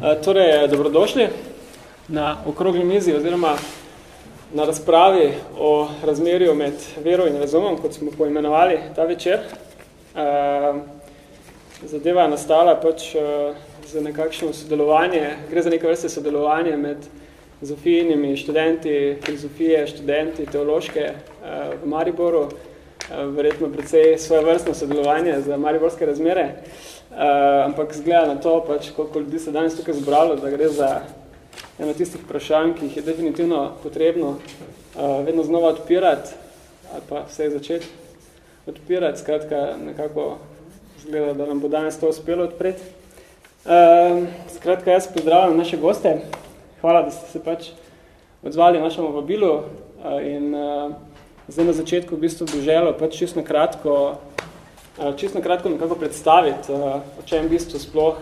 Torej, dobrodošli na okrogli mizi oziroma na razpravi o razmerju med vero in razumom, kot smo poimenovali ta večer. Zadeva je nastala pač za nekakšno sodelovanje, gre za neke vrste sodelovanje med Zofijnimi študenti filozofije, študenti teološke v Mariboru, verjetno precej svoje vrstno sodelovanje za mariborske razmere, uh, ampak zgleda na to, pač, koliko ljudi se danes tukaj zbralo, da gre za eno tistih vprašanj, ki jih je definitivno potrebno uh, vedno znova odpirati, ali pa vse začeti odpirati, skratka nekako zgleda, da nam bo danes to uspelo odpreti. Uh, skratka, jaz pozdravljam naše goste, hvala, da ste se pač odzvali našemu vabilu uh, in uh, Zdaj na začetku v bistvu bi želel pač čisto kratko, čisto kratko nekako predstaviti, o čem v bistvu sploh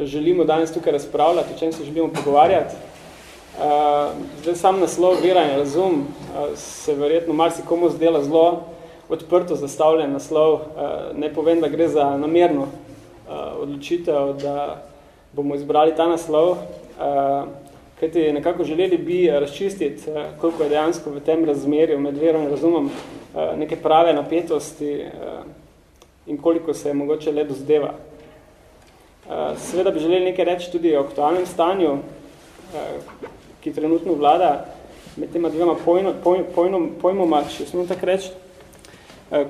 želimo danes tukaj razpravljati, o čem se želimo pogovarjati. Zdaj sam naslov Vera in razum se verjetno marsikomu zdela zelo odprto zastavljen naslov. Ne povem, da gre za namerno odločitev, da bomo izbrali ta naslov. Kajti nekako želeli bi razčistiti, eh, koliko je dejansko v tem razmerju med vero in razumom eh, neke prave napetosti eh, in koliko se je mogoče le dozdeva. Seveda bi želeli nekaj reči tudi o aktualnem stanju, ki trenutno vlada med tema dvema pojno, poj, pojnom, pojmoma, če smo tako reči,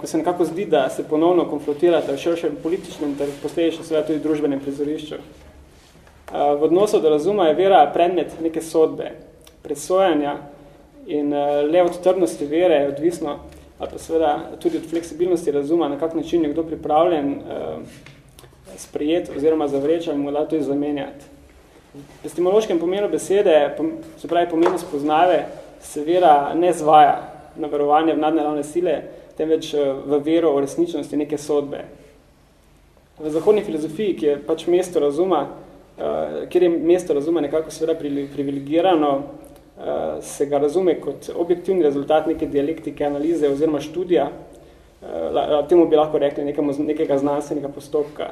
ko se nekako zdi, da se ponovno konfrontirate v širšem političnem ter posledično seveda tudi družbenem prizorišču. Eh, v odnosu do razuma je vera predmet neke sodbe, presojanja in eh, le od trdnosti vere je odvisno, ali pa seveda tudi od fleksibilnosti razuma, na kak način je kdo pripravljen eh, sprejet oziroma zavreč ali morda tudi zamenjati. V epistemološkem pomenu besede, se pravi pomenu spoznave, se vera ne zvaja na verovanje v nadnaravne sile, temveč v vero o resničnosti neke sodbe. V zahodni filozofiji, ki je pač mesto razuma, uh, kjer je mesto razume nekako seveda privilegirano, se ga razume kot objektivni rezultat neke dialektike, analize oziroma študija, uh, temu bi lahko rekli nekemu, nekega znanstvenega postopka.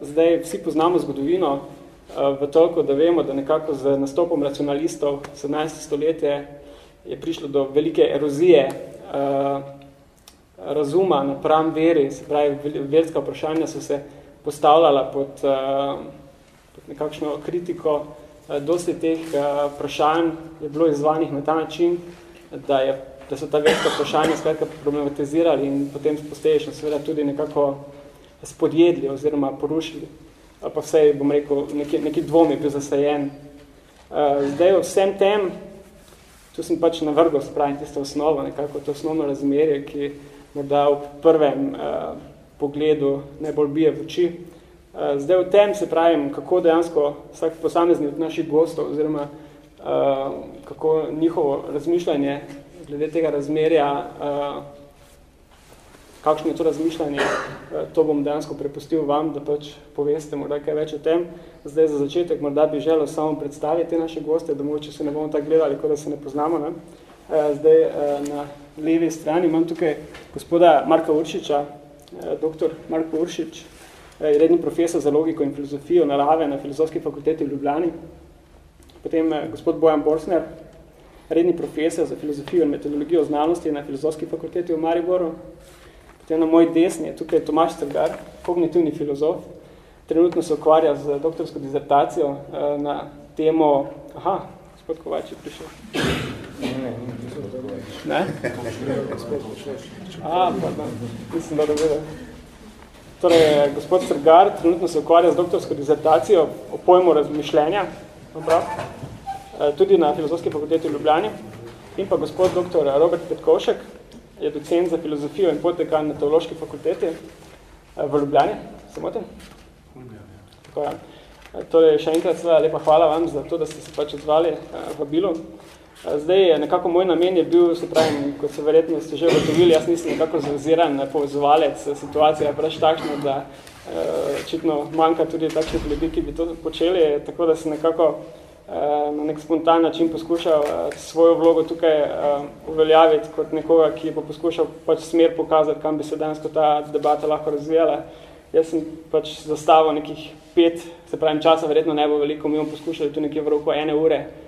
Zdaj vsi poznamo zgodovino v toliko, da vemo, da nekako z nastopom racionalistov 17. stoletje je prišlo do velike erozije razuma napram veri, se pravi, verska vprašanja so se postavljala pod, pod nekakšno kritiko. Uh, dosti teh uh, vprašanj je bilo izvanih na ta način, da, je, da so ta verska vprašanja skratka problematizirali in potem postejično seveda tudi nekako spodjedli oziroma porušili. Uh, pa vse, bom rekel, neki, neki dvom je bil zasajen. Zdaj vsem tem, tu sem pač navrgal spravim tisto osnovo, nekako to osnovno razmerje, ki morda v prvem uh, pogledu najbolj bije v oči. Eh, zdaj v tem se pravim, kako dejansko vsak posamezni od naših gostov oziroma uh, kako njihovo razmišljanje glede tega razmerja, uh, kakšno je to razmišljanje, to bom dejansko prepustil vam, da pač poveste morda kaj več o tem. Zdaj za začetek morda bi želel samo predstaviti te naše goste, da mogoče se ne bomo tako gledali, kot da se ne poznamo. Ne? Zdaj na levi strani imam tukaj gospoda Marka Uršiča, Eh, dr. Marko Uršič, eh, redni profesor za logiko in filozofijo narave na Filozofski fakulteti v Ljubljani. Potem eh, gospod Bojan Borsner, redni profesor za filozofijo in metodologijo znanosti na Filozofski fakulteti v Mariboru. Potem na moj desni je tukaj Tomaš Strgar, kognitivni filozof. Trenutno se ukvarja z doktorsko dizertacijo na temo... Aha, gospod Kovač je prišel. Ne, ne, ne. A, pardon, mislim, da dobro. Torej, gospod Srgar trenutno se ukvarja z doktorsko dizertacijo o pojmu razmišljenja, prav, e, tudi na Filozofski fakulteti v Ljubljani. In pa gospod dr. Robert Petkovšek je docent za filozofijo in podekan na Teološki fakulteti e, v Ljubljani. Samote? Tako, ja. E, torej, še enkrat lepa hvala vam za to, da ste se pač odzvali v bilu. Zdaj, nekako moj namen je bil, se pravim, kot se verjetno ste že ugotovili, jaz nisem nekako zveziran povezovalec, situacija je preč takšna, da uh, očitno manjka tudi takšnih ljudi, ki bi to počeli, tako da se nekako uh, na nek spontan način poskušal uh, svojo vlogo tukaj uh, uveljaviti kot nekoga, ki bo poskušal pač smer pokazati, kam bi se danes ta debata lahko razvijala. jaz sem pač zastavil nekih pet, se pravim, časa verjetno ne bo veliko, mi bomo poskušali tu nekje v roku ene ure uh,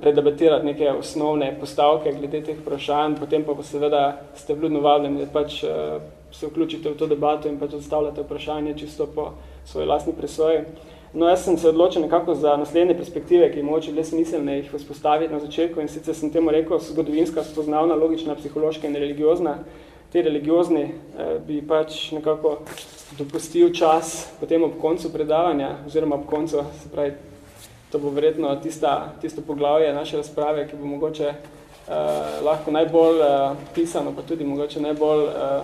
predebatirati neke osnovne postavke glede teh vprašanj, potem pa bo seveda ste vljudno vabljeni, da pač uh, se vključite v to debato in pač odstavljate vprašanje čisto po svoji lastni presoji. No, jaz sem se odločil nekako za naslednje perspektive, ki moče le smiselne jih vzpostaviti na začetku in sicer sem temu rekel zgodovinska, spoznavna, logična, psihološka in religiozna. Te religiozni eh, bi pač nekako dopustil čas potem ob koncu predavanja, oziroma ob koncu, se pravi, to bo verjetno tista, tisto poglavje naše razprave, ki bo mogoče eh, lahko najbolj eh, pisano, pa tudi mogoče najbolj eh,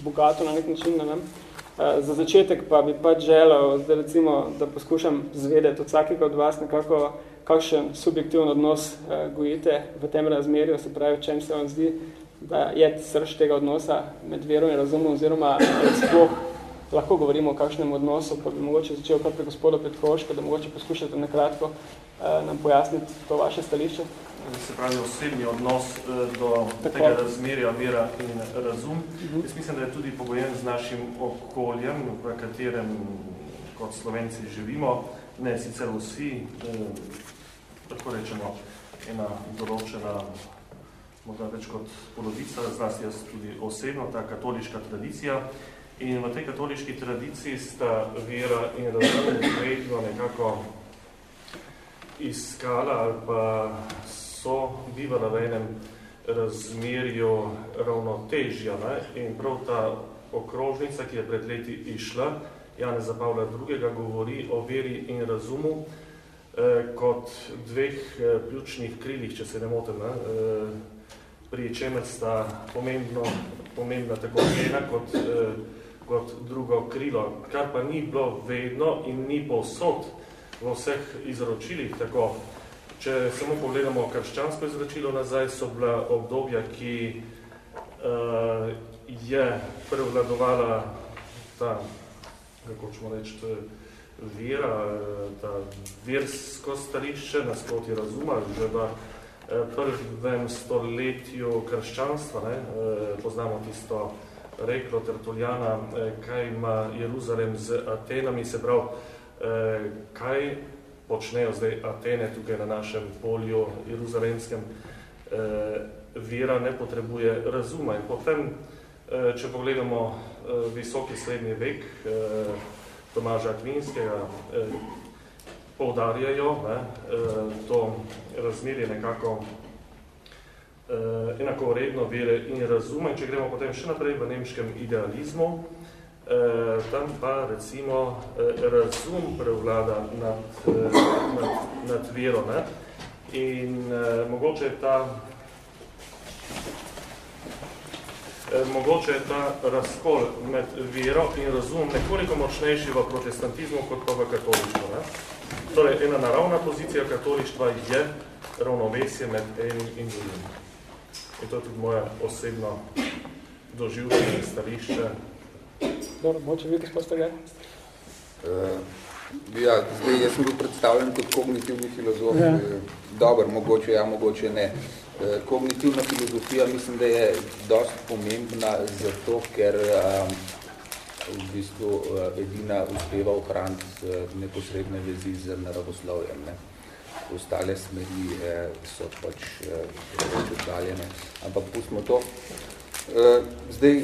bogato na nek način, ne vem. Eh, za začetek pa bi pač želel, zdaj recimo, da poskušam zvedeti od vsakega od vas nekako, kakšen subjektivn odnos eh, gojite v tem razmerju, se pravi, čem se vam zdi, da je srž tega odnosa med vero in razumom, oziroma sploh lahko govorimo o kakšnem odnosu, pa bi mogoče začel kar pri gospodu Petkoško, da mogoče poskušate nakratko eh, nam pojasniti to vaše stališče. Se pravi, osebni odnos eh, do Tako. tega razmerja vera in razum. Uh mhm. -huh. Jaz mislim, da je tudi pogojen z našim okoljem, v katerem kot slovenci živimo, ne sicer vsi, eh, tako rečemo, ena določena morda več kot polovica, zlasti jaz tudi osebno, ta katoliška tradicija. In v tej katoliški tradiciji sta vera in razum vedno nekako iskala ali pa so bivala v enem razmerju ravnotežja. Ne? In prav ta okrožnica, ki je pred leti išla, Janeza Pavla II. govori o veri in razumu eh, kot dveh eh, ključnih krilih, če se ne motim. Ne? Eh, pri čemer sta pomembno, pomembna tako ena kot, eh, kot drugo krilo, kar pa ni bilo vedno in ni povsod v vseh izročilih tako. Če samo pogledamo krščansko izročilo nazaj, so bila obdobja, ki eh, je prevladovala ta, kako ćemo reči, vera, eh, ta versko stališče, nasproti razuma, že da Eh, prvem stoletju krščanstva, ne, poznamo tisto reklo Tertuljana, eh, kaj ima Jeruzalem z Atenami, se prav, kaj počnejo zdaj Atene tukaj na našem polju jeruzalemskem, vera ne potrebuje razuma. In potem, če pogledamo visoki srednji vek Tomaža Akvinskega, poudarjajo ne, eh, to razmerje nekako eh, enakovredno vere in razume. Če gremo potem še naprej v nemškem idealizmu, eh, tam pa recimo razum prevlada nad, nad, nad vero. Ne. In mogoče je ta mogoče je ta razkol med vero in razumom nekoliko močnejši v protestantizmu kot pa v katolištvu. Ne? Torej, ena naravna pozicija katolištva je ravnovesje med enim in drugim. In to je tudi moja osebno doživljanje stališče. Dobro, moče vi, gospod Stagar? Uh, ja, zdaj, jaz sem bil predstavljen kot kognitivni filozof. Ja. Dobar, mogoče ja, mogoče ne. Uh, kognitivna filozofija mislim, da je dosti pomembna zato, ker uh, v bistvu uh, edina uspeva ohraniti uh, neposredne vezi z naravoslovjem. Ne. Ostale smeri eh, so pač eh, oddaljene. Ampak pustimo to. Eh, zdaj,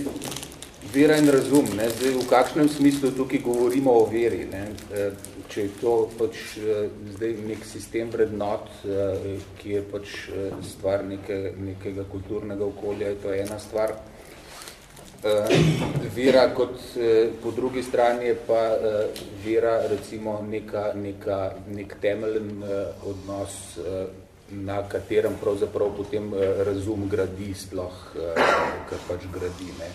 vera in razum, ne. Zdaj, v kakšnem smislu tukaj govorimo o veri? Ne. Eh, če je to pač eh, zdaj nek sistem vrednot, eh, ki je pač eh, stvar neke, nekega kulturnega okolja, je to ena stvar. Uh, vera kot uh, po drugi strani je pa uh, vera recimo neka, neka, nek temeljen odnos, na katerem pravzaprav potem razum gradi sploh, kar pač gradi. Ne.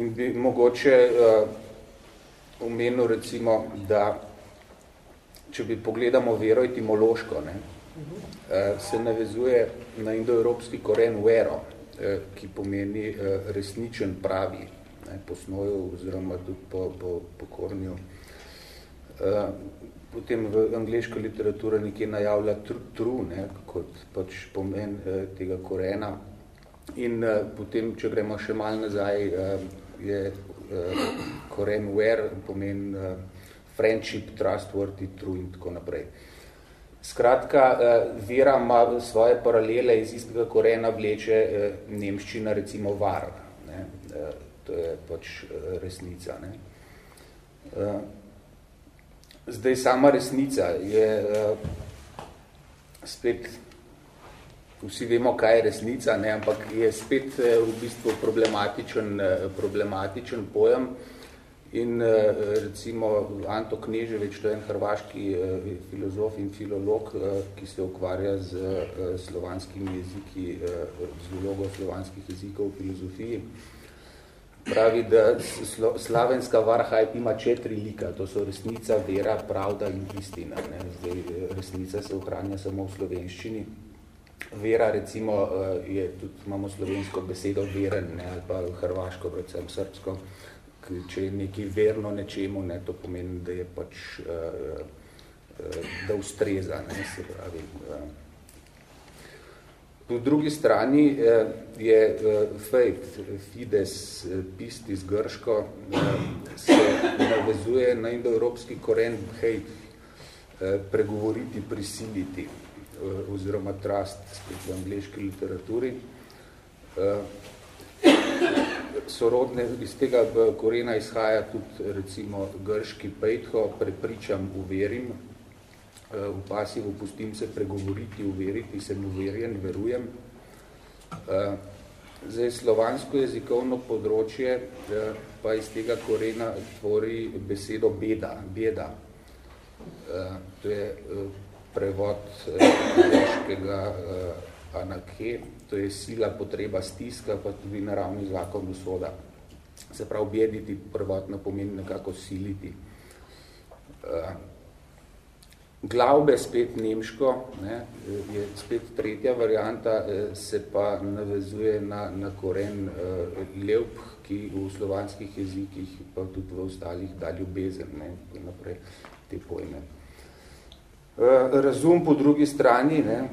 In bi mogoče omenil recimo, da če bi pogledamo vero etimološko, ne, se navezuje na indoevropski koren vero, Eh, ki pomeni eh, resničen pravi, ne, po snoju oziroma tudi po, po, po kornju. Eh, potem v angliška literatura nekje najavlja true, ne, kot pač pomen tega korena. In potem, če gremo še malo nazaj, je koren where pomeni friendship, trustworthy, true in tako naprej. Skratka, vera ima svoje paralele iz istega korena vleče nemščina, recimo var. Ne? To je pač resnica. Ne? Zdaj, sama resnica je spet vsi vemo, kaj je resnica, ne, ampak je spet eh, v bistvu problematičen, eh, problematičen pojem. In eh, recimo Anto Kneževič, to je en hrvaški filozof in filolog, ki se ukvarja z slovanskimi jeziki, z vlogo slovanskih jezikov v filozofiji, pravi, da slavenska varhajp ima četiri lika, to so resnica, vera, pravda in istina. Ne. Zdaj, resnica se ohranja samo v slovenščini, vera recimo eh, je tudi, imamo slovensko besedo veren, ne, ali pa hrvaško, predvsem srpsko, če je neki verno nečemu, ne, to pomeni, da je pač, uh, uh, da ustreza, ne, se pravi. Uh. Po drugi strani uh, je uh, faith, fides, pist iz grško, uh, se navezuje na indoevropski koren hate, uh, pregovoriti, prisiliti. Eh, oziroma trust spet v angliški literaturi. Eh, sorodne, iz tega korena izhaja tudi recimo grški pejtho, prepričam, uverim, eh, v pasivu pustim se pregovoriti, uveriti, sem uverjen, verujem. Zdaj, slovansko jezikovno področje pa iz tega korena tvori besedo beda, beda. To je prevod angliškega eh, eh, anake, to je sila, potreba, stiska, pa tudi naravni zakon usoda. Se pravi, bjediti prvotno pomeni nekako siliti. Eh, Glavbe spet nemško, ne, je spet tretja varianta, se pa navezuje na, na koren uh, levp, ki v slovanskih jezikih, pa tudi v ostalih da ljubezen, ne, naprej te pojme. Eh, razum po drugi strani ne,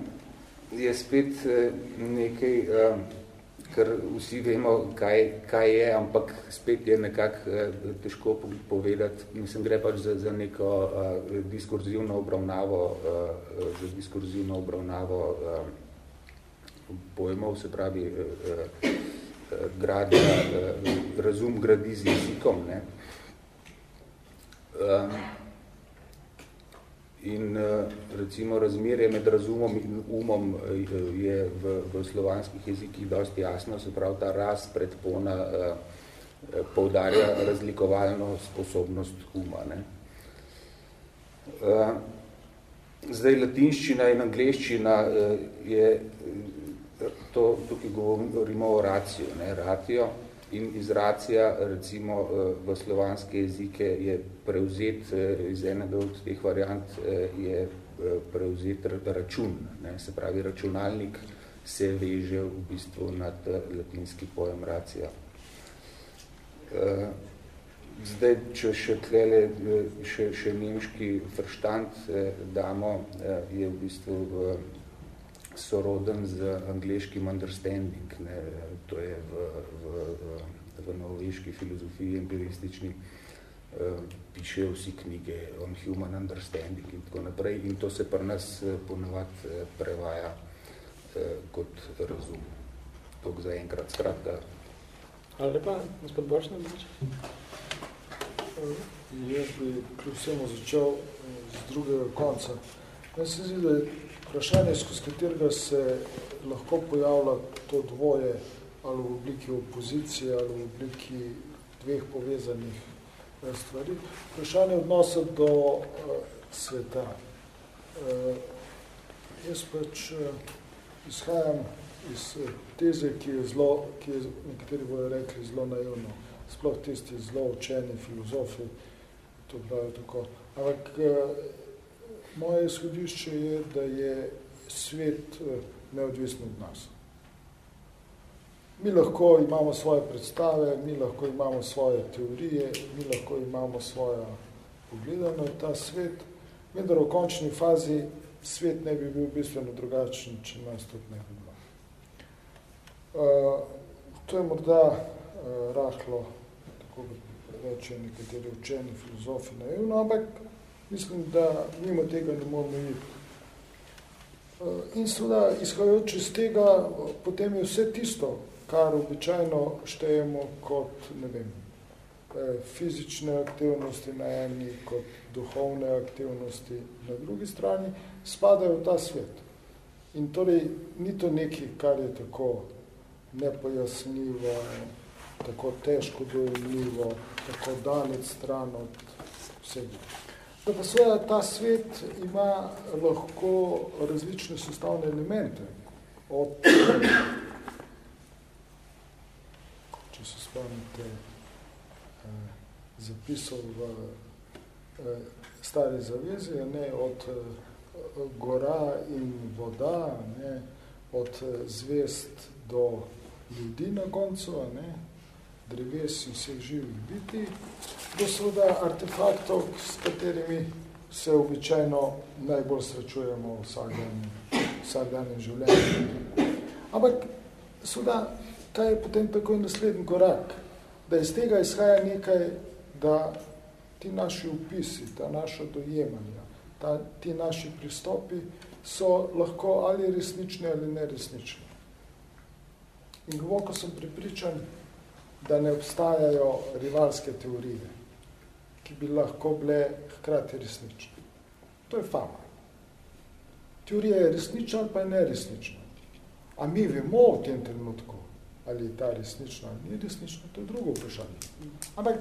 je spet eh, nekaj, eh, kar vsi vemo, kaj, kaj je, ampak spet je nekako težko povedati. Mislim, gre pač za, za neko diskurzivno obravnavo, za diskurzivno obravnavo pojmov, se pravi, uh, razum gradi z jezikom. Ne. Uh, In eh, recimo razmerje med razumom in umom eh, je v, v slovanskih jezikih dosti jasno, se pravi ta raz predpona eh, poudarja razlikovalno sposobnost uma. Ne. Zdaj, latinščina in angleščina je, to tukaj govorimo o raciju, ne, ratio, in iz racija recimo eh, v slovanske jezike je prevzet eh, iz enega od teh variant eh, je prevzet račun, ne, se pravi računalnik se veže v bistvu nad latinski pojem racija. Zdaj, če še tlele, še, še nemški frštant damo, je v bistvu soroden z angliškim understanding. Ne, to je v, v, v, v novoveški filozofiji empiristični uh, pišejo vsi knjige on human understanding in tako naprej. In to se pri nas uh, ponovad uh, prevaja uh, kot razum. Tok za enkrat skratka. Hvala lepa, gospod Bošnja. Jaz bi kljub vsemu začel z drugega konca. Meni se zdi, da vprašanje, skozi katerega se lahko pojavlja to dvoje ali v obliki opozicije ali v obliki dveh povezanih eh, stvari, vprašanje odnosa do uh, sveta. Uh, jaz pač uh, izhajam iz teze, ki je zelo, ki je nekateri bojo rekli zelo naivno, sploh tisti zelo učeni filozofi, to pravijo tako. Ampak Moje izhodišče je, da je svet eh, neodvisen od nas. Mi lahko imamo svoje predstave, mi lahko imamo svoje teorije, mi lahko imamo svoja pogleda na ta svet, vendar v končni fazi svet ne bi bil bistveno drugačen, če nas tudi ne bi bilo. Uh, to je morda uh, rahlo tako reče nekateri učeni filozofi naivno, ampak mislim, da mimo tega ne moramo iti. Eh, in seveda, izhajajoč iz tega, potem je vse tisto, kar običajno štejemo kot, ne vem, eh, fizične aktivnosti na eni, kot duhovne aktivnosti na drugi strani, spadajo v ta svet. In torej, ni to nekaj, kar je tako nepojasnljivo, tako težko dojemljivo, tako dalec stran od vsega. Da pa seveda ta svet ima lahko različne sestavne elemente. Od, če se spomnite eh, zapisov v eh, stari zavezi, ne, od eh, gora in voda, ne, od eh, zvest do ljudi na koncu, ne, dreves in vseh živih biti, do seveda artefaktov, s katerimi se običajno najbolj srečujemo v vsakdanjem življenju. Ampak seveda, kaj je potem takoj naslednji korak? Da iz tega izhaja nekaj, da ti naši upisi, ta naša dojemanja, ta, ti naši pristopi so lahko ali resnični ali neresnični. In globoko sem pripričan, da ne obstajajo rivalske teorije, ki bi lahko bile hkrati resnične. To je fama. Teorija je resnična ali pa je neresnična. A mi vemo v tem trenutku, ali je ta resnična ali ni resnična, to je drugo vprašanje. Ampak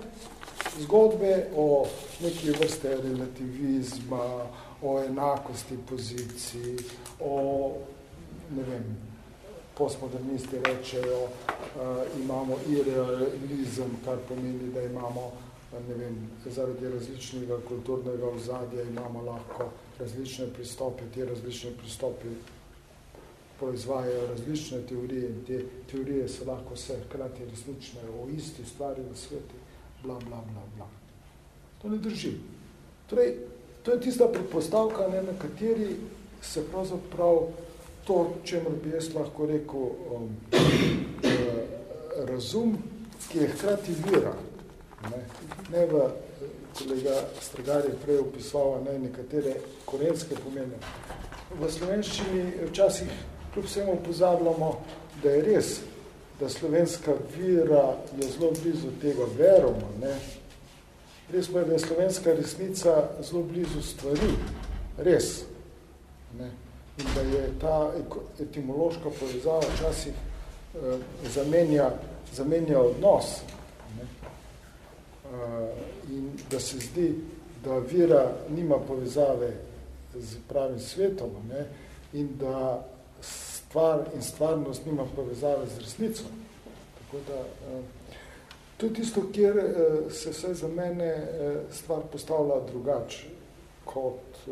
zgodbe o neki vrste relativizma, o enakosti pozicij, o, ne vem, postmodernisti rečejo, uh, imamo irrealizem, kar pomeni, da imamo, ne vem, zaradi različnega kulturnega vzadja imamo lahko različne pristope, te različne pristope proizvajajo različne teorije in te teorije so lahko vse hkrati resnične o isti stvari v svetu, bla, bla, bla, bla. To ne drži. Torej, to je tista predpostavka, ne, na kateri se pravzaprav to, čemer bi jaz lahko rekel, um, uh, razum, ki je hkrati vira. Ne, ne v, kolega Stragar je prej opisoval ne, nekatere korenske pomene. V slovenščini včasih kljub vsemu pozabljamo, da je res, da slovenska vira je zelo blizu tega veroma. Ne. Res pa je, da je slovenska resnica zelo blizu stvari. Res. In da je ta etimološka povezava včasih eh, zamenja, zamenja odnos. Ne? Eh, in da se zdi, da vira nima povezave z pravim svetom ne? in da stvar in stvarnost nima povezave z resnico. Tako da, eh, to je tisto, kjer eh, se vse za mene eh, stvar postavlja drugače, kot eh,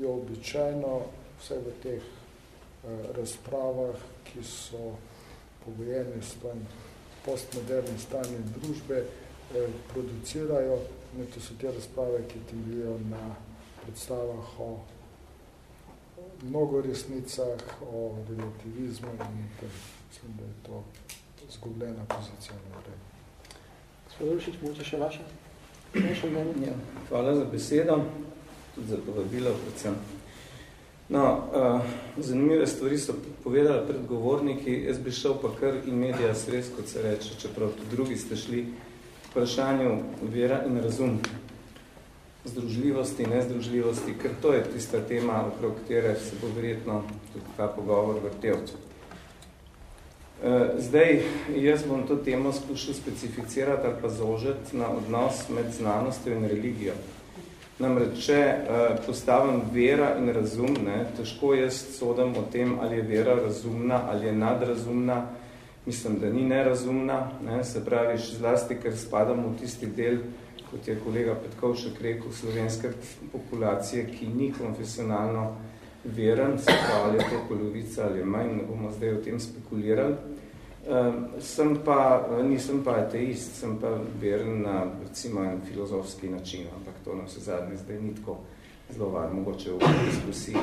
je običajno vse v teh uh, razpravah, ki so pogojene s tem postmodernim stanjem družbe, eh, producirajo. Ne, to so te razprave, ki temeljijo na predstavah o mnogo resnicah, o relativizmu in tem. Mislim, da je to zgubljena pozicija naprej. Gospod Rušič, moče še vaše? Ja, hvala za besedo, tudi za povabilo predvsem. No, uh, zanimive stvari so povedali predgovorniki, jaz bi šel pa kar in medija sres, kot se reče, čeprav tudi drugi ste šli vprašanju vera in razum, združljivosti, nezdružljivosti, ker to je tista tema, okrog katere se bo verjetno tudi ta pogovor vrtel. Uh, zdaj, jaz bom to temo skušal specificirati ali pa zožeti na odnos med znanostjo in religijo. Namreč, če uh, postavim vera in razum, ne, težko jaz sodam o tem, ali je vera razumna, ali je nadrazumna, mislim, da ni nerazumna, ne, se pravi, zlasti, ker spadam v tisti del, kot je kolega Petkovšek rekel, slovenske populacije, ki ni konfesionalno veren, se pravi, ali je to polovica ali manj, ne bomo zdaj o tem spekulirali. Uh, sem pa, nisem pa ateist, sem pa veren na recimo en filozofski način, ampak to na vse zadnje zdaj ni tako zelo var, mogoče v diskusiji.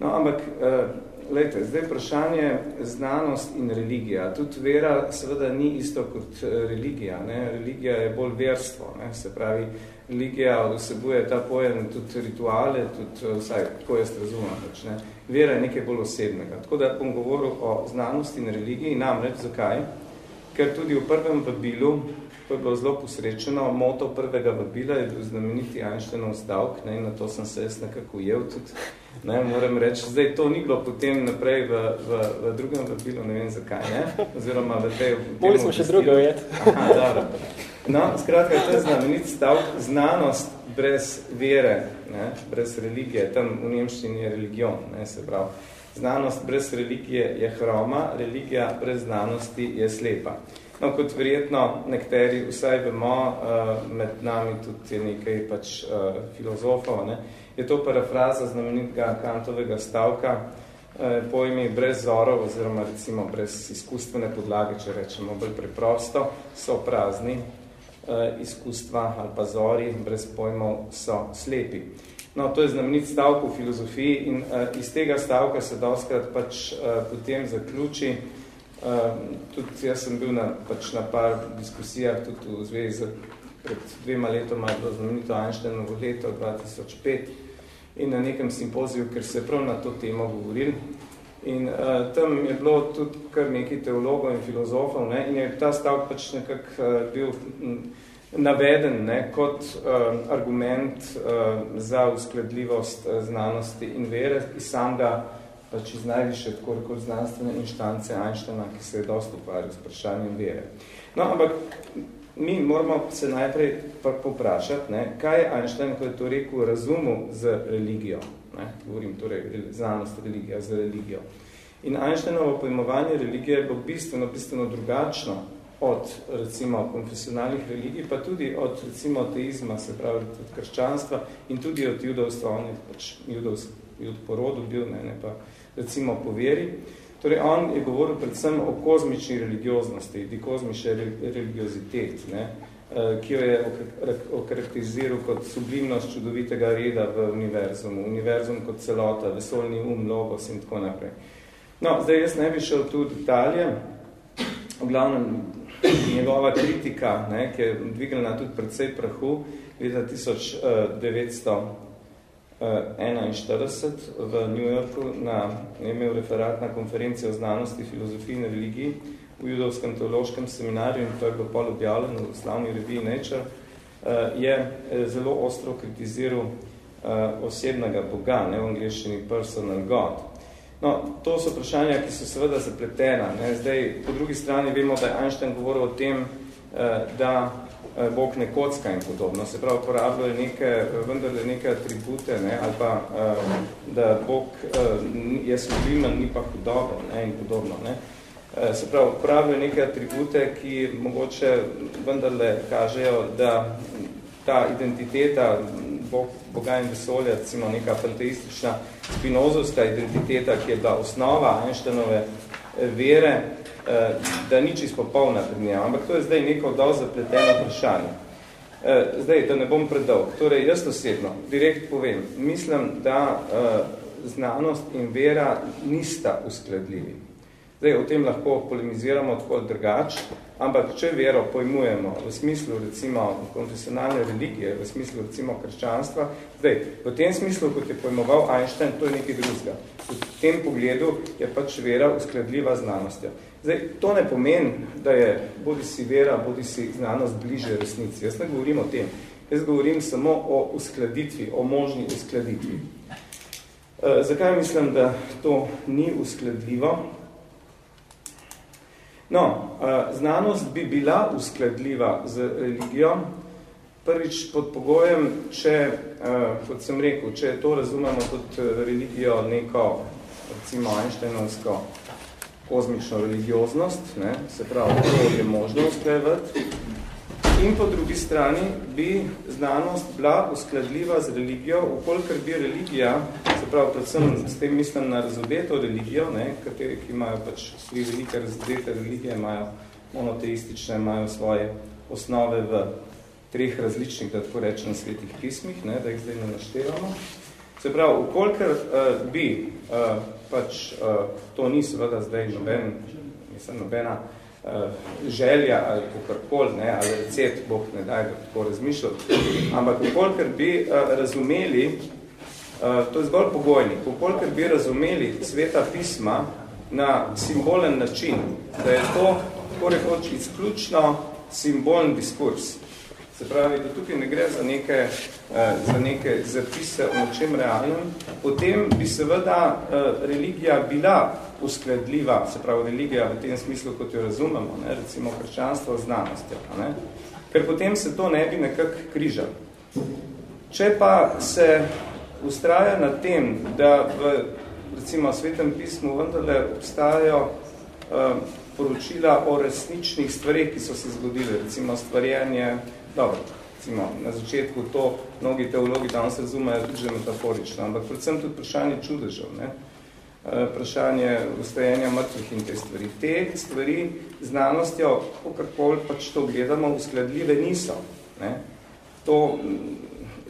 No, ampak, uh, lejte, zdaj vprašanje znanost in religija. Tudi vera seveda ni isto kot religija. Ne? Religija je bolj verstvo, ne? se pravi, religija vsebuje ta pojem tudi rituale, tudi vsaj, tako jaz razumem. Pač, ne? Vera je nekaj bolj osebnega. Tako da bom govoril o znanosti in religiji, namreč zakaj? Ker tudi v prvem vabilu To je bilo zelo posrečeno. Moto prvega vabila je bil znameniti Einsteinov stavk, ne, na to sem se jaz nekako ujel tudi. Ne, moram reči, zdaj to ni bilo potem naprej v, v, v drugem vabilu, ne vem zakaj, ne? oziroma v tej... Mogli smo še drugo ujet. Aha, dobro. No, skratka, to je znamenit stavk, znanost brez vere, ne, brez religije, tam v Nemščini je religion, ne, se pravi. Znanost brez religije je hroma, religija brez znanosti je slepa. No, kot verjetno nekteri vsaj vemo, uh, med nami tudi je nekaj pač uh, filozofov, ne, je to parafraza znamenitega kantovega stavka, uh, pojmi brez zorov oziroma recimo brez izkustvene podlage, če rečemo bolj preprosto, so prazni izkustva ali pa zori, brez pojmov so slepi. No, to je znamenit stavk v filozofiji in uh, iz tega stavka se doskrat pač uh, potem zaključi, Um, tudi jaz sem bil na, pač na par diskusijah tudi v zvezi pred dvema letoma, je bilo znamenito Einsteinovo leto 2005 in na nekem simpoziju, ker se je prav na to temo govoril. In uh, tam je bilo tudi kar nekaj teologov in filozofov ne, in je ta stavk pač nekako uh, bil naveden ne, kot uh, argument uh, za uskladljivost uh, znanosti in vere, ki sam ga pač iz najviše tako kot znanstvene inštance Einsteina, ki se je dosto ukvarjal s vprašanjem vere. No, ampak mi moramo se najprej poprašati, ne, kaj je Einstein, ko je to rekel, razumel z religijo. Ne, govorim torej znanost religija z religijo. In Einsteinovo pojmovanje religije je bilo bistveno, bistveno drugačno od recimo konfesionalnih religij, pa tudi od recimo teizma, se pravi od krščanstva in tudi od judovstva, on je pač judovsk, jud porodu bil, ne, ne pa recimo po veri. Torej, on je govoril predvsem o kozmični religioznosti, dikozmične religiozitet, ne, ki jo je okarakteriziral kot sublimnost čudovitega reda v univerzumu, univerzum kot celota, vesolni um, logos in tako naprej. No, zdaj jaz ne bi šel tu v detalje, v glavnem njegova kritika, ne, ki je dvignila tudi predvsej prahu, leta 1900 41 v New Yorku na, je imel referat na konferenci o znanosti, filozofiji in religiji v judovskem teološkem seminarju in to je bilo pol objavljeno v slavni reviji Nature, eh, je eh, zelo ostro kritiziral eh, osebnega Boga, ne v angliščini personal God. No, to so vprašanja, ki so seveda zapletena. Ne. Zdaj, po drugi strani vemo, da je Einstein govoril o tem, da Bog ne kocka in podobno. Se pravi, uporabljajo neke, vendarle neke atribute, ne, ali pa, da Bog je sublimen, ni pa hudoben ne, in podobno. Ne. Se pravi, uporabljajo neke atribute, ki mogoče vendarle kažejo, da ta identiteta Bog, Boga in vesolja, recimo neka panteistična spinozovska identiteta, ki je bila osnova Einsteinove vere, Eh, da ni čisto popolna pred njim, ampak to je zdaj neko dol zapleteno vprašanje. Eh, zdaj, da ne bom predolg. Torej, jaz osebno, direkt povem, mislim, da eh, znanost in vera nista uskladljivi. Zdaj, o tem lahko polemiziramo tako drugač, ampak če vero pojmujemo v smislu recimo konfesionalne religije, v smislu recimo krščanstva, zdaj, v tem smislu, kot je pojmoval Einstein, to je nekaj drugega. V tem pogledu je pač vera uskladljiva znanostjo. Zdaj, to ne pomeni, da je bodi si vera, bodi si znanost bliže resnici. Jaz ne govorim o tem. Jaz govorim samo o uskladitvi, o možni uskladitvi. E, zakaj mislim, da to ni uskladljivo? No, e, znanost bi bila uskladljiva z religijo, prvič pod pogojem, če, e, kot sem rekel, če to razumemo kot religijo neko, recimo, Einsteinovsko kozmično religioznost, ne, se pravi, to je možno usklajevati. In po drugi strani bi znanost bila uskladljiva z religijo, ukolikor bi religija, se pravi, predvsem s tem mislim na razobeto religijo, ne, kateri, ki imajo pač svi velike razodete religije, imajo monoteistične, imajo svoje osnove v treh različnih, da tako rečem, svetih pismih, ne, da jih zdaj ne naštevamo. Se pravi, ukolikor uh, bi uh, pač uh, to ni seveda zdaj noben, mislim, nobena želja ali kakorkoli, ne, ali recept, Bog ne daj, da tako razmišljal, ampak ukolikor bi uh, razumeli, uh, to je zgolj pogojnik, ukolikor bi razumeli sveta pisma na simbolen način, da je to, tako rekoč, izključno simbolen diskurs, Se pravi, da tukaj ne gre za neke, eh, za neke zapise o nečem realnem, potem bi seveda eh, religija bila uskladljiva, se pravi religija v tem smislu, kot jo razumemo, ne, recimo hrščanstvo znanosti. Ne, ker potem se to ne bi nekako križal. Če pa se ustraja na tem, da v recimo svetem pismu vendarle obstajajo uh, poročila o resničnih stvarih, ki so se zgodile, recimo stvarjenje dobro, recimo, na začetku to mnogi teologi danes razumejo že metaforično, ampak predvsem tudi vprašanje čudežev, ne? Eh, vprašanje ustajanja mrtvih in te stvari. Te stvari znanostjo, kakorkoli pač to gledamo, uskladljive niso. Ne? To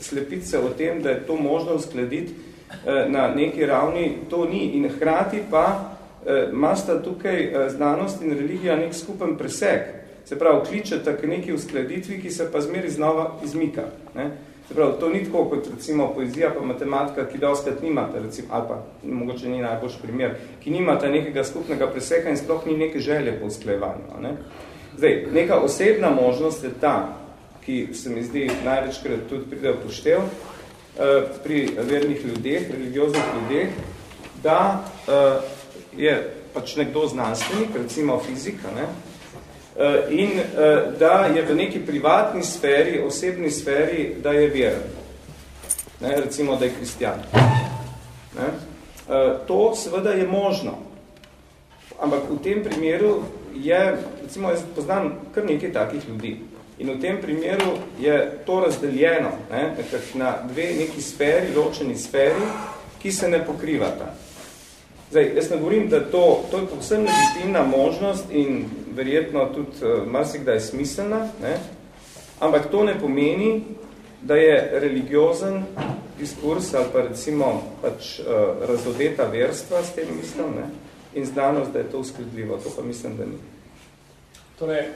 slepice o tem, da je to možno uskladiti eh, na neki ravni, to ni. In hkrati pa eh, masta tukaj znanost in religija nek skupen presek se pravi, kličete k neki uskladitvi, ki se pa zmeri znova izmika. Ne? Se pravi, to ni tako kot recimo poezija pa matematika, ki doskrat nimate, recimo, ali pa mogoče ni najboljši primer, ki nimate nekega skupnega preseka in sploh ni neke želje po usklejevanju. Ne? Zdaj, neka osebna možnost je ta, ki se mi zdi največkrat tudi pride poštev eh, pri vernih ljudeh, religioznih ljudeh, da eh, je pač nekdo znanstvenik, recimo fizika, ne, in eh, da je v neki privatni sferi, osebni sferi, da je veren. Ne, recimo, da je kristjan. Ne? Eh, to seveda je možno. Ampak v tem primeru je, recimo, jaz poznam kar nekaj takih ljudi. In v tem primeru je to razdeljeno ne, na dve neki sferi, ločeni sferi, ki se ne pokrivata. Zdaj, jaz ne govorim, da to, to je povsem legitimna možnost in verjetno tudi uh, marsikdaj smiselna, ne? ampak to ne pomeni, da je religiozen diskurs ali pa recimo pač, uh, razodeta verstva s tem mislim ne? in znanost, da je to uskladljivo. To pa mislim, da ni. Torej,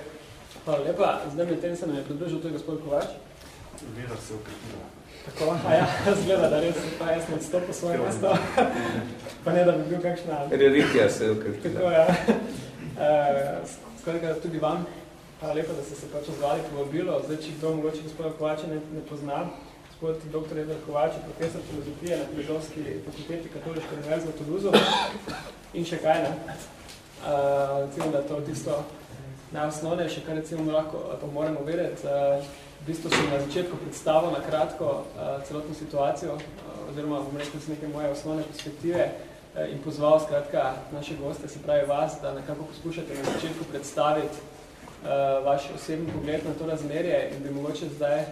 hvala lepa. Zdaj med tem se nam je pridružil tudi gospod Kovač. Vera se ukrepila. Tako, a ja, zgleda, da res pa jaz med stopil svoje mesto. pa ne, da bi bil kakšna... Religija se ukrepila. Tako, ja. Uh, skratka, tudi vam, hvala lepa, da ste se pač odzvali povabilo. Zdaj, če kdo mogoče gospoda Kovača ne, ne pozna, gospod dr. Edvar Kovač je profesor filozofije na Filozofski fakulteti Katoliške univerze v Toulouse in še kaj, ne? Uh, recimo, da to tisto najosnovnejše, kar recimo lahko, pa moramo vedeti, uh, v bistvu sem na začetku predstavil na kratko uh, celotno situacijo, uh, oziroma bom rekel z neke moje osnovne perspektive, Eh, in pozval skratka naše goste, se pravi vas, da nekako poskušate na začetku predstaviti uh, vaš osebni pogled na to razmerje in bi mogoče zdaj,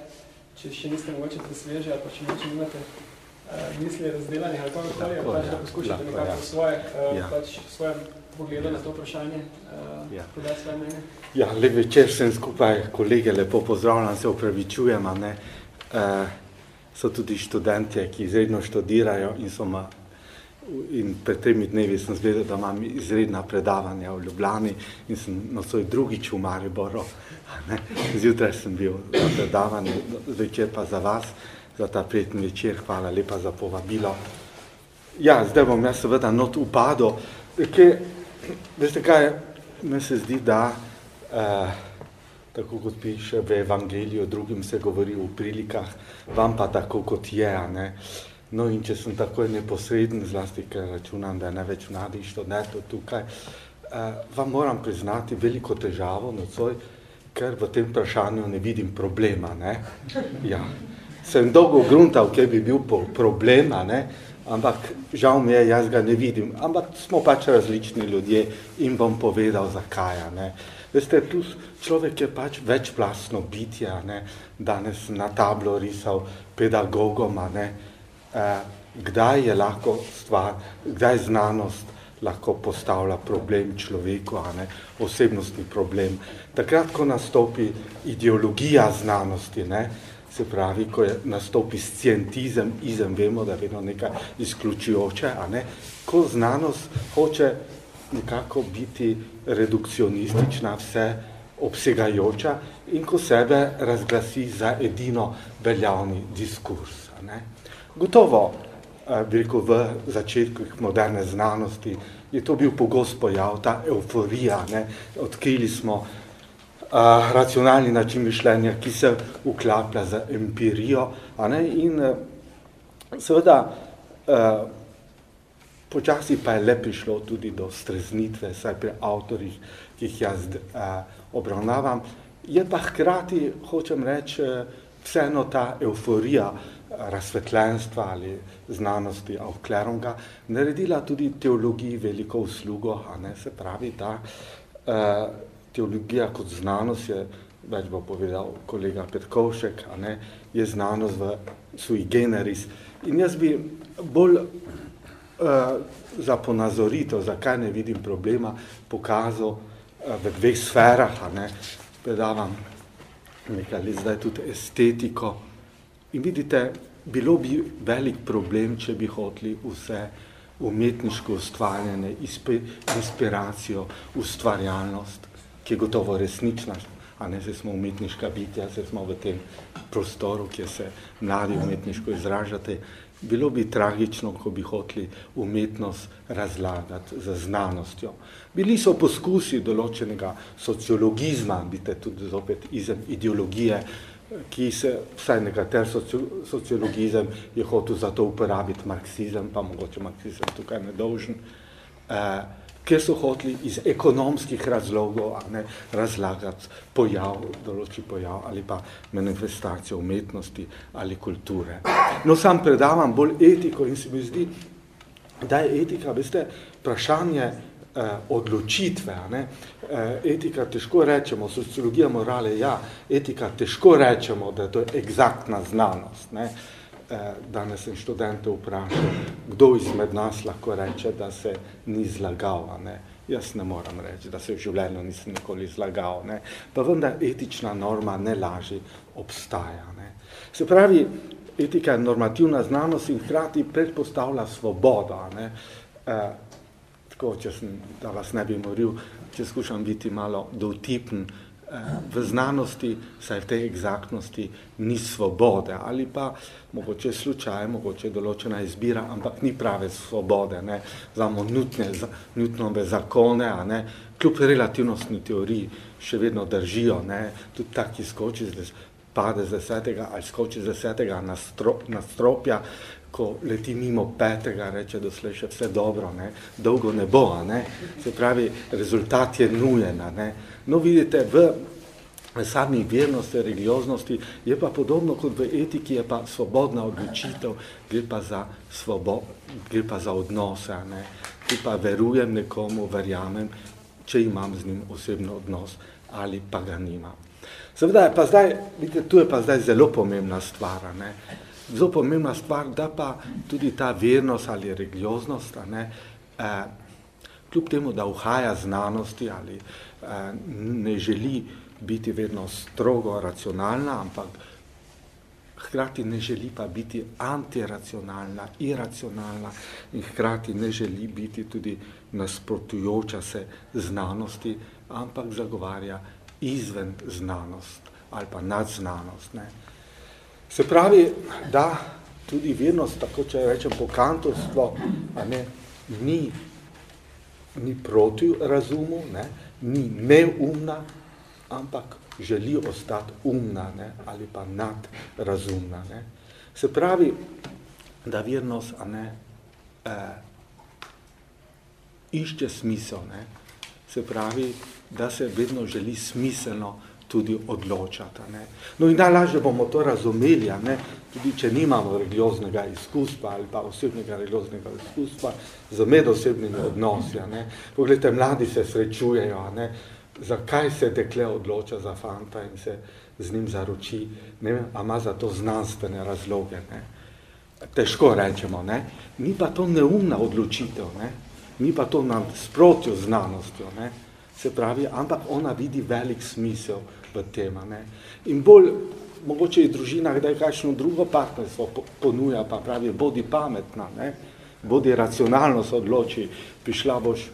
če še niste mogoče presveže ali pa če mogoče nimate uh, misli razdelani ali kako koli, pač, da poskušate lahko, nekako ja. svoje, uh, ja. pač svojem pogledu ja. na to vprašanje uh, ja. podati svoje mnenje. Ja, lep večer vsem skupaj, kolege, lepo pozdravljam, se upravičujem, ne. Uh, so tudi študentje, ki izredno študirajo in so ma in pred temi dnevi sem zvedel, da imam izredna predavanja v Ljubljani in sem na svoj drugič v Mariboru. Ne. Zjutraj sem bil na predavanju, večer pa za vas, za ta prijetni večer, hvala lepa za povabilo. Ja, zdaj bom jaz seveda not upadel, ker, veste kaj, me se zdi, da eh, tako kot piše v evangeliju, drugim se govori v prilikah, vam pa tako kot je, ne, eh, No in če sem takoj neposreden, zlasti, ker računam, da je največ mladih študentov tukaj, eh, vam moram priznati veliko težavo nocoj, ker v tem vprašanju ne vidim problema. Ne? Ja. Sem dolgo gruntal, kje bi bil problema, ne? ampak žal mi je, jaz ga ne vidim. Ampak smo pač različni ljudje in bom povedal, zakaj. Ne? Veste, tu človek je pač večplastno bitje, ne? danes na tablo risal pedagogoma, ne? Eh, kdaj je lahko stvar, kdaj znanost lahko postavlja problem človeku, a ne, osebnostni problem. Takrat, ko nastopi ideologija znanosti, ne, se pravi, ko je nastopi scientizem, izem vemo, da je vedno nekaj izključujoče, a ne, ko znanost hoče nekako biti redukcionistična, vse obsegajoča in ko sebe razglasi za edino veljavni diskurs. A ne. Gotovo, bi rekel, v začetkih moderne znanosti je to bil pogost pojav, ta euforija, ne, odkrili smo a, racionalni način mišljenja, ki se uklaplja za empirijo, a ne, in seveda a, počasi pa je le prišlo tudi do streznitve, saj pri avtorih, ki jih jaz a, obravnavam, je pa hkrati, hočem reči, vseeno ta euforija razsvetljenstva ali znanosti Aufklärunga naredila tudi teologiji veliko uslugo, a ne se pravi, da uh, teologija kot znanost je, več bo povedal kolega Petkovšek, a ne, je znanost v sui generis. In jaz bi bolj uh, za ponazorito, zakaj ne vidim problema, pokazal uh, v dveh sferah, a ne, predavam nekaj let zdaj tudi estetiko. In vidite, bilo bi velik problem, če bi hoteli vse umetniško ustvarjanje, inspiracijo, ustvarjalnost, ki je gotovo resnična, a ne se smo umetniška bitja, se smo v tem prostoru, kjer se mladi umetniško izražate, bilo bi tragično, ko bi hoteli umetnost razlagati za znanostjo. Bili so poskusi določenega sociologizma, bite tudi zopet izem ideologije, ki se, vsaj nekater sociologizem je hotel za to uporabiti marksizem, pa mogoče marksizem tukaj nedolžen, eh, ker so hoteli iz ekonomskih razlogov a ne, razlagati pojav, določi pojav ali pa manifestacijo umetnosti ali kulture. No, sam predavam bolj etiko in se mi zdi, da je etika, veste, vprašanje odločitve. A ne? Eh, etika težko rečemo, sociologija morale, ja, etika težko rečemo, da to je egzaktna znanost. Ne? Eh, danes sem študente vprašal, kdo izmed nas lahko reče, da se ni zlagal. Ne? Jaz ne moram reči, da se v življenju nisem nikoli zlagal. Ne? Pa vendar etična norma ne laži obstaja. Ne? Se pravi, etika je normativna znanost in hkrati predpostavlja svobodo. Ne? Tako, če sem, da vas ne bi moril, če skušam biti malo dovtipen, eh, v znanosti, saj v tej egzaktnosti, ni svobode. Ali pa mogoče slučaj, mogoče določena izbira, ampak ni prave svobode, ne, znamo nutne, nutnove zakone, a ne, kljub relativnostni teoriji še vedno držijo, ne, tudi taki skoči, pade z desetega ali skoči z desetega nastropja, ko leti mimo petega, reče, da še vse dobro, ne? dolgo ne bo, ne? se pravi, rezultat je nujen. Ne? No, vidite, v sami vernosti, religioznosti je pa podobno kot v etiki, je pa svobodna odločitev, gre pa za, svobo, gre pa za odnose, ne? ki pa verujem nekomu, verjamem, če imam z njim osebno odnos ali pa ga nimam. Seveda je pa zdaj, vidite, tu je pa zdaj zelo pomembna stvar, ne? Zelo pomembna stvar, da pa tudi ta vernost ali religioznost, ne, eh, kljub temu, da uhaja znanosti ali eh, ne želi biti vedno strogo racionalna, ampak hkrati ne želi pa biti antiracionalna, iracionalna in hkrati ne želi biti tudi nasprotujoča se znanosti, ampak zagovarja izven znanost ali pa nadznanost. Ne. Se pravi, da tudi vernost, tako če rečem pokantovstvo, a ne, ni, ni proti razumu, ne, ni neumna, ampak želi ostati umna ne, ali pa nadrazumna. Ne. Se pravi, da vernost a ne, eh, išče smisel, ne. se pravi, da se vedno želi smiselno tudi odločata. Ne. No in najlažje bomo to razumeli, ne, tudi če nimamo religioznega izkustva ali pa osebnega religioznega izkustva z medosebnimi odnosi. Ne. Poglejte, mladi se srečujejo, ne, zakaj se dekle odloča za fanta in se z njim zaroči, ne vem, a ima za to znanstvene razloge. Ne. Težko rečemo, ne. ni pa to neumna odločitev, ne. ni pa to nam sprotjo znanostjo. Ne. Se pravi, ampak ona vidi velik smisel v tem. Ne? In bolj mogoče v družinah, da je kakšno drugo partnerstvo ponuja, pa pravi, bodi pametna, ne? bodi racionalno se odloči, prišla boš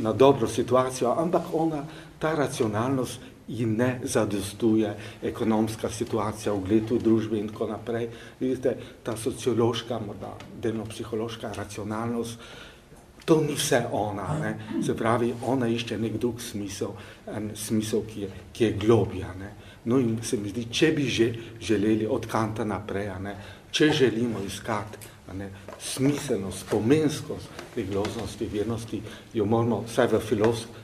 na dobro situacijo, ampak ona, ta racionalnost ji ne zadostuje ekonomska situacija v gledu družbe in tako naprej. Vidite, ta sociološka, morda delno psihološka racionalnost, to ni vse ona. Ne? Se pravi, ona išče nek drug smisel, en smisel, ki je, ki je globja. Ne? No in se mi zdi, če bi že želeli od kanta naprej, ne? če želimo iskati ne, smiselnost, pomenskost prigloznosti, vjernosti, jo moramo vsaj v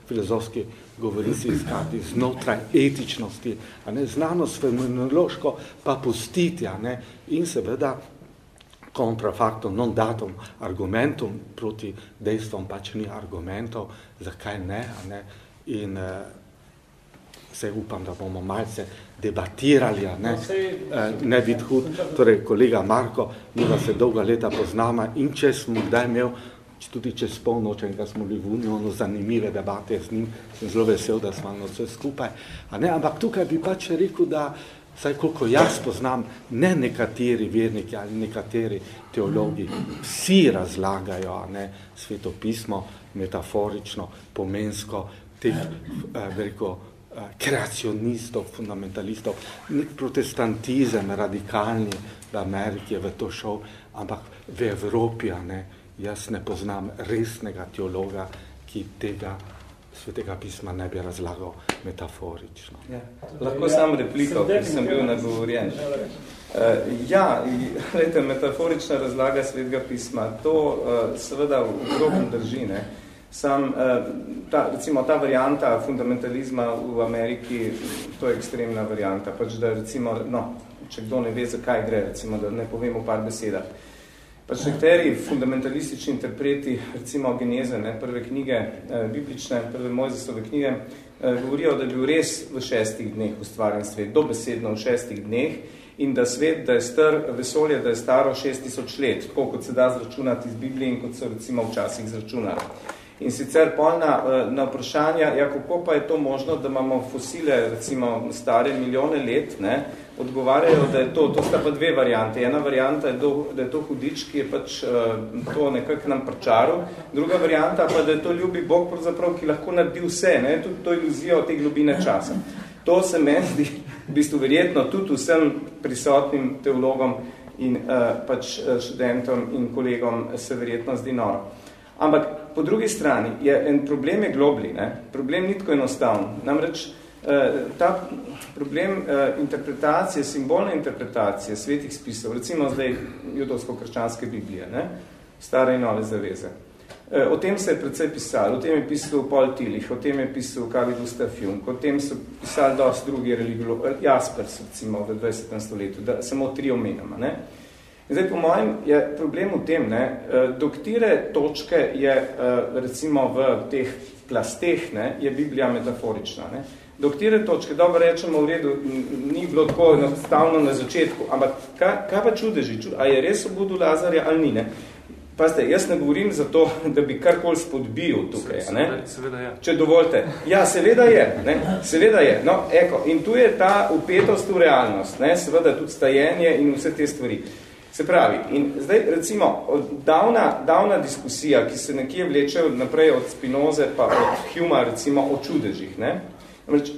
filozofski govorici iskati znotraj etičnosti, a ne, znanost fenomenološko pa pustiti, a ne, in seveda kontrafaktom, non datum argumentum proti dejstvom pač ni argumentov, zakaj ne, a ne, in uh, se upam, da bomo malce debatirali, a ne, uh, ne biti hud, torej kolega Marko, mi da se dolga leta poznama in če smo kdaj imel tudi čez polnoč, ko smo bili v Unijo, zanimive debate z njim, sem zelo vesel, da smo vse skupaj. A ne, ampak tukaj bi pač rekel, da saj koliko jaz poznam, ne nekateri verniki ali nekateri teologi, vsi razlagajo ne, svetopismo metaforično, pomensko, teh, eh, veliko, eh, kreacionistov, fundamentalistov, nek protestantizem radikalni v Ameriki je v to šel, ampak v Evropi, ne, jaz ne poznam resnega teologa, ki tega svetega pisma ne bi razlagal metaforično. Ja. Lahko sam repliko, ker sem bil nagovorjen. Uh, ja, lejte, metaforična razlaga svetega pisma, to uh, seveda v grobem drži. Ne? Sam, uh, ta, recimo, ta varianta fundamentalizma v Ameriki, to je ekstremna varianta. Pač, da recimo, no, če kdo ne ve, zakaj gre, recimo, da ne povem v par besedah. Pač nekateri fundamentalistični interpreti, recimo geneze, ne, prve knjige, eh, biblične, prve Mojzesove knjige, eh, govorijo, da je bil res v šestih dneh ustvarjen svet, dobesedno v šestih dneh, in da svet, da je star vesolje, da je staro šest tisoč let, tako kot se da zračunati iz Biblije in kot so recimo včasih zračunali. In sicer polna eh, na vprašanja, ja, kako pa je to možno, da imamo fosile, recimo, stare milijone let, ne, odgovarjajo, da je to, to sta pa dve variante. Ena varianta je, do, da je to hudič, ki je pač uh, to nekako nam pričaril, druga varianta pa, da je to ljubi Bog, ki lahko naredi vse, ne, tudi to iluzijo te globine časa. To se meni zdi, v bistvu verjetno, tudi vsem prisotnim teologom in uh, pač študentom in kolegom se verjetno zdi noro. Ampak po drugi strani je en problem je globli, ne? problem ni tako enostavno. Namreč eh, ta problem eh, interpretacije, simbolne interpretacije svetih spisov, recimo zdaj judovsko-krščanske Biblije, ne? stare in nove zaveze. Eh, o tem se je predvsej pisalo, o tem je pisal Paul Tillich, o tem je pisal Carl Gustav Jung, o tem so pisali dosti drugi religijolo, Jaspers recimo v 20. stoletju, da samo tri omenama. Ne? Zdaj, po mojem, je problem v tem, ne, eh, do katere točke je eh, recimo v teh plasteh, ne, je Biblija metaforična. Ne. Do katere točke, dobro rečemo v redu, ni bilo tako enostavno na začetku, ampak kaj, kaj pa čudeži? A je res obudu Lazarja ali ni? Ne? Pazite, jaz ne govorim za to, da bi karkoli spodbil tukaj. Ne? Seveda je. Če dovolite. Ja, seveda je. Ne? Seveda je. No, eko, in tu je ta upetost v realnost. Ne? Seveda tudi stajenje in vse te stvari. Se pravi, in zdaj recimo davna, davna diskusija, ki se nekje vleče naprej od Spinoze pa od Huma, recimo o čudežih. Ne? Namreč,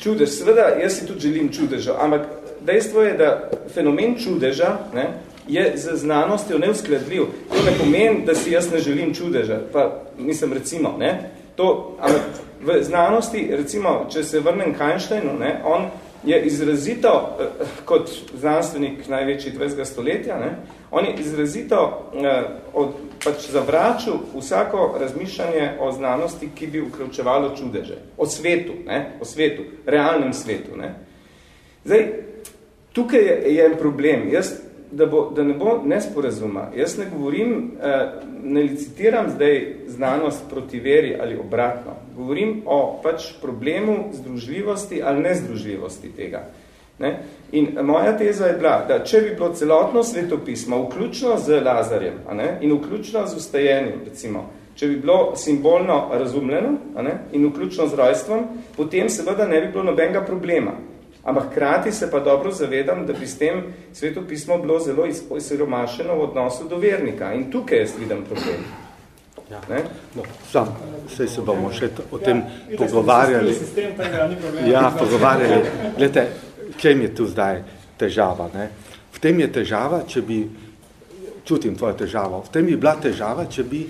čudež, seveda jaz si tudi želim čudeža, ampak dejstvo je, da fenomen čudeža ne, je z znanostjo neuskladljiv. To ne pomeni, da si jaz ne želim čudeža, pa mislim recimo, ne, to, ampak v znanosti, recimo, če se vrnem k Einsteinu, ne, on je izrazito, eh, kot znanstvenik največji 20. stoletja, ne, on je izrazito eh, od, pač zavračil vsako razmišljanje o znanosti, ki bi vključevalo čudeže. O svetu, ne, o svetu, realnem svetu. Ne. Zdaj, tukaj je, je en problem. Jaz da, bo, da ne bo nesporazuma. Jaz ne govorim, eh, ne licitiram zdaj znanost proti veri ali obratno. Govorim o pač problemu združljivosti ali nezdružljivosti tega. Ne? In moja teza je bila, da če bi bilo celotno svetopismo, vključno z Lazarjem a ne? in vključno z ustajenjem, recimo, če bi bilo simbolno razumljeno a ne? in vključno z rojstvom, potem seveda ne bi bilo nobenega problema. Ampak hkrati se pa dobro zavedam, da bi s tem sveto pismo bilo zelo izsiromašeno v odnosu do vernika. In tukaj jaz vidim problem. Ja. Ne? No, sam, vse se bomo še o tem ja, pogovarjali. Sistem, tega, ja, pogovarjali. Glede, čem je tu zdaj težava? Ne? V tem je težava, če bi, čutim tvojo težavo, v tem bi bila težava, če bi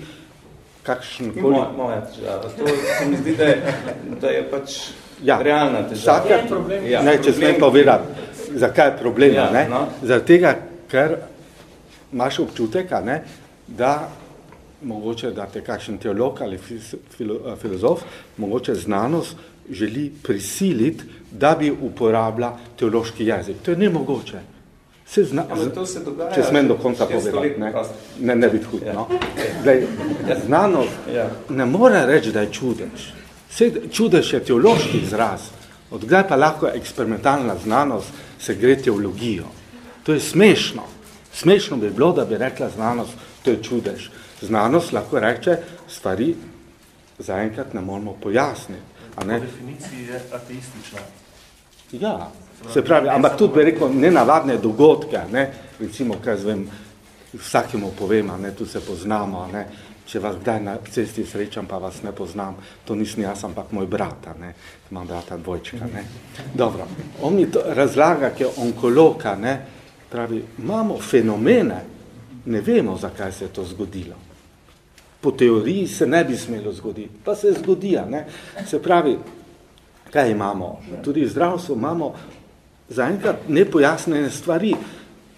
kakšen... Moja, moja težava. To se mi zdi, da je, da je pač ja. realna težava. Vsaka, problem. Ja, ne, če smem povedati, zakaj je problem, ja, ne? No. Zaradi tega, ker imaš občutek, ne, da mogoče, da te kakšen teolog ali filozof, mogoče znanost želi prisiliti, da bi uporabila teološki jezik. To je nemogoče. Se zna, to se dogaja, če smem do konca povedati, ne, ne, ne biti hud. Ja. No. Zdaj, znanost ja. ne more reči, da je čudež. Se, čudež je teološki izraz. Odkdaj pa lahko eksperimentalna znanost se gre teologijo? To je smešno. Smešno bi bilo, da bi rekla znanost, to je čudež. Znanost lahko reče, stvari zaenkrat ne moramo pojasniti. A ne? Po definiciji je ateistična. Ja, se pravi, ampak tudi bi rekel nenavadne dogodke, ne? recimo, kaj zvem, vsakemu povem, ne, tu se poznamo, ne, če vas kdaj na cesti srečam, pa vas ne poznam, to nisem jaz, ampak moj brata, ne, imam brata dvojčka, ne. Dobro, on mi to razlaga, ki je onkologa, ne, pravi, imamo fenomene, ne vemo, zakaj se je to zgodilo. Po teoriji se ne bi smelo zgoditi, pa se zgodi, ne. Se pravi, kaj imamo? Tudi v zdravstvu imamo zaenkrat nepojasnene stvari,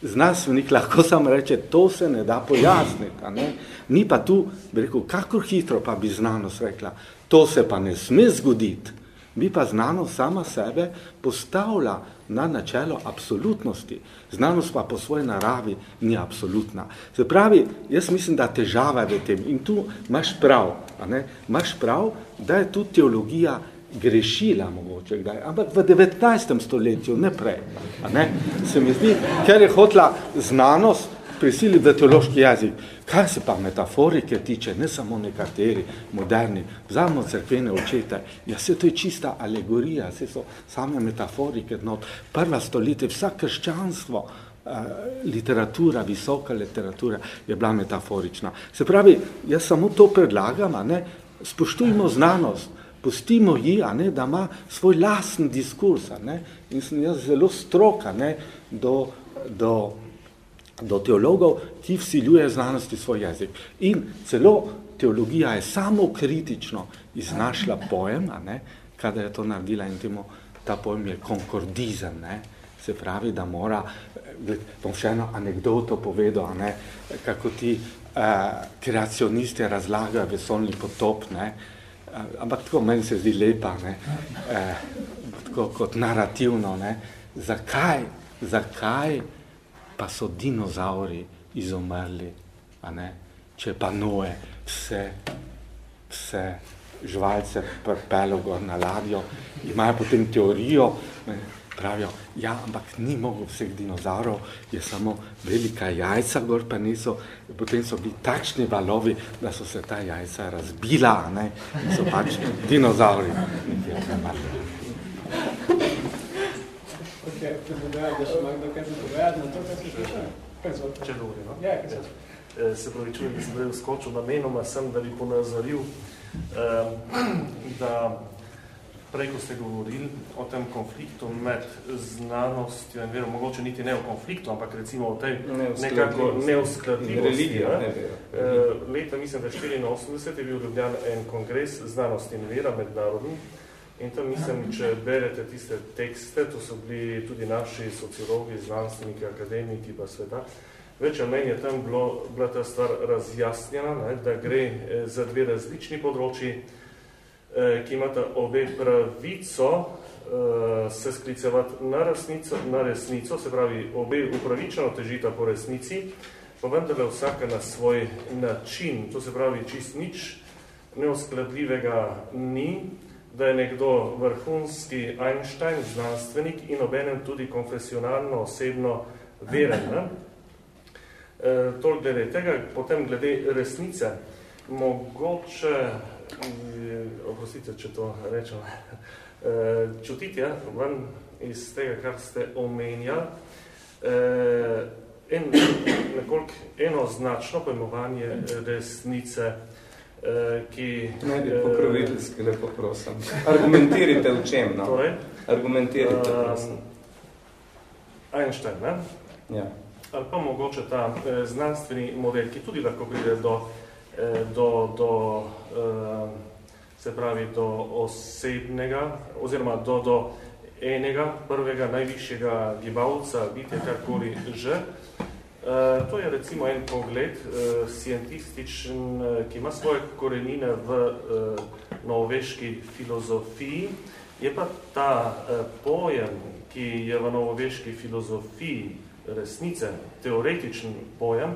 znanstvenik lahko samo reče, to se ne da pojasniti. Ne? Ni pa tu, bi rekel, kako hitro pa bi znanost rekla, to se pa ne sme zgoditi. Bi pa znanost sama sebe postavlja na načelo absolutnosti. Znanost pa po svoji naravi ni absolutna. Se pravi, jaz mislim, da težava je v tem. In tu imaš prav, a ne? imaš prav, da je tu teologija grešila mogoče kdaj, ampak v 19. stoletju, ne prej. A ne? Se mi zdi, ker je hotla znanost prisili v teološki jezik. Kaj se pa metaforike tiče, ne samo nekateri moderni, vzamo crkvene očete, ja se to je čista alegorija, se so same metaforike, no, prva stoletje, vsa krščanstvo, Uh, literatura, visoka literatura je bila metaforična. Se pravi, jaz samo to predlagam, a ne, spoštujmo znanost, pustimo ji, a ne, da ima svoj lasen diskurs. A ne, in sem jaz zelo stroka ne, do, do, do teologov, ki vsiljuje znanosti svoj jezik. In celo teologija je samo kritično iznašla pojem, a ne, kada je to naredila in temu ta pojem je konkordizem, ne, se pravi, da mora, bom še eno anegdoto povedal, a ne, kako ti eh, kreacionisti razlagajo vesolni potop, ne, ampak tako meni se zdi lepa, ne, eh, tako kot narativno, ne, zakaj, zakaj pa so dinozauri izumrli, a ne, če pa noe vse, vse žvalce prpelo gor na ladjo, imajo potem teorijo, ne, pravijo, ja, ampak ni mogel vseh dinozaurov, je samo velika jajca gor pa niso, potem so bili takšni valovi, da so se ta jajca razbila, ne, in so pač dinozauri. Če dobro, no? Ja, eh, se pravi, čujem, da sem prej skočil namenoma sem, da bi ponazoril, da prej, ko ste govorili o tem konfliktu med znanostjo in verom, mogoče niti ne o konfliktu, ampak recimo o tej nekako neuskladljivosti. Ne? Ne uh, leta, mislim, da 84 je bil ljubljan en kongres znanosti in vera mednarodni in tam mislim, če berete tiste tekste, to so bili tudi naši sociologi, znanstveniki, akademiki pa sveta, več ali menj je tam bilo, bila ta stvar razjasnjena, ne, da gre eh, za dve različni področji, Eh, ki imata obe pravico eh, se sklicevati na resnico, na resnico, se pravi, obe upravičeno težita po resnici, pa vendarle vsaka na svoj način, to se pravi, čist nič neuskladljivega ni, da je nekdo vrhunski Einstein, znanstvenik in obenem tudi konfesionalno, osebno veren. Ne? E, to glede tega, potem glede resnice, mogoče oprostite, če to rečem, eh, čutiti, ja, ven iz tega, kar ste omenjali, eh, en, nekoliko enoznačno pojmovanje resnice, ki... Ne bi pokroviteljski, lepo prosim. Argumentirite v čem, no? Torej, Argumentirite, prosim. Einstein, ne? Ja. Ali pa mogoče ta eh, znanstveni model, ki tudi lahko pride do, eh, do, do eh, se pravi, do osebnega, oziroma do, do enega, prvega, najvišjega gibalca, biti karkoli že. Uh, to je recimo en pogled uh, scientističen, uh, ki ima svoje korenine v novoveški filozofiji. Je pa ta pojem, ki je v novoveški filozofiji resnice, teoretičen pojem,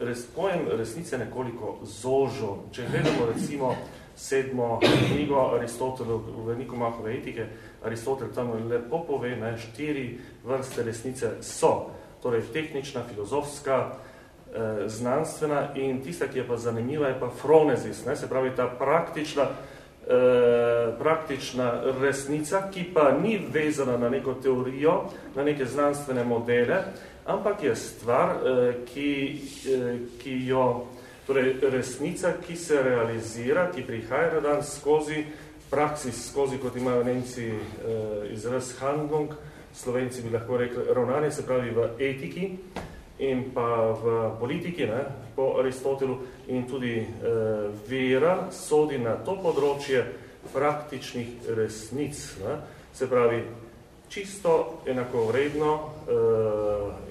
res, pojem resnice nekoliko zožo. Če gledamo recimo sedmo knjigo Aristotelu v Nikomahove etike, Aristotel tam lepo pove, ne, štiri vrste resnice so torej tehnična, filozofska, eh, znanstvena in tista, ki je pa zanimiva, je pa fronezis, ne? se pravi ta praktična, eh, praktična resnica, ki pa ni vezana na neko teorijo, na neke znanstvene modele, ampak je stvar, eh, ki, ki jo, torej resnica, ki se realizira, ki prihaja na dan skozi praksis, skozi, kot imajo Nemci izraz Handlung, Slovenci bi lahko rekli ravnanje, se pravi v etiki in pa v politiki, ne, po Aristotelu. In tudi e, vera sodi na to področje praktičnih resnic, ne, se pravi čisto enakovredno e,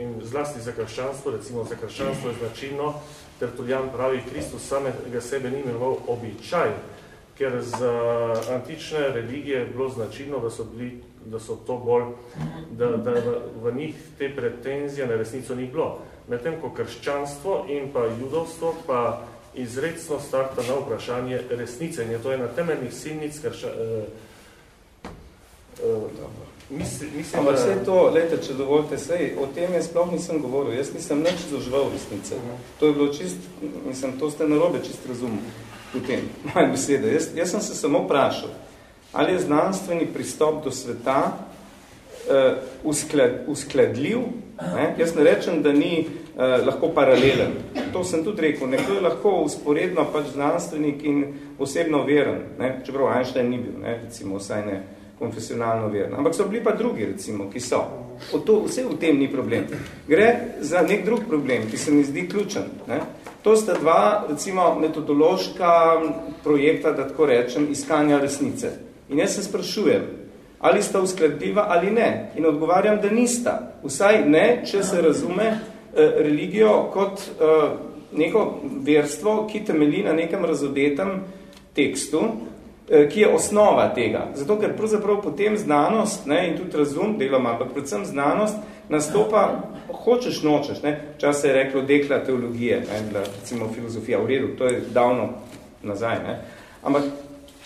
in zlasti za krščanstvo, recimo za krščanstvo je značilno, Tertulian pravi, Kristus samega sebe ni imenoval običaj, ker za antične religije je bilo značilno, da so bili da so to bolj, da, da v, v njih te pretenzije na resnico ni bilo. Medtem ko krščanstvo in pa judovstvo pa izredno starta na vprašanje resnice in je to ena temeljnih silnic krša, eh, eh, Mislim, mislim, Ampak vse to, lejte, če dovolite, sej, o tem jaz sploh nisem govoril, jaz nisem nič zažival resnice. -huh. To je bilo čist, mislim, to ste narobe čist razumel v tem, moje besede. Jaz, jaz sem se samo vprašal, ali je znanstveni pristop do sveta uh, usklad, uskladljiv. Ne? Jaz ne rečem, da ni uh, lahko paralelen. To sem tudi rekel. Nekdo je lahko usporedno pač znanstvenik in osebno veren. Ne? Čeprav Einstein ni bil, ne? recimo, vsaj ne konfesionalno veren. Ampak so bili pa drugi, recimo, ki so. O to, vse v tem ni problem. Gre za nek drug problem, ki se mi zdi ključen. Ne? To sta dva, recimo, metodološka projekta, da tako rečem, iskanja resnice. In jaz se sprašujem, ali sta uskladljiva ali ne. In odgovarjam, da nista. Vsaj ne, če se razume eh, religijo kot eh, neko verstvo, ki temelji na nekem razodetem tekstu, eh, ki je osnova tega. Zato, ker pravzaprav potem znanost ne, in tudi razum deloma, ampak predvsem znanost nastopa, hočeš, nočeš. Ne. Čas se je reklo dekla teologije, ne, bila, recimo filozofija, v redu, to je davno nazaj. Ne. Ampak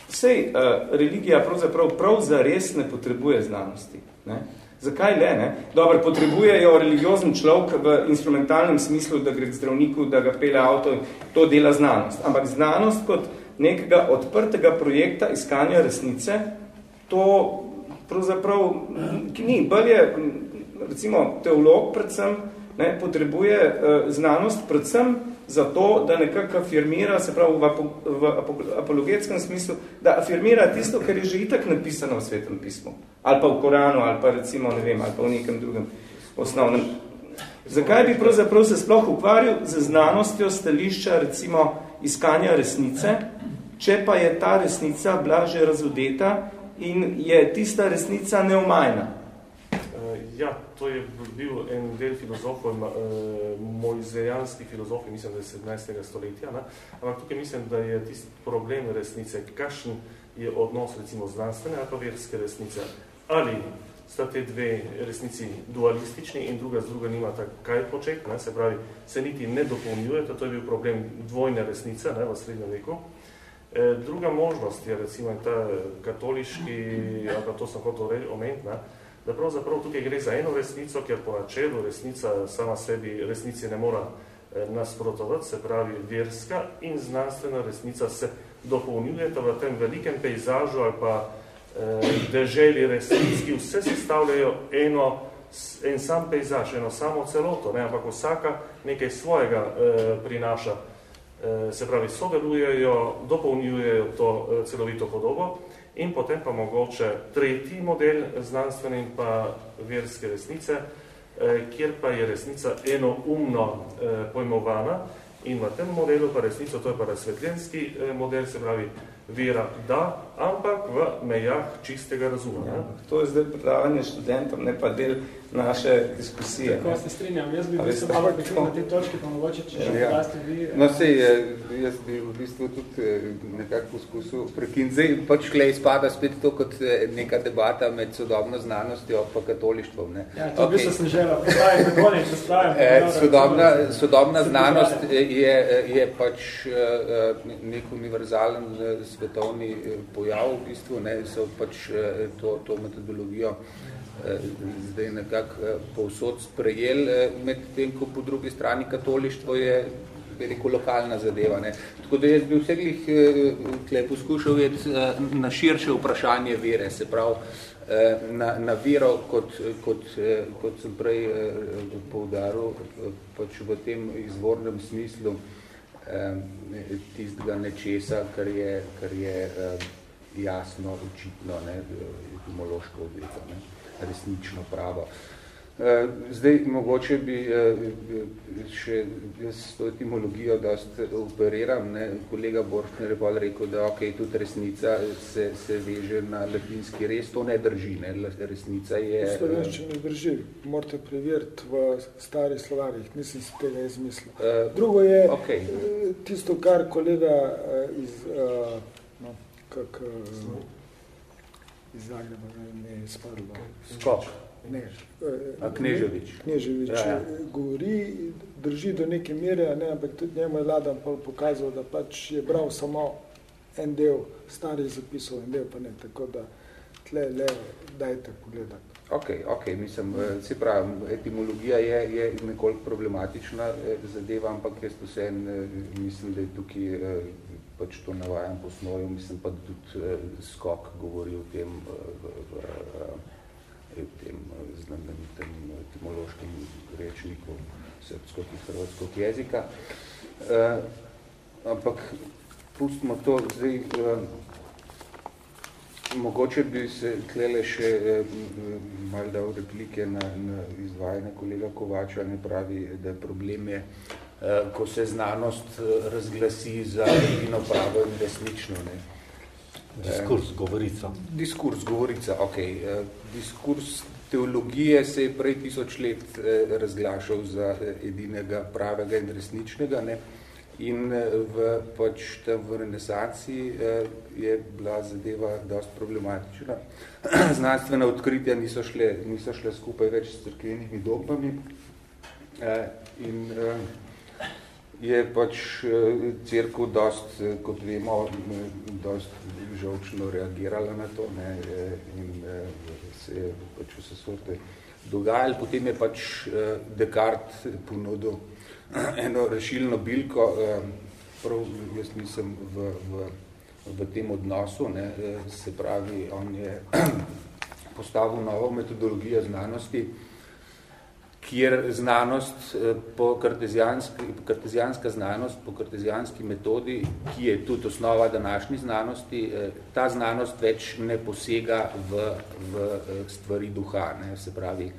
Sej, uh, religija pravzaprav prav zares ne potrebuje znanosti. Ne? Zakaj le? Ne? Dobro, potrebujejo religiozen človek v instrumentalnem smislu, da gre k zdravniku, da ga pele avto, to dela znanost. Ampak znanost kot nekega odprtega projekta iskanja resnice, to pravzaprav ni. Bolj je, recimo, teolog predvsem, ne, potrebuje uh, znanost predvsem zato, da nekako afirmira, se pravi v, ap v ap apologetskem smislu, da afirmira tisto, kar je že itak napisano v svetem pismu. Ali pa v Koranu, ali pa recimo, ne vem, ali pa v nekem drugem osnovnem. Zakaj bi pravzaprav se sploh ukvarjal z znanostjo stališča, recimo, iskanja resnice, če pa je ta resnica blaže razodeta in je tista resnica neumajna? Ja, to je bil en del filozofov, eh, mojzejanskih filozofov, mislim, da je 17. stoletja, ne? ampak tukaj mislim, da je tisti problem resnice, kakšen je odnos recimo znanstvene ali pa verske resnice. Ali sta te dve resnici dualistični in druga z druga nima kaj počet, ne? se pravi, se niti ne dopolnjuje, to je bil problem dvojne resnice ne? v srednjem veku. E, druga možnost je recimo ta katoliški, ali pa to sem hotel omeniti, da pravzaprav tukaj gre za eno resnico, ker po načelu resnica sama sebi resnici ne mora eh, nasprotovati, se pravi verska in znanstvena resnica se dopolnjujeta v tem velikem pejzažu ali pa deželi resnic, ki vse sestavljajo eno, en sam pejzaž, eno samo celoto, ne? ampak vsaka nekaj svojega eh, prinaša. Eh, se pravi, sodelujejo, dopolnjujejo to eh, celovito podobo in potem pa mogoče tretji model znanstvene in pa verske resnice, eh, kjer pa je resnica enoumno eh, pojmovana. In v tem modelu pa resnico, to je pa razsvetljenski eh, model, se pravi, vera da, ampak v mejah čistega razuma. Ne? To je zdaj predavanje študentom, ne pa del naše diskusije. Tako se strinjam, jaz bi se malo bekil na te točke, pa mogoče, če še ja. vi... Eh. No, sej, jaz bi v bistvu tudi eh, nekako poskusil prekin. Zdaj, pač klej spada spet to kot eh, neka debata med sodobno znanostjo pa katolištvom. Ne? Ja, to okay. bi se snežela, postavim, tako ne, če spravim. Sodobna, sodobna znanost je, je pač nek univerzalen svetovni pojav v bistvu, ne, so pač to, to metodologijo Eh, zdaj nekako eh, povsod sprejel, eh, med tem, ko po drugi strani katolištvo je veliko lokalna zadeva. Ne. Tako da jaz bi vseglih tle poskušal jeti na širše vprašanje vere, se pravi na, na vero, kot, kot, kot sem prej poudaril, pač v tem izvornem smislu tistega nečesa, kar je, kar je jasno, očitno, ne, etimološko odveto. Ne resnično pravo. Eh, zdaj, mogoče bi eh, še jaz s to etimologijo dost operiram. Ne? Kolega Boršner je rekel, da ok, tudi resnica se, se veže na latinski res. To ne drži. Ne? Resnica je... Slovenšče ne drži. Morate preveriti v starih slovarjih. Nisem si tega izmislil. Drugo je okay. tisto, kar kolega iz... No, kak, iz Zagreba ne je spadlo. Skop. Ne. A Kneževič. Kneževič ja, ja. govori, drži do neke mere, ne, ampak tudi njemu je Ladan pokazal, da pač je bral samo en del starih zapisov, en del pa ne, tako da tle le dajte pogledati. Ok, ok, mislim, eh, se pravi, etimologija je, je nekoliko problematična eh, zadeva, ampak jaz vsem eh, mislim, da je tukaj pač to navajam po snoju, mislim pa, da tudi eh, skok govori o tem, eh, v, v, v, v tem eh, znamenitem etimološkem rečniku srpsko in hrvatsko jezika. Eh, ampak pustimo to zdaj, eh, mogoče bi se tlele še eh, malo dal replike na, na izvajanje kolega Kovača, ne pravi, da problem je Eh, ko se znanost eh, razglasi za edino pravo in resnično. Ne. Diskurs, govorica. Diskurs, govorica, ok. Diskurs teologije se je prej tisoč let razglašal za edinega pravega in resničnega. Ne. In v, pač tam v renesanci je bila zadeva dost problematična. Znanstvena odkritja niso šle, niso šle skupaj več s crkvenimi dogmami. In je pač eh, crkva dost, eh, kot vemo, dost žalčno reagirala na to ne, in se je pač vse sorte dogajali. Potem je pač Descartes ponudil eno rešilno bilko, prav jaz nisem v, v, v tem odnosu, ne, se pravi, on je postavil novo metodologijo znanosti, kjer znanost eh, po kartezijanska znanost po kartezijanski metodi, ki je tudi osnova današnji znanosti, eh, ta znanost več ne posega v, v eh, stvari duha. Ne? Se pravi,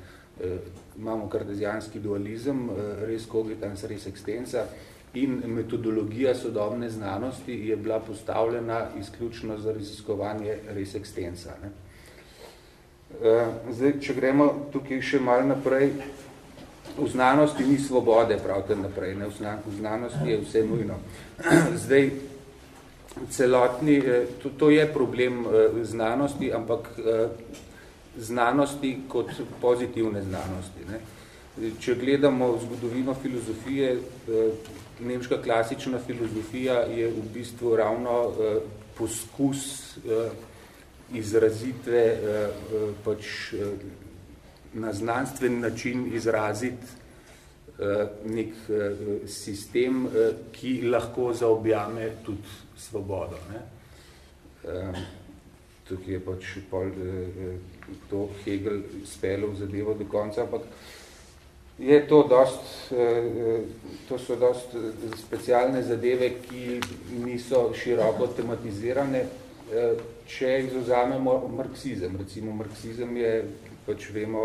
imamo kartezijanski dualizem, res cogitans, res extensa, in metodologija sodobne znanosti je bila postavljena izključno za raziskovanje res extensa. Ne? Zdaj, če gremo tukaj še malo naprej, v znanosti ni svobode, pravite naprej, ne? v znanosti je vse nujno. Zdaj, celotni, eh, to, to je problem eh, znanosti, ampak eh, znanosti kot pozitivne znanosti. Ne? Če gledamo zgodovino filozofije, nemška klasična filozofija je v bistvu ravno poskus izrazitve pač na znanstven način izraziti eh, nek eh, sistem, eh, ki lahko zaobjame tudi svobodo. Ne? tukaj je pač pol, to Hegel spelil zadevo do konca, ampak je to dost, to so dost specialne zadeve, ki niso široko tematizirane, če izuzamemo marksizem. Recimo marksizem je, pač vemo,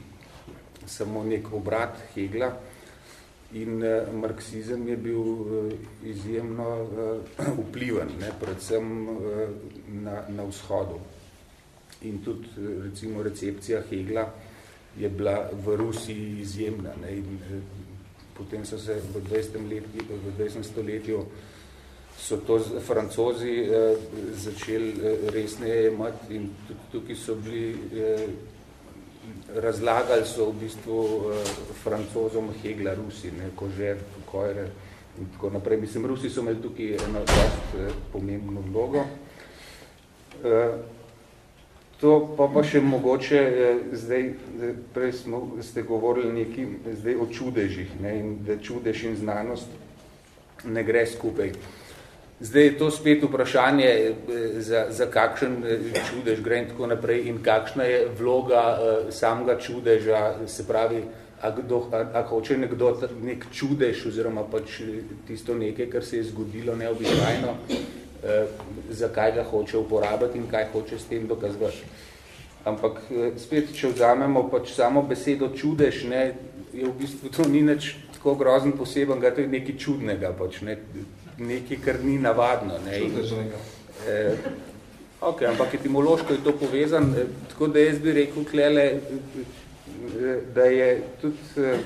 samo nek obrat Hegla, In uh, marksizem je bil uh, izjemno uh, vpliven, ne, predvsem na, na vzhodu. In tudi, recimo, recepcija Hegla je bila v Rusiji izjemna. Ne, in, potem so se v 20. Leti, v 20. stoletju so to francozi uh, začeli uh, resneje imati in tukaj so bili uh, razlagali so v bistvu uh, francozom Hegla Rusi, ne, Kožer, Kojre in tako naprej. Mislim, Rusi so imeli tukaj eno dost uh, pomembno vlogo. Uh, to pa pa še mogoče, uh, zdaj, prej smo, ste govorili neki, zdaj o čudežih, ne, in da čudež in znanost ne gre skupaj. Uh, Zdaj je to spet vprašanje, eh, za, za kakšen eh, čudež gre in tako naprej in kakšna je vloga uh, samega čudeža, se pravi, a, kdo, a, a hoče nekdo nek čudež oziroma pač tisto nekaj, kar se je zgodilo neobičajno, uh, zakaj ga hoče uporabiti in kaj hoče s tem dokazvati. Ampak spet, če vzamemo pač samo besedo čudež, ne, je v bistvu to ni nič tako grozen poseben, to je nekaj čudnega, pač, ne, nekaj, kar ni navadno. Ne? In, eh, ok, ampak etimološko je to povezan, eh, tako da jaz bi rekel, klele, eh, da je tudi eh,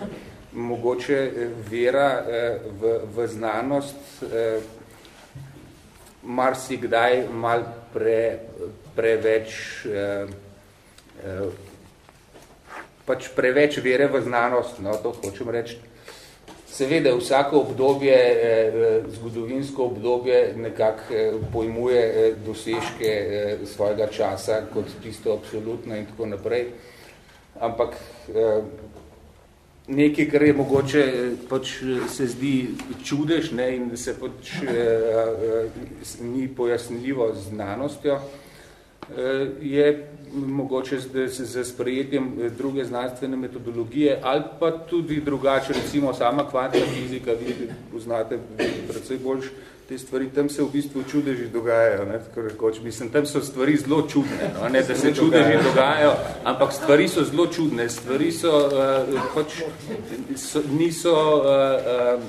mogoče eh, vera eh, v, v znanost eh, marsikdaj mal pre, preveč eh, eh, pač preveč vere v znanost, no, to hočem reči, Seveda, vsako obdobje, eh, eh, zgodovinsko obdobje nekako eh, pojmuje dosežke svojega časa kot tisto absolutno in tako naprej. Ampak nekaj, kar je mogoče pač se zdi čudež ne, in se pač ni pojasnljivo z znanostjo, je mogoče z, z, z sprejetjem eh, druge znanstvene metodologije ali pa tudi drugače, recimo sama kvantna fizika, vi poznate predvsej boljš te stvari, tam se v bistvu čudeži dogajajo, ne, tako rekoč, mislim, tam so stvari zelo čudne, no, ne, da se čudeži dogajajo, ampak stvari so zelo čudne, stvari so, uh, pač, so niso, uh, uh,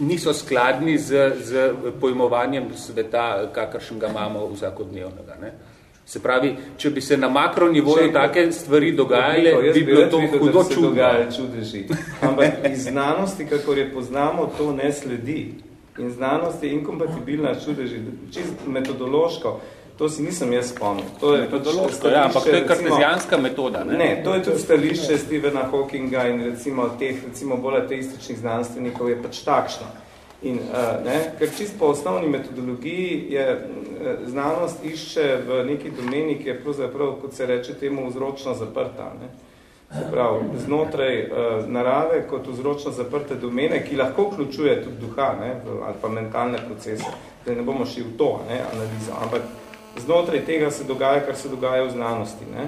niso skladni z, z pojmovanjem sveta, kakršen ga imamo vsakodnevnega, ne. Uh, Se pravi, če bi se na makronivoju take stvari dogajale, bi bilo to videl, hudo čudno. Dogaja, čudeži. Ampak iz znanosti, kakor je poznamo, to ne sledi. In znanost je inkompatibilna čudeži, čist metodološko. To si nisem jaz spomnil. To je metodološko, ja, ampak to je kartezijanska metoda. Ne? ne, to je tudi stališče Stephena Hawkinga in recimo teh recimo bolj ateističnih znanstvenikov je pač takšno. In, uh, ne, ker čisto po osnovni metodologiji je uh, znanost išče v neki domeni, ki je pravzaprav, kot se reče, temu vzročno zaprta. Ne. Se pravi, znotraj uh, narave kot vzročno zaprte domene, ki lahko vključuje tudi duha ne, ali pa mentalne procese, da ne bomo šli v to ne, analizo, ampak znotraj tega se dogaja, kar se dogaja v znanosti. Ne.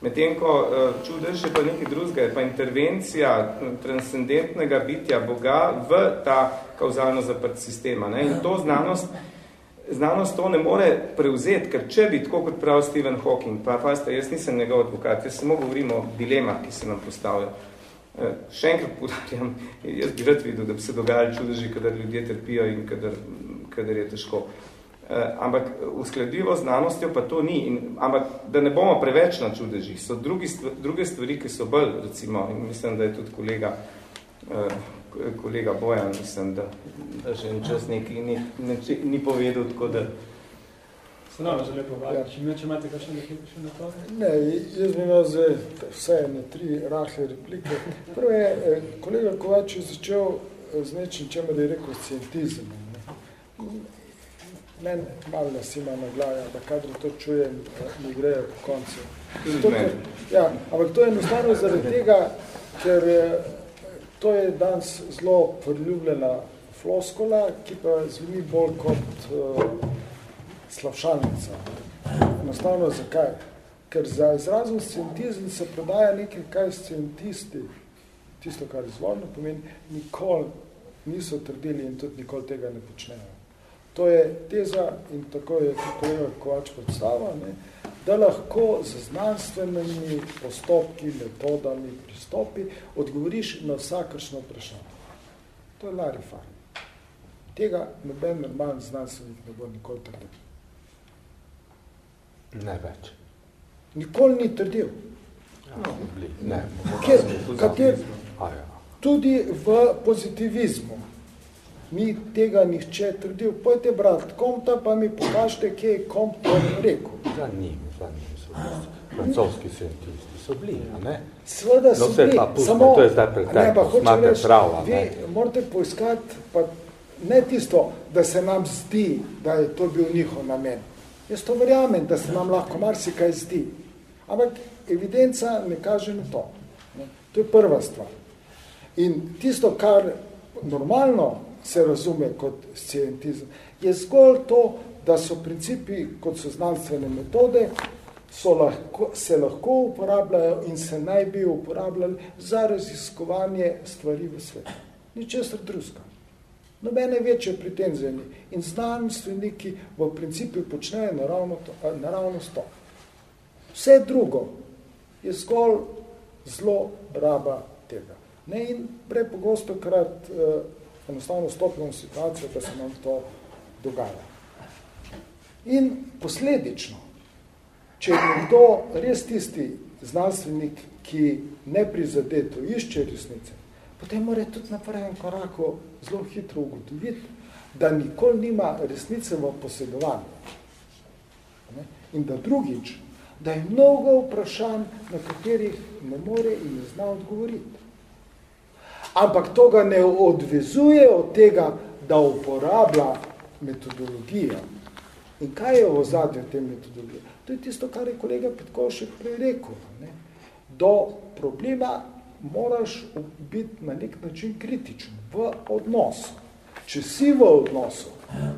Medtem ko uh, čudež je pa nekaj drugega, je pa intervencija transcendentnega bitja Boga v ta kauzalno zaprt sistema. Ne? In to znanost, znanost to ne more prevzeti, ker če bi tako kot prav Stephen Hawking, pa fasta, jaz nisem njegov advokat, jaz samo govorim o dilemah, ki se nam postavljajo. Eh, še enkrat podarjam, jaz bi rad videl, da bi se dogajali čudeži, kadar ljudje trpijo in kadar, kadar je težko. Uh, ampak uskladljivo znanostjo pa to ni. In, ampak da ne bomo preveč na čudežih, so drugi stvari, druge stvari, ki so bolj, recimo, in mislim, da je tudi kolega uh, kolega Bojan, mislim, da, da že en čas nekaj ni, ni, ni povedal, tako da... Se nam zelo lepo vaja. Če, imate kakšne nekaj še na to? Ne, jaz bi imel zdaj vse ene tri rahle replike. Prvo je, eh, kolega Kovač je začel eh, z nečim, čemu je rekel scientizem. Meni malo nas ima na glavi, da kadro to čujem, eh, mi grejo po koncu. To, ker, ja, ampak to je enostavno zaradi tega, ker To je danes zelo priljubljena floskola, ki pa zveni bolj kot uh, slavšalnica. Enostavno zakaj? Ker za izrazom scientizm se prodaja nekaj, kaj scientisti, tisto, kar izvorno pomeni, nikoli niso trdili in tudi nikoli tega ne počnejo. To je teza in tako je tudi kolega Kovač predstava, ne, da lahko z znanstvenimi postopki, metodami, pristopi odgovoriš na vsakršno vprašanje. To je larifar. Tega noben normalen znanstvenik ne bo nikoli trdil. Ne več. Nikoli ni trdil. No, ne, Ker, kater, A, ja. tudi v pozitivizmu ni tega nihče trdil. Pojte, brat, Comta, pa mi pokažite, kje je to rekel. Za njim, za njim so. Francoski scientisti so bili, a ne? Sveda so No, bili, pa pustimo, to je zdaj preteklost, imate prav, a vi ne? morate poiskati, pa ne tisto, da se nam zdi, da je to bil njihov namen. Jaz to verjamem, da se nam lahko marsikaj zdi. Ampak evidenca ne kaže na to. To je prva stvar. In tisto, kar normalno se razume kot scientizem, je zgolj to, da so principi, kot so znanstvene metode, so lahko, se lahko uporabljajo in se naj bi uporabljali za raziskovanje stvari v svetu. Ničesar drugega. Nobene večje pretenzije ni. In znanstveniki v principu počnejo naravno to, naravnost to. Vse drugo je zgolj zelo raba tega. Ne? In prepogosto krat eh, enostavno stopimo v situacijo, da se nam to dogaja. In posledično, če je nekdo res tisti znanstvenik, ki neprizadeto išče resnice, potem mora tudi na prvem koraku zelo hitro ugotoviti, da nikoli nima resnice v posedovanju. Ne? In da drugič, da je mnogo vprašanj, na katerih ne more in ne zna odgovoriti. Ampak to ga ne odvezuje od tega, da uporablja metodologijo. In kaj je v ozadju te metodologije? To je tisto, kar je kolega Petkovšek prej rekel. Ne? Do problema moraš biti na nek način kritičen v odnosu. Če si v odnosu,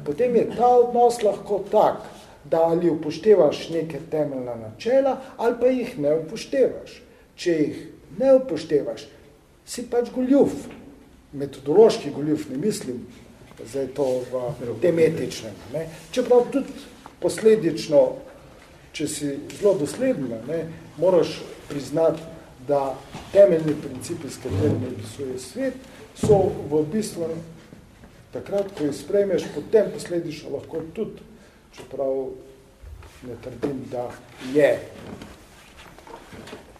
potem je ta odnos lahko tak, da ali upoštevaš neke temeljna načela, ali pa jih ne upoštevaš. Če jih ne upoštevaš, si pač goljuf. Metodološki goljuf, ne mislim, zdaj to v tem etičnem. Ne. Čeprav tudi posledično, če si zelo dosleden, ne, moraš priznati, da temeljni principi, s katerimi opisuje svet, so v bistvu takrat, ko jih sprejmeš, potem posledično lahko tudi, čeprav ne trdim, da je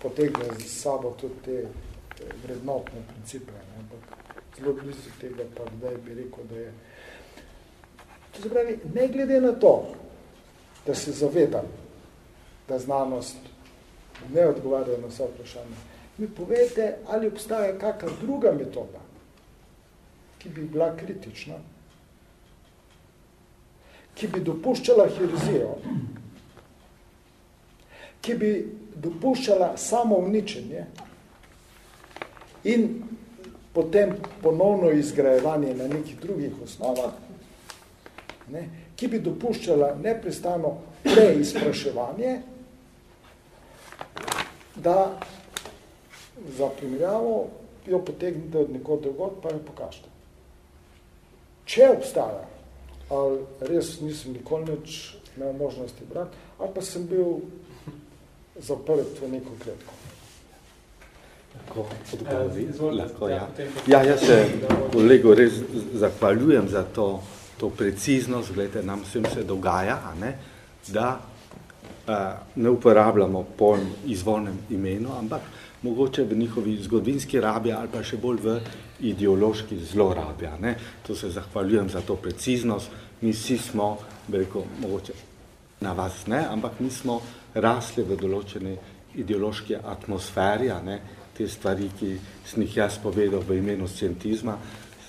potegne z sabo tudi te vrednotne principe, ne, ampak zelo blizu tega pa zdaj bi rekel, da je. To se pravi, ne glede na to, da se zavedam, da znanost ne odgovarja na vse vprašanje, mi povete, ali obstaja kakšna druga metoda, ki bi bila kritična, ki bi dopuščala herezijo, ki bi dopuščala samo uničenje in potem ponovno izgrajevanje na nekih drugih osnovah, ne, ki bi dopuščala neprestano preizpraševanje, da za primerjavo jo potegnite od nekod drugod, pa jo pokažete. Če obstaja, ali res nisem nikoli nič imel možnosti brati, ali pa sem bil zaprt v neko kletko. Lahko odgovori, lahko, ja. Ja, jaz se kolego res zahvaljujem za to, to preciznost, gledajte, nam vsem se dogaja, a ne, da a, ne uporabljamo pojm izvornem imenu, ampak mogoče v njihovi zgodovinski rabi ali pa še bolj v ideološki zlorabi. a Ne. To se zahvaljujem za to preciznost. Mi vsi smo, rekel, mogoče na vas ne, ampak mi smo rasli v določeni ideološki atmosferi, a ne, te stvari, ki sem jih jaz povedal v imenu scientizma,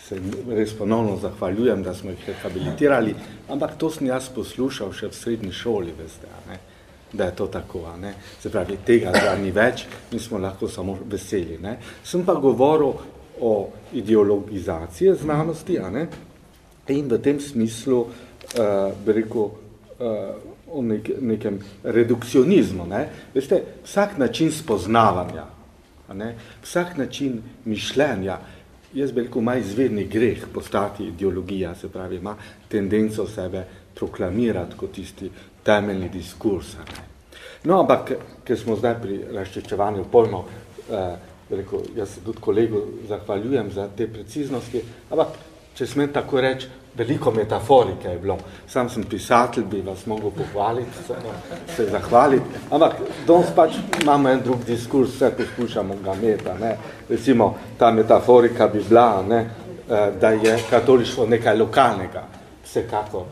se res ponovno zahvaljujem, da smo jih rehabilitirali, ampak to sem jaz poslušal še v srednji šoli, veste, a ne, da je to tako, a ne. Se pravi, tega zdaj ni več, mi smo lahko samo veseli, ne. Sem pa govoril o ideologizaciji znanosti, a ne, in v tem smislu, uh, bi rekel, o nek, nekem redukcionizmu. Ne? Veste, vsak način spoznavanja, ne? vsak način mišljenja, jaz bi rekel, ima izvedni greh postati ideologija, se pravi, ima tendenco sebe proklamirati kot tisti temeljni diskurs. Ne? No, ampak, ker smo zdaj pri razčečevanju pojmov, eh, rekel, jaz se tudi kolegu zahvaljujem za te preciznosti, ampak, če smem tako reči, veliko metaforike je bilo. Sam sem pisatelj, bi vas mogel pohvaliti, se, se zahvaliti, ampak danes pač imamo en drug diskurs, vse poskušamo ga meta, ne. Recimo, ta metaforika bi bila, ne, eh, da je katolištvo nekaj lokalnega, vsekako,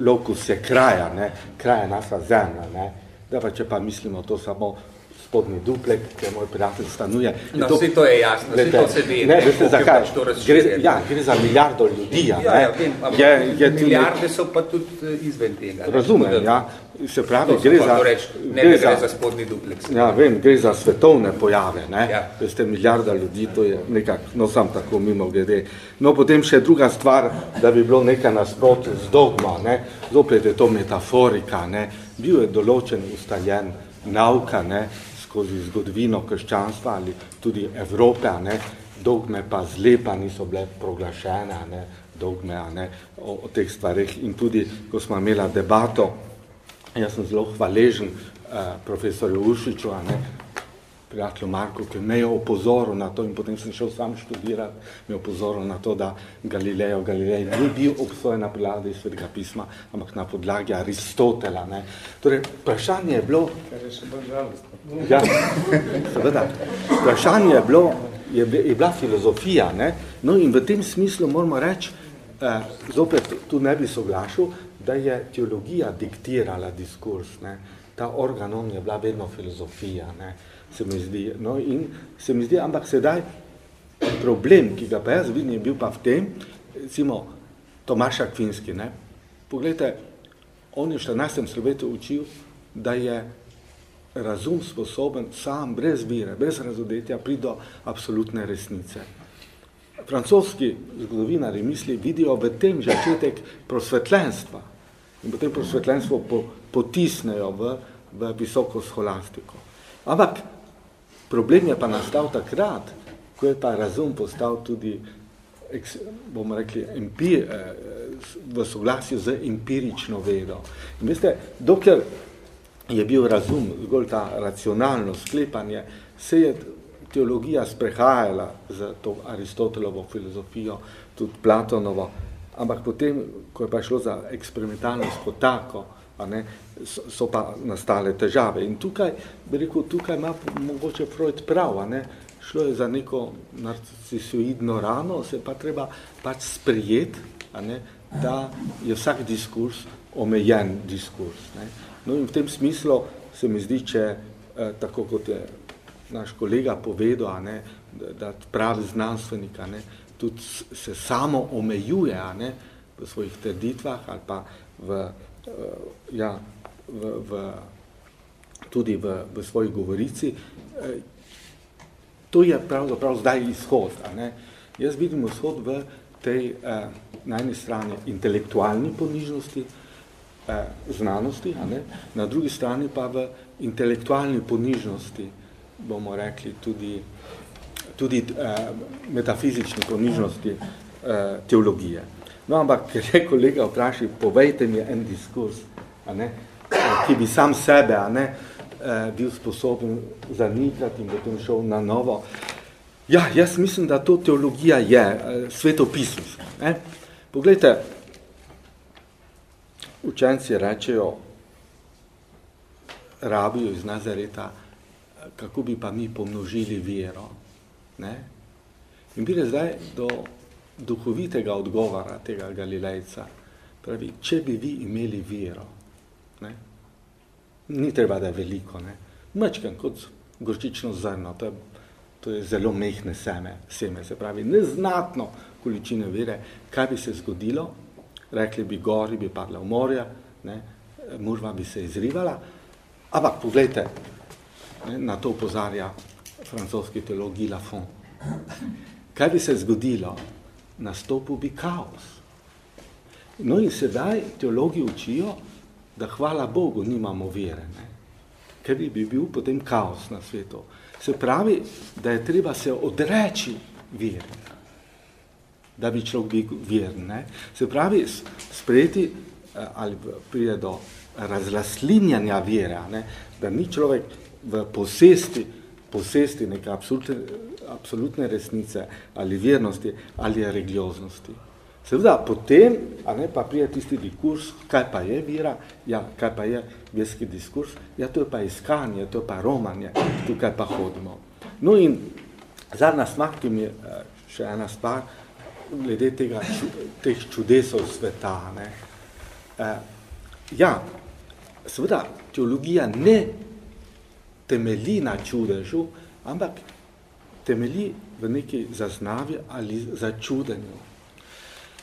lokus je kraja, ne, kraja naša zemlja, ne, da pa če pa mislimo to samo spodnji duplek, kjer moj prijatelj stanuje. No, to, vse to je jasno, vse to se ve. Ne, veste, zakaj? Pač to gre, ja, gre za milijardo ljudi. Ja, ja, ja, vem, je, je milijarde so pa tudi eh, izven tega. Ne? Razumem, ja. Se pravi, gre za, reč, ne, gre, za, za spodnji dupleks. Ja, vem, gre za svetovne pojave. Ne? Ja. Veste, milijarda ljudi, to je nekak, no sam tako mimo glede. No, potem še druga stvar, da bi bilo nekaj nasprot z dogma, ne? zopet je to metaforika, ne? bil je določen, ustaljen nauka, ne? Skozi zgodovino krščanstva ali tudi Evrope, a ne, dogme pa zlepa niso bile proglašene, a ne, dogme a ne, o, o teh stvarih. In tudi, ko smo imela debato, jaz sem zelo hvaležen eh, profesorju Ušiču, a ne, prijatelju Marku, ki me je opozoril na to in potem sem šel sam študirati, me je opozoril na to, da Galileo Galilei ni bil obsojen na podlagi svetega pisma, ampak na podlagi Aristotela. Ne. Torej, vprašanje je bilo... Kar je še bolj žalostno. Ja, seveda. Vprašanje je bilo, je, je bila filozofija, ne. No in v tem smislu moramo reči, eh, zopet tu ne bi soglašal, da je teologija diktirala diskurs, ne. Ta organon je bila vedno filozofija, ne se mi zdi. No, in se mi zdi, ampak sedaj problem, ki ga pa jaz vidim, je bil pa v tem, recimo Tomaš Akvinski, ne, poglejte, on je v 14. slovetu učil, da je razum sposoben sam, brez vire, brez razodetja, priti do absolutne resnice. Francoski zgodovinari misli vidijo v tem začetek prosvetljenstva in potem prosvetljenstvo po, potisnejo v, v visoko scholastiko. Ampak Problem je pa nastal takrat, ko je pa razum postal tudi, bomo rekli, empir, eh, v soglasju z empirično vedo. In veste, dokler je bil razum, zgolj ta racionalno sklepanje, se je teologija sprehajala z to Aristotelovo filozofijo, tudi Platonovo, ampak potem, ko je pa šlo za eksperimentalno spotako, a ne, so, so pa nastale težave. In tukaj, bi rekel, tukaj ima mogoče Freud prav, a ne, šlo je za neko narcisoidno rano, se pa treba pač sprijeti, a ne, da je vsak diskurs omejen diskurs. Ne. No in v tem smislu se mi zdi, če eh, tako kot je naš kolega povedal, a ne, da, da pravi znanstvenik, a ne, tudi se samo omejuje a ne, v svojih trditvah ali pa v uh, ja, v, v, tudi v, v svoji govorici. Uh, to je pravzaprav zdaj izhod. A ne? Jaz vidim izhod v tej uh, na eni strani intelektualni ponižnosti, znanosti, ne? na drugi strani pa v intelektualni ponižnosti, bomo rekli, tudi, tudi uh, metafizični ponižnosti uh, teologije. No, ampak, ker je kolega vprašal, povejte mi en diskurs, a ne, ki bi sam sebe a ne, eh, bil sposoben zanikati in potem šel na novo. Ja, jaz mislim, da to teologija je, eh, svetopism. Ne. Poglejte, učenci rečejo, rabijo iz Nazareta, kako bi pa mi pomnožili vero. Ne? In bile zdaj do duhovitega odgovora tega Galilejca. Pravi, če bi vi imeli vero, ne, ni treba, da je veliko, ne, mečken kot gorčično zrno, to je, to je zelo mehne seme, seme, se pravi, neznatno količine vere, kaj bi se zgodilo, rekli bi gori, bi padla v morja, ne, mužva bi se izrivala, ampak pogledajte, ne, na to upozarja francoski teolog Guy Lafont. Kaj bi se zgodilo, nastopil bi kaos. No in sedaj teologi učijo, da hvala Bogu nimamo vere, ne? ker bi bil potem kaos na svetu. Se pravi, da je treba se odreči veri, da bi človek bil veren. Ne? Se pravi, sprejeti eh, ali pride do razlaslinjanja vere, ne? da ni človek v posesti, posesti neke absolutne, absolutne resnice ali vernosti ali religioznosti. Seveda, potem, a ne, pa prije tisti diskurs, kaj pa je vira, ja, kaj pa je verski diskurs, ja, to je pa iskanje, to je pa romanje, tukaj pa hodimo. No in zadnja stvar, ki mi je eh, še ena stvar, glede tega, teh čudesov sveta, ne. E, ja, seveda, teologija ne temelji na čudežu, ampak temelji v neki zaznavi ali začudenju.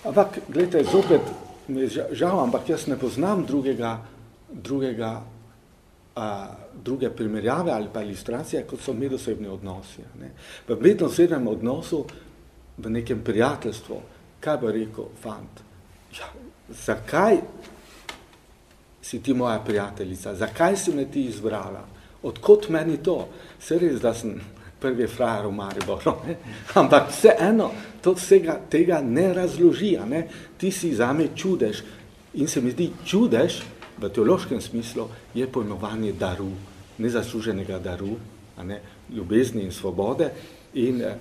Ampak, gledajte, zopet, žal, ampak jaz ne poznam drugega, drugega, a, druge primerjave ali pa ilustracije, kot so medosebni odnosi. Ne. V medosebnem odnosu, v nekem prijateljstvu, kaj bi rekel fant? Ja, zakaj si ti moja prijateljica? Zakaj si me ti izbrala? Odkot meni to? Se res, da sem prvi frajer v Mariboru, ne? ampak vseeno, to vsega tega ne razloži, ne? ti si zame čudež in se mi zdi čudež v teološkem smislu je pojmovanje daru, nezasluženega daru, a ne? ljubezni in svobode in eh,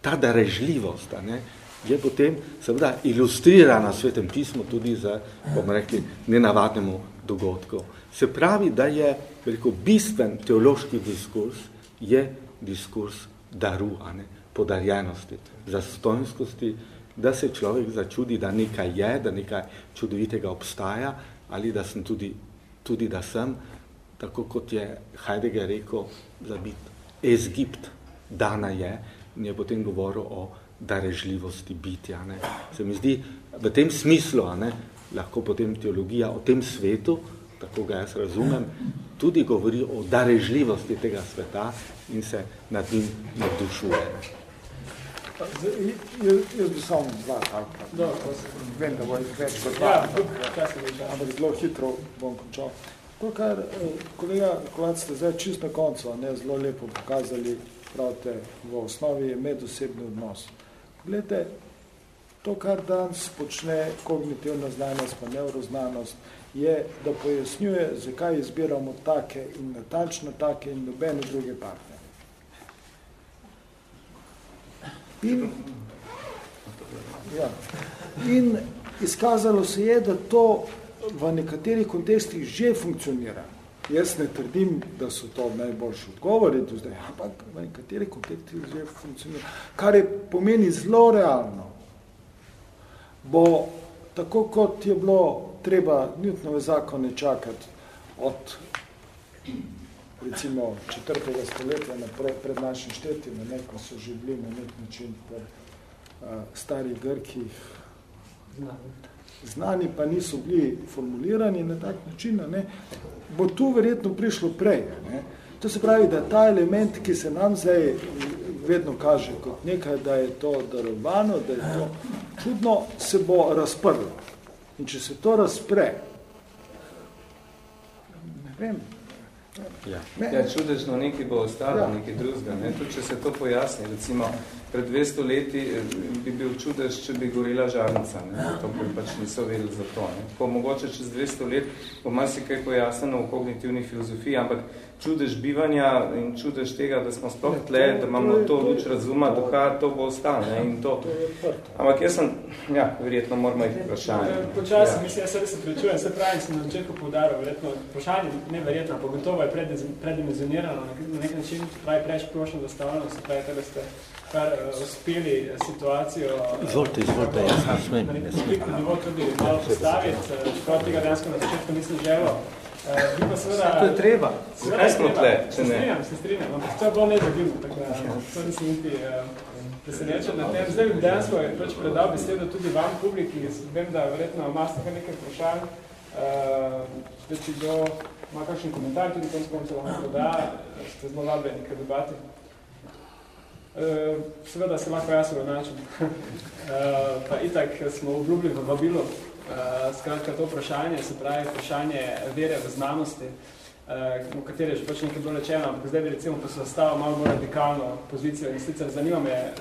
ta darežljivost ne? je potem seveda ilustrirana v svetem pismu tudi za, bom rekli, nenavadnemu dogodku. Se pravi, da je veliko bistven teološki diskurs je diskurs daru, a ne, podarjenosti, zastojnskosti, da se človek začudi, da nekaj je, da nekaj čudovitega obstaja, ali da sem tudi, tudi da sem, tako kot je Heidegger rekel, za biti Ezgipt, dana je, in je potem govoril o darežljivosti bitja. Ne. Se mi zdi, v tem smislu, a ne, lahko potem teologija o tem svetu, tako ga jaz razumem, tudi govori o darežljivosti tega sveta in se nad njim navdušuje. Jaz bi samo dva talka. Vem, da bo več kot dva, ampak zelo hitro bom končal. To, kar eh, kolega Kolac ste zdaj čist na koncu, ne zelo lepo pokazali, pravite, v osnovi je medosebni odnos. Glede, to, kar danes počne kognitivna znanost, pa neuroznanost, je, da pojasnjuje, zakaj izbiramo take in natančno take in nobene druge partne. In, ja, in izkazalo se je, da to v nekaterih kontekstih že funkcionira. Jaz ne trdim, da so to najboljši odgovori do zdaj, ampak v nekaterih kontekstih že funkcionira. Kar je pomeni zelo realno, bo tako kot je bilo treba Newtonove zakone čakati od recimo četrtega stoletja naprej, pred našim štetjem, ne, ko so že bili na nek način po uh, starih Grkih znani, pa niso bili formulirani na tak način, ne, bo tu verjetno prišlo prej. Ne. To se pravi, da ta element, ki se nam zdaj vedno kaže kot nekaj, da je to darovano, da je to čudno, se bo razprlo. In če se to razpre, ne vem, Ja. ja, čudežno nekaj bo ostalo, ja. nekaj drugega. Ne? Tudi, če se to pojasni, recimo, pred 200 leti eh, bi bil čudež, če bi gorela žarnica, ne? to bi pač niso vedeli za to. Ne? Ko mogoče čez 200 let bo marsikaj pojasneno v kognitivni filozofiji, ampak čudež bivanja in čudež tega, da smo sploh tle, da imamo to luč razuma, duha, to bo ostalo. Ne? In to. Ampak jaz sem, ja, verjetno moramo iti vprašanje. Počasi, ja. mislim, jaz se pričujem, se pravi, sem na začetku povdaril, verjetno vprašanje, ne verjetno, pa gotovo je predimenzionirano na nek način, pravi preč prošlo zastavljeno, se pravi, da ste kar uh, uspeli situacijo izvolite, izvolite, jaz ne smem, ne smem. Na tudi malo postaviti, čeprav tega dejansko na začetku nisem želel. Uh, pa seveda, to je treba. Zakaj smo tle? Se strinjam, se strinjam. Ampak to je bilo nezagibno, tako da to nisem niti uh, presenečen na tem. Zdaj dejansko je pač predal besedo tudi vam, publiki. Vem, da verjetno imate nekaj vprašanj. Uh, če kdo ima kakšen komentar, tudi konc konca lahko da, ste zelo vabljeni k debati. Uh, seveda se lahko jaz uravnačim. uh, pa itak smo obljubili v vabilu skratka, to vprašanje, se pravi vprašanje vere v znanosti, v kateri je že pač nekaj bilo rečeno, ampak zdaj bi recimo postavil malo bolj radikalno pozicijo in sicer zanima me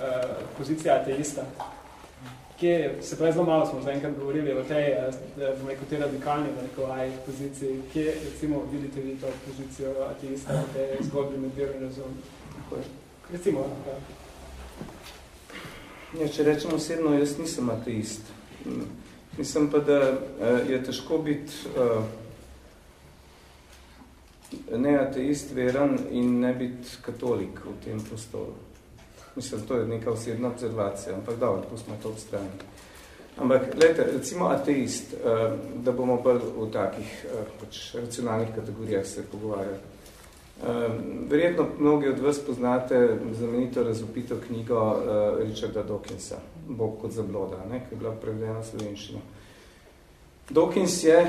pozicija ateista. Kje, se pravi, zelo malo smo zaenkrat govorili o tej, bom rekel, tej radikalni, aj poziciji. Kje, recimo, vidite vi to pozicijo ateista v tej zgodbi med vero in razum? Recimo, da. Ja, če rečem osebno, jaz nisem ateist. Mislim pa, da je težko biti ne ateist veren in ne biti katolik v tem prostoru. Mislim, to je neka osebna observacija, ampak dobro, pustimo to obstrani. Ampak, gledajte, recimo ateist, da bomo bolj v takih pač, racionalnih kategorijah se pogovarjali. Verjetno mnogi od vas poznate znamenito razupito knjigo Richarda Dawkinsa, Bog kot zabloda, ne, ki je bila prevedena v slovenščino. Dawkins je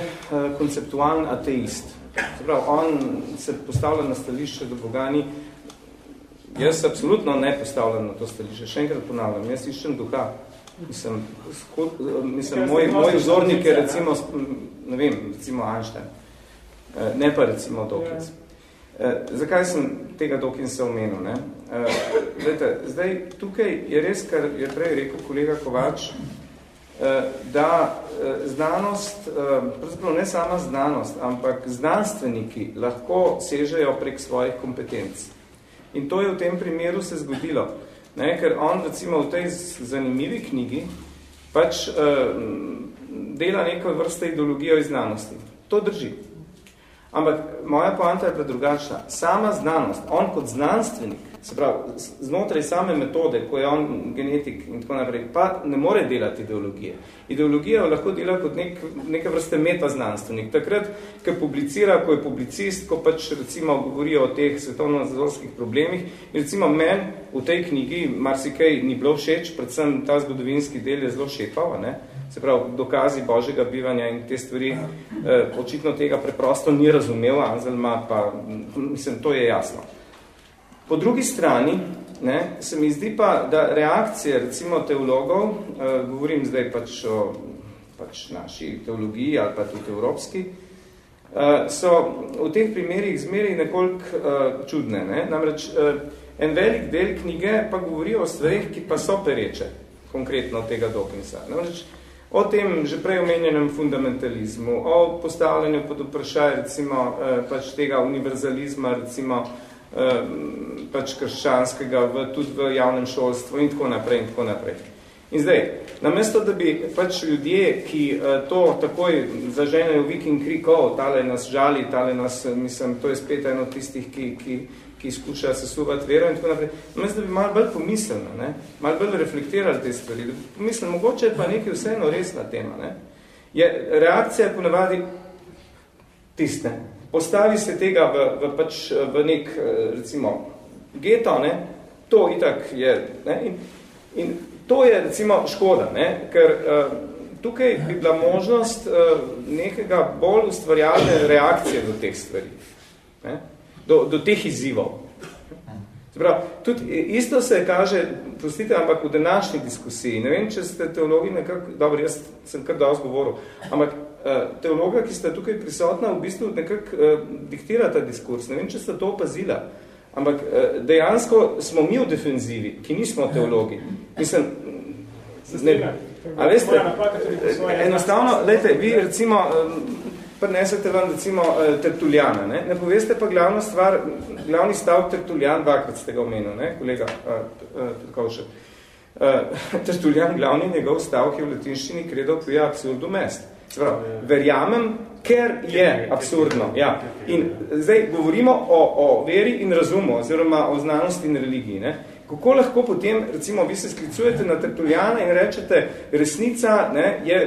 konceptualen ateist. Zaprav, on se postavlja na stališče, da Boga ni. Jaz absolutno ne postavljam na to stališče. Še enkrat ponavljam, jaz iščem duha. Mislim, sko, mislim moj, moj vzornik je recimo, ne vem, recimo Einstein. Ne pa recimo Dawkins. Eh, zakaj sem tega Dawkinsa omenil? Ne? Eh, gledajte, zdaj, tukaj je res, kar je prej rekel kolega Kovač, eh, da eh, znanost, eh, pravzaprav ne sama znanost, ampak znanstveniki lahko sežejo prek svojih kompetenc. In to je v tem primeru se zgodilo. Ne? Ker on, recimo, v tej zanimivi knjigi pač eh, dela neko vrste ideologijo iz znanosti. To drži. Ampak moja poanta je pa drugačna. Sama znanost, on kot znanstvenik, se pravi, znotraj same metode, ko je on genetik in tako naprej, pa ne more delati ideologije. Ideologija lahko dela kot nek, neka vrste metaznanstvenik. Takrat, ko publicira, ko je publicist, ko pač recimo govori o teh svetovno-nazorskih problemih, in recimo men v tej knjigi marsikaj ni bilo všeč, predvsem ta zgodovinski del je zelo šepal, ne? Se pravi, dokazi božjega bivanja in te stvari, eh, očitno tega preprosto ni razumel, Anselma pa, mislim, to je jasno. Po drugi strani, ne, se mi zdi pa, da reakcije, recimo teologov, eh, govorim zdaj pač o pač naši teologiji ali pa tudi evropski, eh, so v teh primerih zmeri nekoliko eh, čudne. Ne? Namreč eh, en velik del knjige pa govori o stvarih, ki pa so pereče, konkretno tega Dawkinsa. Namreč, o tem že prej omenjenem fundamentalizmu, o postavljanju pod vprašaj recimo eh, pač tega univerzalizma, recimo eh, pač krščanskega v, tudi v javnem šolstvu in tako naprej in tako naprej. In zdaj, namesto da bi pač ljudje, ki eh, to takoj zaženejo viking krikov, tale nas žali, tale nas, mislim, to je spet eno tistih, ki, ki, ki skušajo sesuvati vero in tako naprej. Namesto, da bi malo bolj pomislili, ne? malo bolj reflektirali te stvari, da bi pomislili, mogoče je pa nekaj vseeno resna tema. Ne? Je reakcija ponavadi tiste. Postavi se tega v, v, pač, v nek, recimo, geto, ne? to itak je. Ne? In, in to je, recimo, škoda, ne? ker uh, tukaj bi bila možnost uh, nekega bolj ustvarjalne reakcije do teh stvari. Ne? Do, do teh izzivov. Prav, tudi isto se kaže, prostite, ampak v današnji diskusiji, ne vem, če ste teologi nekako, dobro, jaz sem kar dosti govoril, ampak uh, teologa, ki ste tukaj prisotna, v bistvu nekako uh, diktira ta diskurs, ne vem, če ste to opazila, ampak uh, dejansko smo mi v defenzivi, ki nismo teologi. Mislim, ne, a veste, enostavno, lejte, vi recimo, prinesete vam recimo uh, Tertuljana. Ne? ne poveste pa glavna stvar, glavni stav Tertuljan, dvakrat ste ga omenil, ne? kolega uh, Petkovšek. Uh, Tertuljan, glavni njegov stav, ki je v latinščini kredo, ki je absurdu mest. Prav, verjamem, ker je absurdno. Ja. In zdaj govorimo o, o veri in razumu, oziroma o znanosti in religiji. Ne? Kako lahko potem, recimo, vi se sklicujete na Tertuljana in rečete, resnica ne, je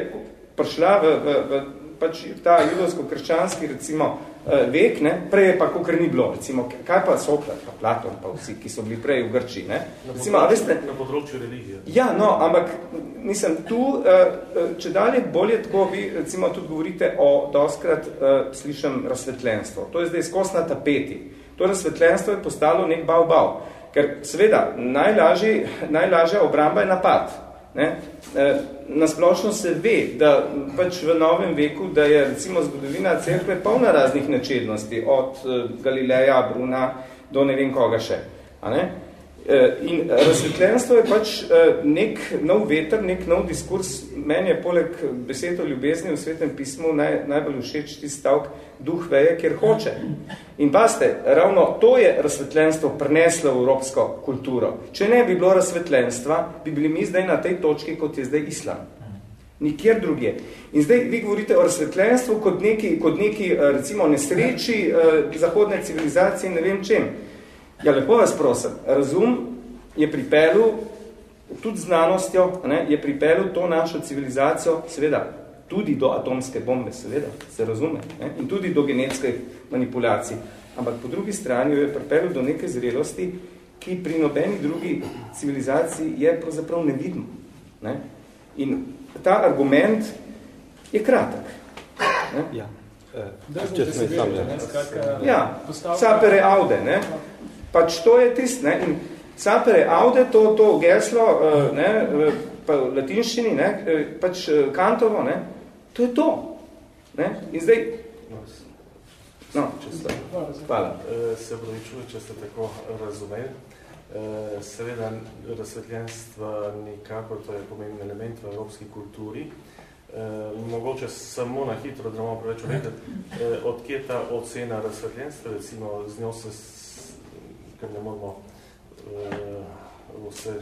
prišla v, v, v pač ta judovsko-krščanski recimo eh, vek, ne, prej je pa kakor ni bilo, recimo, kaj pa Sokrat, pa Platon, pa vsi, ki so bili prej v Grči, ne? Na recimo, področju, veste, na področju religije. Ja, no, ampak, mislim, tu, eh, če dalje bolje tako, vi recimo tudi govorite o, doskrat slišem razsvetljenstvo. To je zdaj skos na tapeti. To razsvetljenstvo je postalo nek bav-bav. Ker seveda, najlažji, najlažja obramba je napad. Ne? Eh, nasplošno se ve, da pač v novem veku, da je recimo zgodovina cerkve polna raznih nečednosti, od eh, Galileja, Bruna do ne vem koga še. A ne? Eh, in razsvetljenstvo je pač nek nov veter, nek nov diskurs. Meni je poleg besed o ljubezni v svetem pismu naj, najbolj všeč ti stavk duh veje, kjer hoče. In paste, ravno to je razsvetljenstvo prineslo v evropsko kulturo. Če ne bi bilo razsvetljenstva, bi bili mi zdaj na tej točki, kot je zdaj islam. Nikjer drugje. In zdaj vi govorite o razsvetljenstvu kot neki, kot neki recimo nesreči zahodne civilizacije, ne vem čem. Ja, lepo vas prosim, razum je pripeljal, tudi znanostjo, ne, je pripeljal to našo civilizacijo, seveda, tudi do atomske bombe, seveda, se razume, ne, in tudi do genetske manipulacije. Ampak po drugi strani jo je pripeljal do neke zrelosti, ki pri nobeni drugi civilizaciji je pravzaprav nevidno. Ne. In ta argument je kratek. Ne. Ja. Ja, sapere aude, ne? Pač to je tist, ne? In sapere aude, to, to geslo, eh, ne, pa v latinščini, ne, eh, pač eh, kantovo, ne, to je to. Ne? In zdaj... No, če ste. Hvala. Se pravičujem, če ste tako razumeli. Seveda, razsvetljenstva nikako, to je pomemben element v evropski kulturi. Mogoče samo na hitro, da imamo preveč vedeti, odkje ta ocena razsvetljenstva, recimo z njo se ker ne moramo uh, vse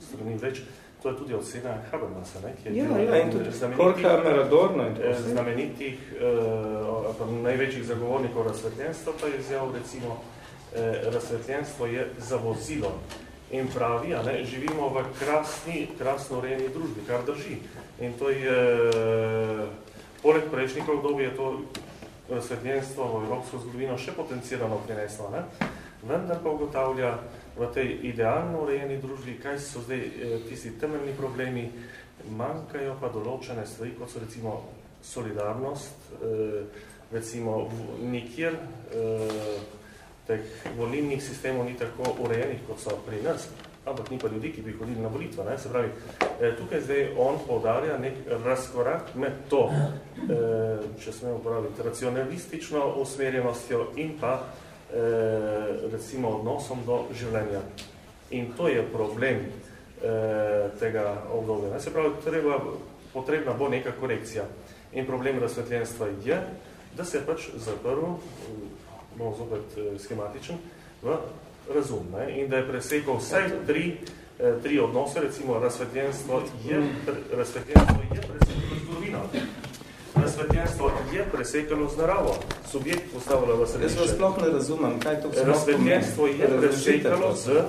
strani več. To je tudi ocena Habermasa, ne? ki je ja, ja, in tudi Korka Meradorno. Eh, znamenitih, uh, največjih zagovornikov razsvetljenstva pa je izjavil recimo, uh, razsvetljenstvo je zavozilo in pravi, a ne, živimo v krasni, krasno urejeni družbi, kar drži. In to je, poleg prejšnjih obdobij je to razsvetljenstvo v evropsko zgodovino še potencirano prineslo. Ne? Vendar pa ugotavlja v tej idealno urejeni družbi, kaj so zdaj eh, tisti temeljni problemi, manjkajo pa določene stvari, kot so recimo solidarnost, eh, recimo nikjer eh, teh volilnih sistemov ni tako urejenih, kot so pri nas, ampak ni pa ljudi, ki bi hodili na volitve. Ne? Se pravi, tukaj zdaj on povdarja nek razkorak med to, če smemo uporabiti, racionalistično usmerjenostjo in pa recimo odnosom do življenja. In to je problem eh, tega obdobja. Se pravi, treba, potrebna bo neka korekcija. In problem razsvetljenstva je, da se pač zaprl, bomo zopet eh, schematičen, v razum. Ne? In da je presekal vse tri, eh, tri odnose, recimo razsvetljenstvo je, razsvetljenstvo je presekal zgodovino razsvetljenstvo je presekalo z naravo. Subjekt postavlja v središče. Jaz vas sploh ne razumem, kaj to sploh Razsvetljenstvo je presekalo z uh,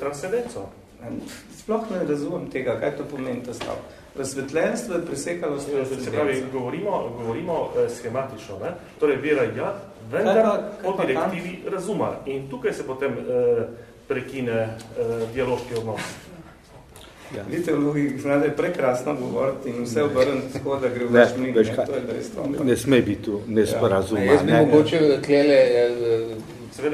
transcendenco. Sploh ne razumem tega, kaj to pomeni ta stav. Razsvetljenstvo je presekalo s transcendenco. Se pravi, govorimo, govorimo uh, schematično. Ne? Torej, vera ja, vendar pa, po direktivi razuma. In tukaj se potem uh, prekine uh, dialoški odnos. Ja. Vidite, v logiki znate prekrasno govoriti in vse obrniti tako, da gre v vaš mnik. Ne, to je dejstvo. Ne sme biti tu nesporazuma. Ja. Jaz bi mogoče tlele eh,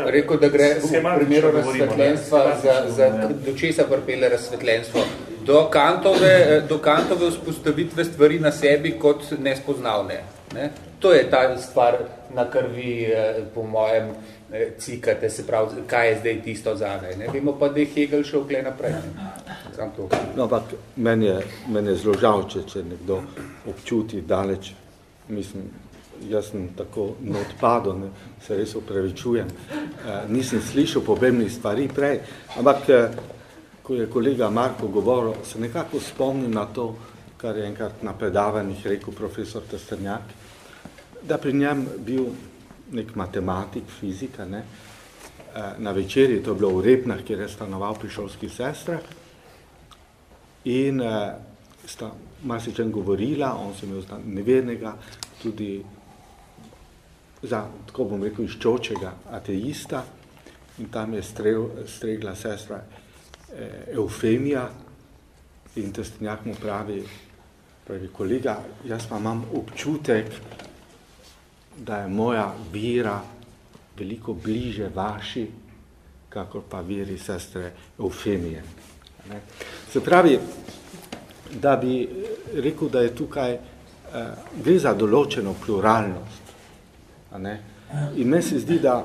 rekel, da gre v primeru razsvetljenstva za, za do česa pripele razsvetljenstvo. Do kantove, eh, do kantove vzpostavitve stvari na sebi kot nespoznavne. Ne? To je ta stvar, na kar vi, eh, po mojem, cikate, se pravi, kaj je zdaj tisto zadaj. Ne? Vemo pa, da je Hegel šel gled naprej. Sam to. No, ampak meni je, meni je zelo žal, če, če nekdo občuti daleč, mislim, jaz sem tako na odpadu, ne, se res upravičujem. E, nisem slišal pomembnih stvari prej, ampak e, ko je kolega Marko govoril, se nekako spomnim na to, kar je enkrat na predavanjih rekel profesor Testrnjak, da pri njem bil nek matematik, fizika, ne, e, na večeri, to je bilo v Repnah, kjer je stanoval pri šolskih sestrah, in uh, sta marsičem govorila, on se imel nevernega, tudi za, tako bom rekel, iščočega ateista. In tam je strel, stregla sestra eh, Eufemija. In testenjak mu pravi, pravi kolega, jaz pa imam občutek, da je moja vira veliko bliže vaši, kakor pa viri sestre Eufemije. Se pravi, da bi rekel, da je tukaj, eh, gre za določeno pluralnost. A ne? In meni se zdi, da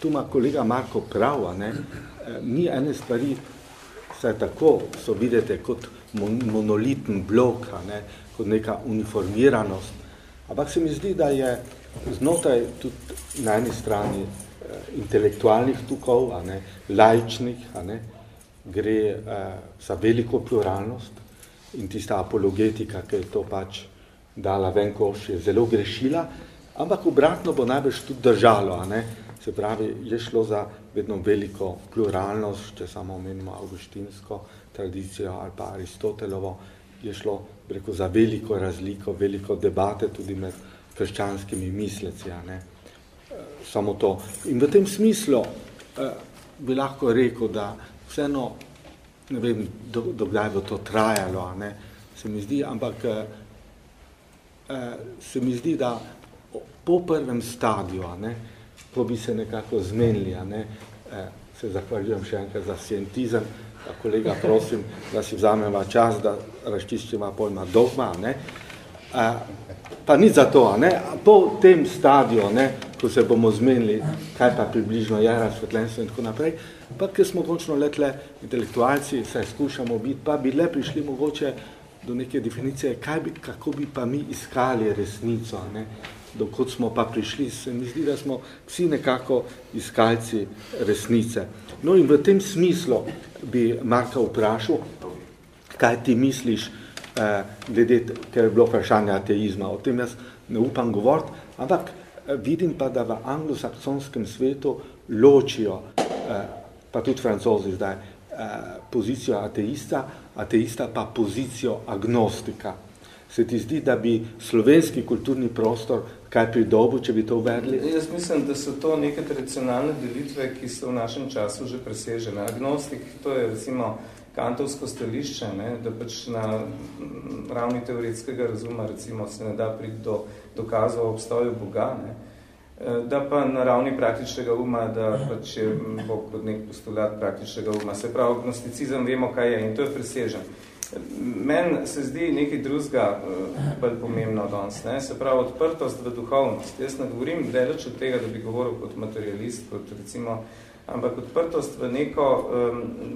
tu ima kolega Marko prav, a ne? Eh, ni ene stvari, vse tako so videte kot monoliten blok, a ne? kot neka uniformiranost. Ampak se mi zdi, da je znotraj tudi na eni strani eh, intelektualnih tukov, a ne? laičnih, a ne? gre eh, za veliko pluralnost in tista apologetika, ki je to pač dala ven koš, je zelo grešila, ampak obratno bo najbrž tudi držalo, a ne? se pravi, je šlo za vedno veliko pluralnost, če samo omenimo augustinsko tradicijo ali pa Aristotelovo, je šlo preko za veliko razliko, veliko debate tudi med krščanskimi misleci. Ne? Samo to. In v tem smislu eh, bi lahko rekel, da vseeno, ne vem, do, do kdaj bo to trajalo, ne? se mi zdi, ampak eh, eh se mi zdi, da po prvem stadiju, ne, ko bi se nekako zmenili, ne, eh, se zahvaljujem še enkrat za scientizem, da kolega prosim, da si vzameva čas, da razčiščeva pojma dogma, ne, eh, pa ni za to, ne, po tem stadiju, ne, ko se bomo zmenili, kaj pa približno je razsvetljenstvo in tako naprej, pa ker smo končno letle intelektualci, saj skušamo biti, pa bi le prišli mogoče do neke definicije, kaj bi, kako bi pa mi iskali resnico, ne, dokot smo pa prišli, se mi zdi, da smo vsi nekako iskalci resnice. No in v tem smislu bi Marka vprašal, kaj ti misliš, glede, ker je bilo vprašanje ateizma. O tem jaz ne upam govoriti, ampak eh, vidim pa, da v anglosaksonskem svetu ločijo, eh, pa tudi francozi zdaj, eh, pozicijo ateista, ateista pa pozicijo agnostika. Se ti zdi, da bi slovenski kulturni prostor kaj pridobil, če bi to uvedli? Jaz mislim, da so to neke tradicionalne delitve, ki so v našem času že presežene. Agnostik, to je recimo kantovsko stališče, ne, da pač na ravni teoretskega razuma recimo se ne da priti do dokazov o obstoju Boga, ne, da pa na ravni praktičnega uma, da pač je Bog kot nek postulat praktičnega uma. Se pravi, agnosticizem vemo, kaj je in to je presežen. Meni se zdi nekaj drugega uh, bolj pomembno danes, ne? se pravi odprtost v duhovnost. Jaz ne govorim deleč od tega, da bi govoril kot materialist, kot recimo, ampak odprtost v neko,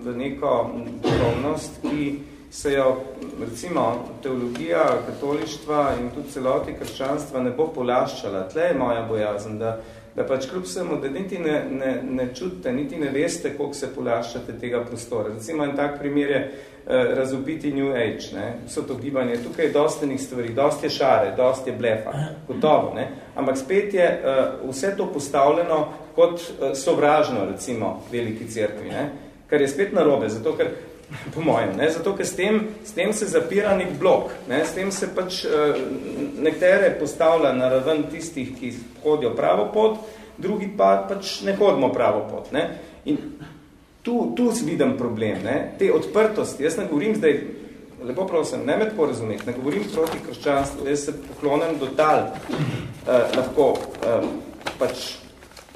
v neko duhovnost, ki se jo recimo teologija, katolištva in tudi celoti krščanstva ne bo polaščala. Tle je moja bojazen, da, da pač kljub vsemu, da niti ne, ne, ne čutite, niti ne veste, koliko se polaščate tega prostora. Recimo en tak primer je, Eh, razubiti New Age, ne? vso to gibanje. Tukaj je dostenih stvari, dosti je šare, dosti je blefa, gotovo. Ne? Ampak spet je uh, vse to postavljeno kot uh, sovražno, recimo, veliki cerkvi, ne? kar je spet narobe, zato ker, po mojem, ne? zato ker s tem, s tem se zapira nek blok, ne? s tem se pač uh, nektere postavlja na raven tistih, ki hodijo pravo pot, drugi pa pač ne hodimo pravo pot. Ne? In tu, tu vidim problem, ne? te odprtosti. Jaz ne govorim zdaj, lepo prosim, ne me tako razumeti, ne govorim proti krščanstvu, jaz se poklonem do tal, eh, lahko eh, pač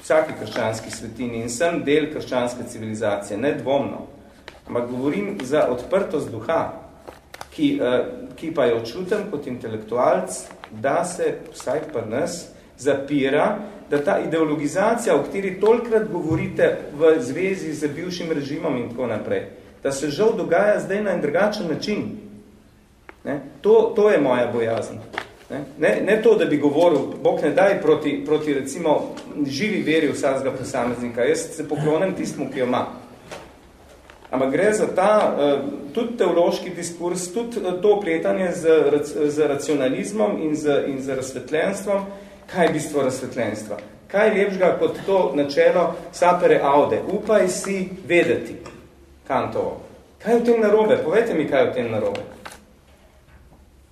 vsaki krščanski svetini in sem del krščanske civilizacije, ne dvomno, ampak govorim za odprtost duha, ki, eh, ki pa jo čutim kot intelektualc, da se vsaj pri nas zapira da ta ideologizacija, o kateri tolikrat govorite v zvezi z bivšim režimom in tako naprej, da se žal dogaja zdaj na en drugačen način. Ne? To, to je moja bojazen. Ne? Ne, ne to, da bi govoril, Bog ne daj proti, proti recimo živi veri vsakega posameznika. Jaz se poklonem tistmu, ki jo ima. Ampak gre za ta uh, tudi teološki diskurs, tudi uh, to pletanje z, z racionalizmom in z, in z razsvetljenstvom, Kaj je bistvo razsvetljenstva? Kaj je lepšega kot to načelo sapere aude? Upaj si vedeti, Kantovo. Kaj je v tem narobe? Povejte mi, kaj je v tem narobe.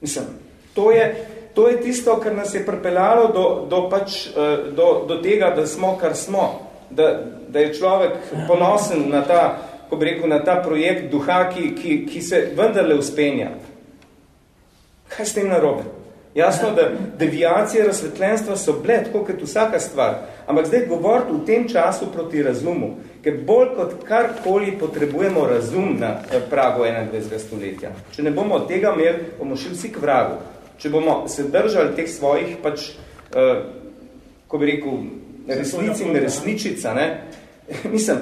Mislim, to je, to je tisto, kar nas je pripeljalo do, do, pač, eh, do, do tega, da smo, kar smo. Da, da je človek ponosen na ta, ko bi rekel, na ta projekt duha, ki, ki, ki se vendarle uspenja. Kaj s tem narobe? Jasno, da devijacije razsvetljenstva so bile tako kot vsaka stvar, ampak zdaj govoriti v tem času proti razumu, ker bolj kot karkoli potrebujemo razum na pragu 21. stoletja. Če ne bomo tega imeli, bomo šli vsi k vragu. Če bomo se držali teh svojih, pač, uh, ko bi rekel, resnici in resničica, ne? mislim,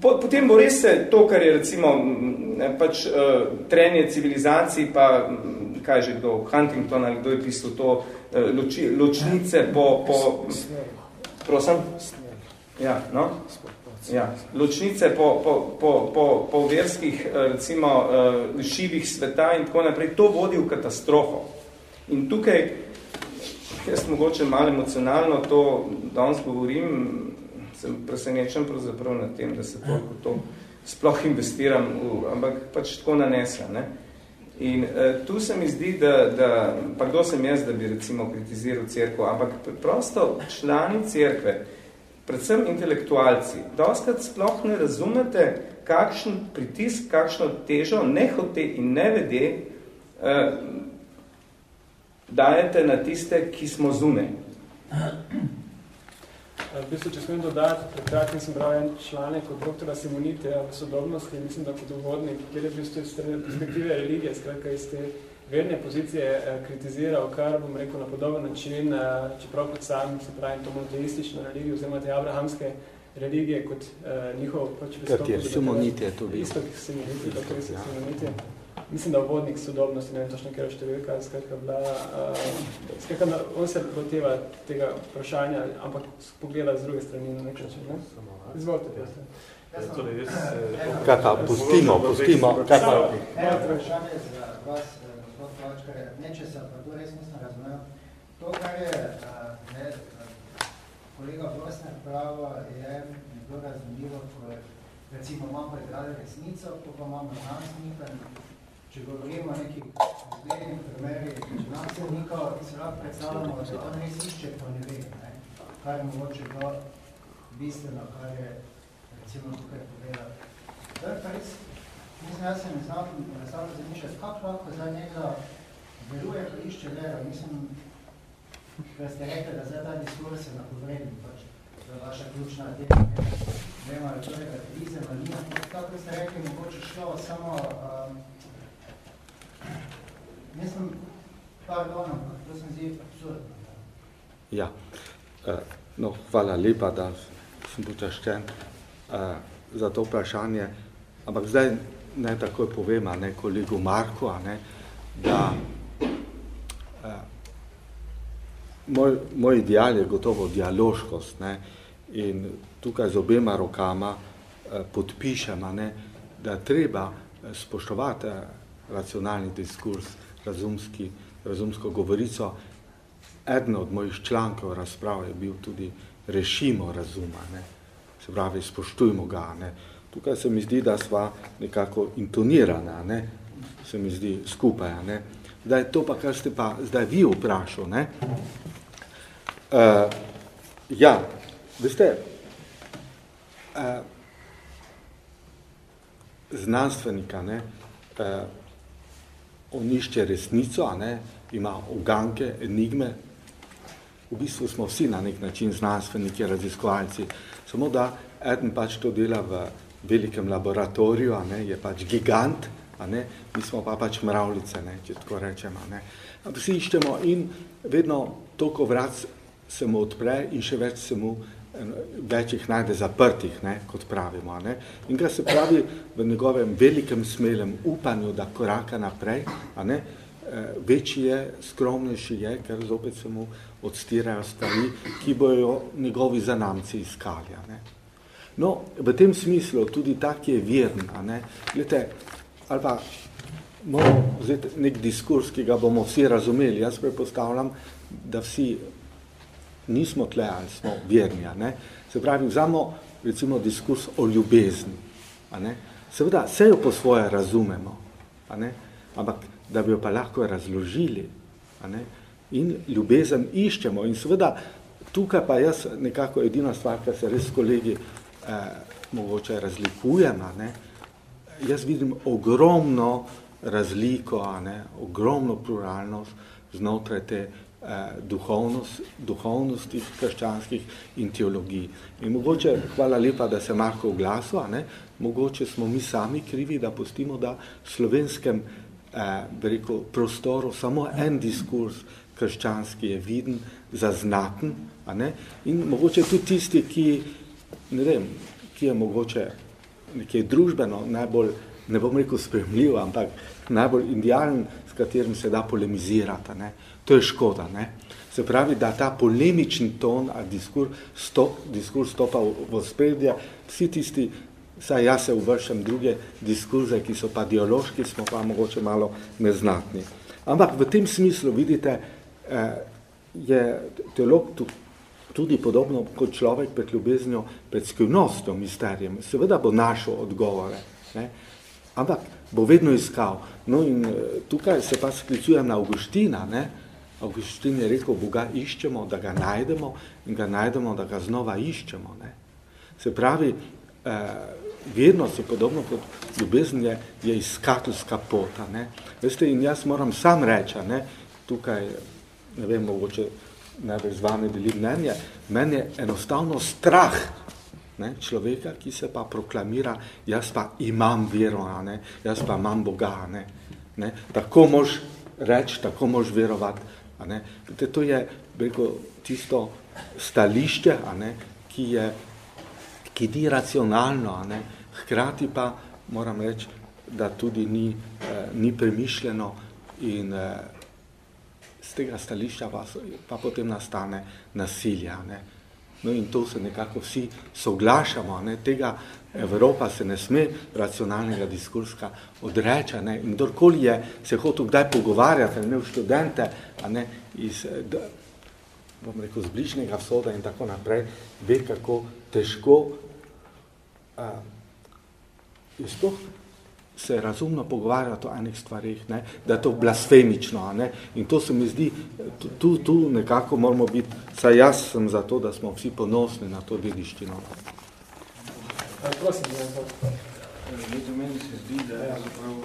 po, potem bo res to, kar je recimo ne, pač, uh, trenje civilizacij, pa kaj že kdo, Huntington ali kdo je pisal to, uh, loči, ločnice po... po prosim? Ja, no? Ja, ločnice po, po, po, po, po verskih, recimo, uh, šivih sveta in tako naprej, to vodi v katastrofo. In tukaj, jaz mogoče malo emocionalno to danes govorim, sem presenečen pravzaprav na tem, da se toliko to sploh investiram, v, ampak pač tako nanese. Ne? In uh, tu se mi zdi, da, da, pa kdo sem jaz, da bi recimo kritiziral cerkev, ampak prosto člani cerkve, predvsem intelektualci, doskrat sploh ne razumete, kakšen pritisk, kakšno težo, nehote in nevede uh, dajete na tiste, ki smo zune. V bistvu, če smem dodati, prekratni sem bral en članek od doktora Simonite v sodobnosti, mislim, da kot uvodnik, kjer je v bistvu iz perspektive religije, skratka iz te verne pozicije eh, kritiziral, kar bom rekel na podoben način, eh, čeprav kot sam, se pravim, to monoteistično religijo, oziroma te abrahamske religije kot uh, njihov pač pristop. Simonite je to bil. Isto, ki Simonite, tako je Simonite mislim, da vodnik sodobnosti, ne vem točno, kjer številka, skratka, bila, uh, skratka, na, on se loteva tega vprašanja, ampak pogleda z druge strani na nek način, ne? Izvolite, proste. Torej, jaz Kaj pa, pustimo, pustimo, kaj pa? Eno vprašanje za vas, gospod Pavčkar, nečesa, pa to res nisem razumel. To, kar je ne, kolega Brosner pravo, je nekdo razumljivo, ko recimo imam pred resnico, ko pa imam znanstvenika, če govorimo o nekih zglednih primerih znanstvenikov, se lahko predstavljamo, da on res išče, pa ne ve, ne? kar je mogoče bilo bistveno, kar je recimo tukaj povedal. To je pa res, mislim, jaz sem znal predstavljati zamišljati, kako lahko zdaj nekdo veruje, ko išče vero. Mislim, da ste rekli, da zdaj ta diskurs je napovreden, pač, to je vaša ključna tehnika. Vemo, ali to je ateizem ali nima. Kako ste rekli, mogoče šlo samo um, Mislim, pardon, to sem zdi absurdno. Ja, uh, no, hvala lepa, da sem počaščen uh, za to vprašanje. Ampak zdaj ne takoj povem, ne, kolegu Marku, ne, da uh, moj, moj ideal je gotovo dialoškost ne, in tukaj z obema rokama podpišem, ne, da treba spoštovati racionalni diskurs, razumski, razumsko govorico. Eden od mojih člankov razprav je bil tudi rešimo razuma, ne? se pravi, spoštujmo ga. Ne? Tukaj se mi zdi, da sva nekako intonirana, ne? se mi zdi skupaj. Ne? Zdaj, to pa, kar ste pa zdaj vi vprašal, ne? Uh, ja, veste, uh, znanstvenika, ne, uh, on išče resnico, a ne, ima uganke, enigme. V bistvu smo vsi na nek način znanstveniki, raziskovalci, samo da eden pač to dela v velikem laboratoriju, a ne, je pač gigant, a ne, mi smo pa pač mravljice, ne, če tako rečemo. Ne. Ampak vsi iščemo in vedno toliko vrat se mu odpre in še več se mu več jih najde zaprtih, ne, kot pravimo. Ne. In ga se pravi v njegovem velikem smelem upanju, da koraka naprej, a ne, eh, večji je, skromnejši je, ker zopet se mu odstirajo stvari, ki bojo njegovi zanamci iskali. A ne. No, v tem smislu tudi tak je vjern, a ne, glede, ali pa moramo vzeti nek diskurs, ki ga bomo vsi razumeli. Jaz prepostavljam, da vsi nismo tle ali smo vjerni. A ne? Se pravi, vzamo recimo diskurs o ljubezni. A ne? Seveda, vse jo po svoje razumemo, a ne? ampak da bi jo pa lahko razložili a ne? in ljubezen iščemo. In seveda, tukaj pa jaz nekako edina stvar, kar se res kolegi eh, mogoče razlikujem, a ne? jaz vidim ogromno razliko, a ne? ogromno pluralnost znotraj te eh, duhovnost, duhovnosti krščanskih in teologij. In mogoče, hvala lepa, da se Marko oglasil, ne? mogoče smo mi sami krivi, da pustimo, da v slovenskem eh, rekel, prostoru samo en diskurs krščanski je viden, zaznaten, a ne? in mogoče tudi tisti, ki, ne vem, ki je mogoče nekje družbeno najbolj, ne bom rekel spremljiv, ampak najbolj indialen, s katerim se da polemizirati. Ne? To je škoda. Ne? Se pravi, da ta polemični ton, a diskur, stop, diskur stopa v, v spredje, vsi tisti, saj jaz se uvršam druge diskurze, ki so pa dialoški, smo pa mogoče malo neznatni. Ampak v tem smislu, vidite, eh, je teolog tudi podobno kot človek pred ljubeznjo, pred skrivnostjo, misterijem. Seveda bo našel odgovore, ne? ampak bo vedno iskal. No in eh, tukaj se pa sklicujem na Augustina. Ne? Augustin je rekel, Boga iščemo, da ga najdemo in ga najdemo, da ga znova iščemo. Ne? Se pravi, eh, vernost je podobno kot ljubezen je, je iskateljska pota. Ne? Veste, in jaz moram sam reči, ne? tukaj, ne vem, mogoče najbolj z vami deli mnenje, meni je enostavno strah ne? človeka, ki se pa proklamira, jaz pa imam vero, ne? jaz pa imam Boga. Ne? Ne? Tako mož reči, tako mož verovati. A ne? To je rekel, tisto stališče, a ne? ki je ki ni racionalno, a ne? hkrati pa moram reči, da tudi ni, eh, ni premišljeno in eh, z tega stališča pa, pa potem nastane nasilja. Ne? No in to se nekako vsi soglašamo, ne? tega Evropa se ne sme racionalnega diskurska odreče. Ne? In kdorkoli je se hotel kdaj pogovarjati, ne v študente, a ne iz, bom rekel, z bližnjega vsoda in tako naprej, ve, kako težko a, sploh se razumno pogovarjati o enih stvarih, ne, da je to blasfemično. Ne, in to se mi zdi, tu, tu nekako moramo biti, saj jaz sem za to, da smo vsi ponosni na to dediščino. Prosim, da meni se zdi, da je zapravo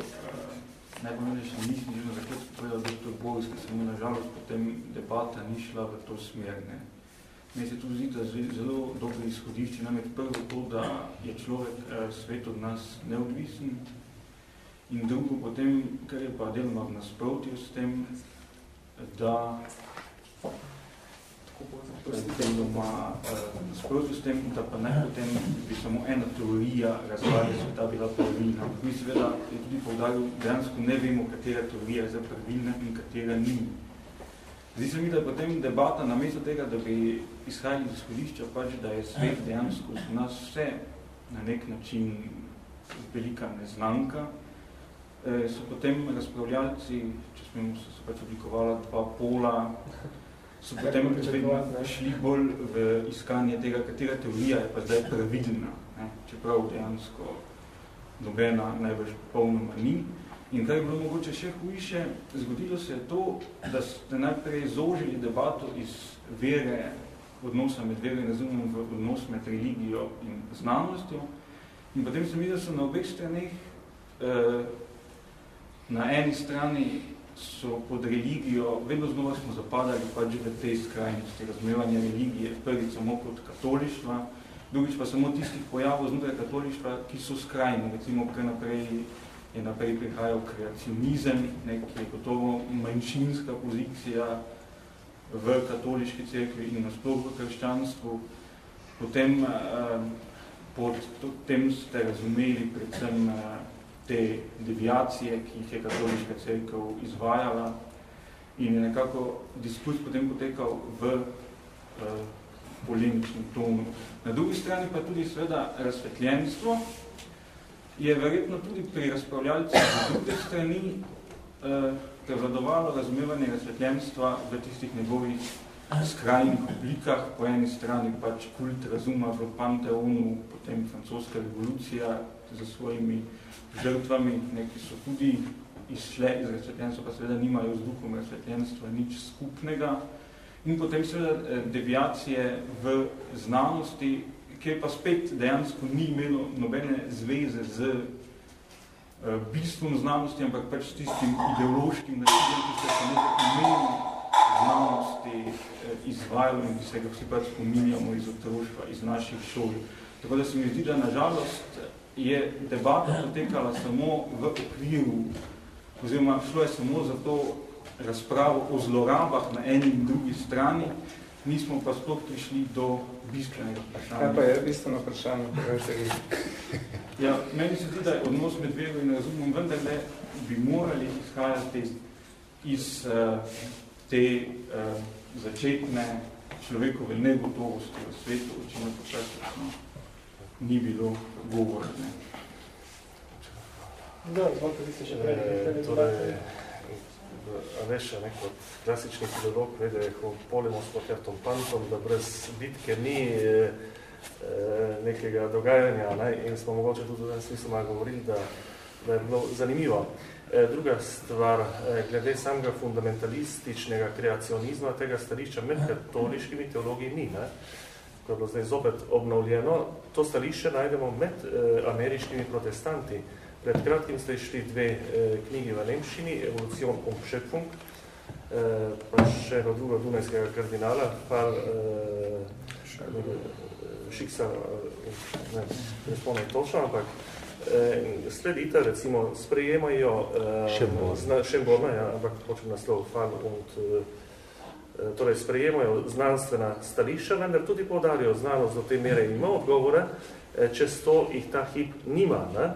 najpomembnejši nisem že na začetku povedal dr. Boris, ki se mu nažalost potem debata ni šla v to smer. Ne. Meni se tudi zdi, da zelo dobro izhodišče nam je prvo to, da je človek eh, svet od nas neodvisen in drugo potem, kar je pa deloma v nasprotju s tem, da deloma eh, nasprotju s tem, da pa ne potem bi samo ena teorija razvali sveta bila pravilna. Mi seveda je tudi povdaril, dejansko ne vemo, katera teorija je pravilna in katera ni. Zdi se mi, da je potem debata namesto tega, da bi izhajali iz izhodišča, pač, da je svet dejansko v nas vse na nek način velika neznanka, e, so potem razpravljalci, če smo se pač oblikovala dva pola, so potem šli bolj v iskanje tega, katera teorija je pa zdaj pravilna, ne? čeprav dejansko nobena najbolj popolnoma ni. In kar je bilo mogoče še hujše, zgodilo se je to, da ste najprej zožili debato iz vere, odnosa med vero in razumom v odnos med religijo in znanostjo. In potem sem videl, da so na obeh straneh, eh, na eni strani so pod religijo, vedno znova smo zapadali pač v tej skrajnosti razumevanja religije, prvi samo kot katolištva, drugič pa samo tistih pojavov znotraj katolištva, ki so skrajni, recimo kar naprej je naprej prihajal kreacionizem, nek je gotovo manjšinska pozicija v katoliški cerkvi in nasploh v krščanstvu. Potem eh, pod tem ste razumeli predvsem eh, te deviacije, ki jih je katoliška cerkev izvajala in je nekako diskurs potem potekal v eh, polemičnem tonu. Na drugi strani pa tudi seveda razsvetljenstvo, je verjetno tudi pri razpravljalcih z druge strani eh, prevladovalo razumevanje razsvetljenstva v tistih njegovih skrajnih oblikah, po eni strani pač kult razuma v Panteonu, potem francoska revolucija za svojimi žrtvami, neki so tudi izšle iz razsvetljenstva, pa seveda nimajo z duhom razsvetljenstva nič skupnega. In potem seveda eh, deviacije v znanosti, kjer pa spet dejansko ni imelo nobene zveze z bistvom znanosti, ampak pač tistim ideološkim nasiljem, ki se samo imeli znanosti izvajali in ki se ga vsi pač spominjamo iz otroštva, iz naših šol. Tako da se mi zdi, da nažalost je debata potekala samo v okviru, oziroma šlo je samo za to razpravo o zlorabah na eni in drugi strani, nismo pa sploh prišli do bistvenega vprašanja. Kaj pa je bistveno vprašanje? ja, meni se zdi, da je odnos med vero in razumom, vendar ne bi morali izhajati iz uh, te uh, začetne človekove negotovosti v svetu, o čem no, ni bilo govora. Ne. Da, zvolite, vi ste še prej. E, torej, veš, ne, kot klasični filolog vede, ko polimo s pokertom pantom, da brez bitke ni e, nekega dogajanja ne, in smo mogoče tudi v smislu malo govorili, da, da je bilo zanimivo. E, druga stvar, e, glede samega fundamentalističnega kreacionizma tega stališča med katoliškimi teologi ni, ne, ko je bilo zdaj zopet obnovljeno, to stališče najdemo med e, ameriškimi protestanti. Pred kratkim ste išli dve eh, knjigi v Nemščini, Evolucion und Schöpfung, eh, pa še eno drugo dunajskega kardinala, Fall eh, Šiksar, ne, ne spomnim točno, ampak eh, sledita, recimo, sprejemajo eh, Šemborna, ja, ampak počem naslov Fall und eh, torej sprejemajo znanstvena stališča, vendar tudi povdarijo znanost do te mere ima odgovore, eh, čez to jih ta hip nima. Ne?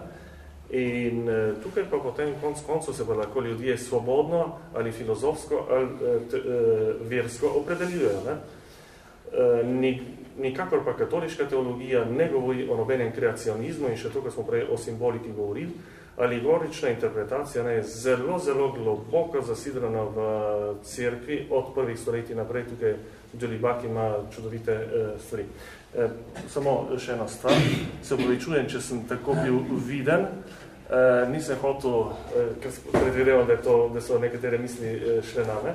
In uh, tukaj pa potem konc koncu se pa lahko ljudje svobodno ali filozofsko ali t, uh, versko opredeljujejo. Ne? Uh, nik, nikakor pa katoliška teologija ne govori o nobenem kreacionizmu in še to, smo prej o simboliki govorili, ali gorična interpretacija ne, je zelo, zelo globoko zasidrana v cerkvi od prvih stoletij naprej, tukaj tudi Bak ima čudovite uh, stvari. Uh, samo še ena stvar, se opravičujem, če sem tako bil viden, Uh, nisem hotel, uh, ker predvidevam, da, da so nekatere misli uh, šle name.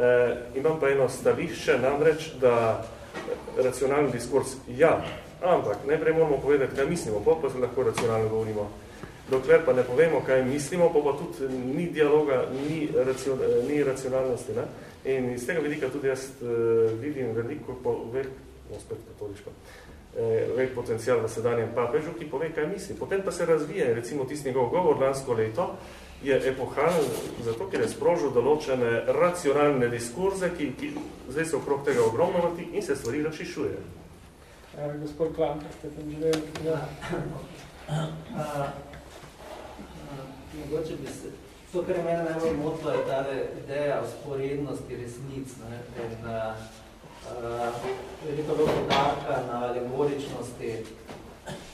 Uh, imam pa eno stališče, namreč, da racionalni diskurs, ja, ampak najprej moramo povedati, kaj mislimo, pa pa se lahko racionalno govorimo. Dokler pa ne povemo, kaj mislimo, pa pa tudi ni dialoga, ni, racion, ni racionalnosti. Ne? In iz tega vidika tudi jaz uh, vidim veliko, po, veliko, no, spet katoliško, eh, velik potencial v sedanjem papežu, ki pove, kaj misli. Potem pa se razvije, recimo tisti njegov govor lansko leto, je epohalen zato, ker je sprožil določene racionalne diskurze, ki, ki zdaj se okrog tega ogromno vrti in se stvari razšišuje. Ja, gospod Klanka, ste tam želeli? Ja. Mogoče bi se, to, kar je mene najbolj motilo, je ta ideja o sporednosti resnic. Ne? In, a, veliko bolj podarka na alegoričnosti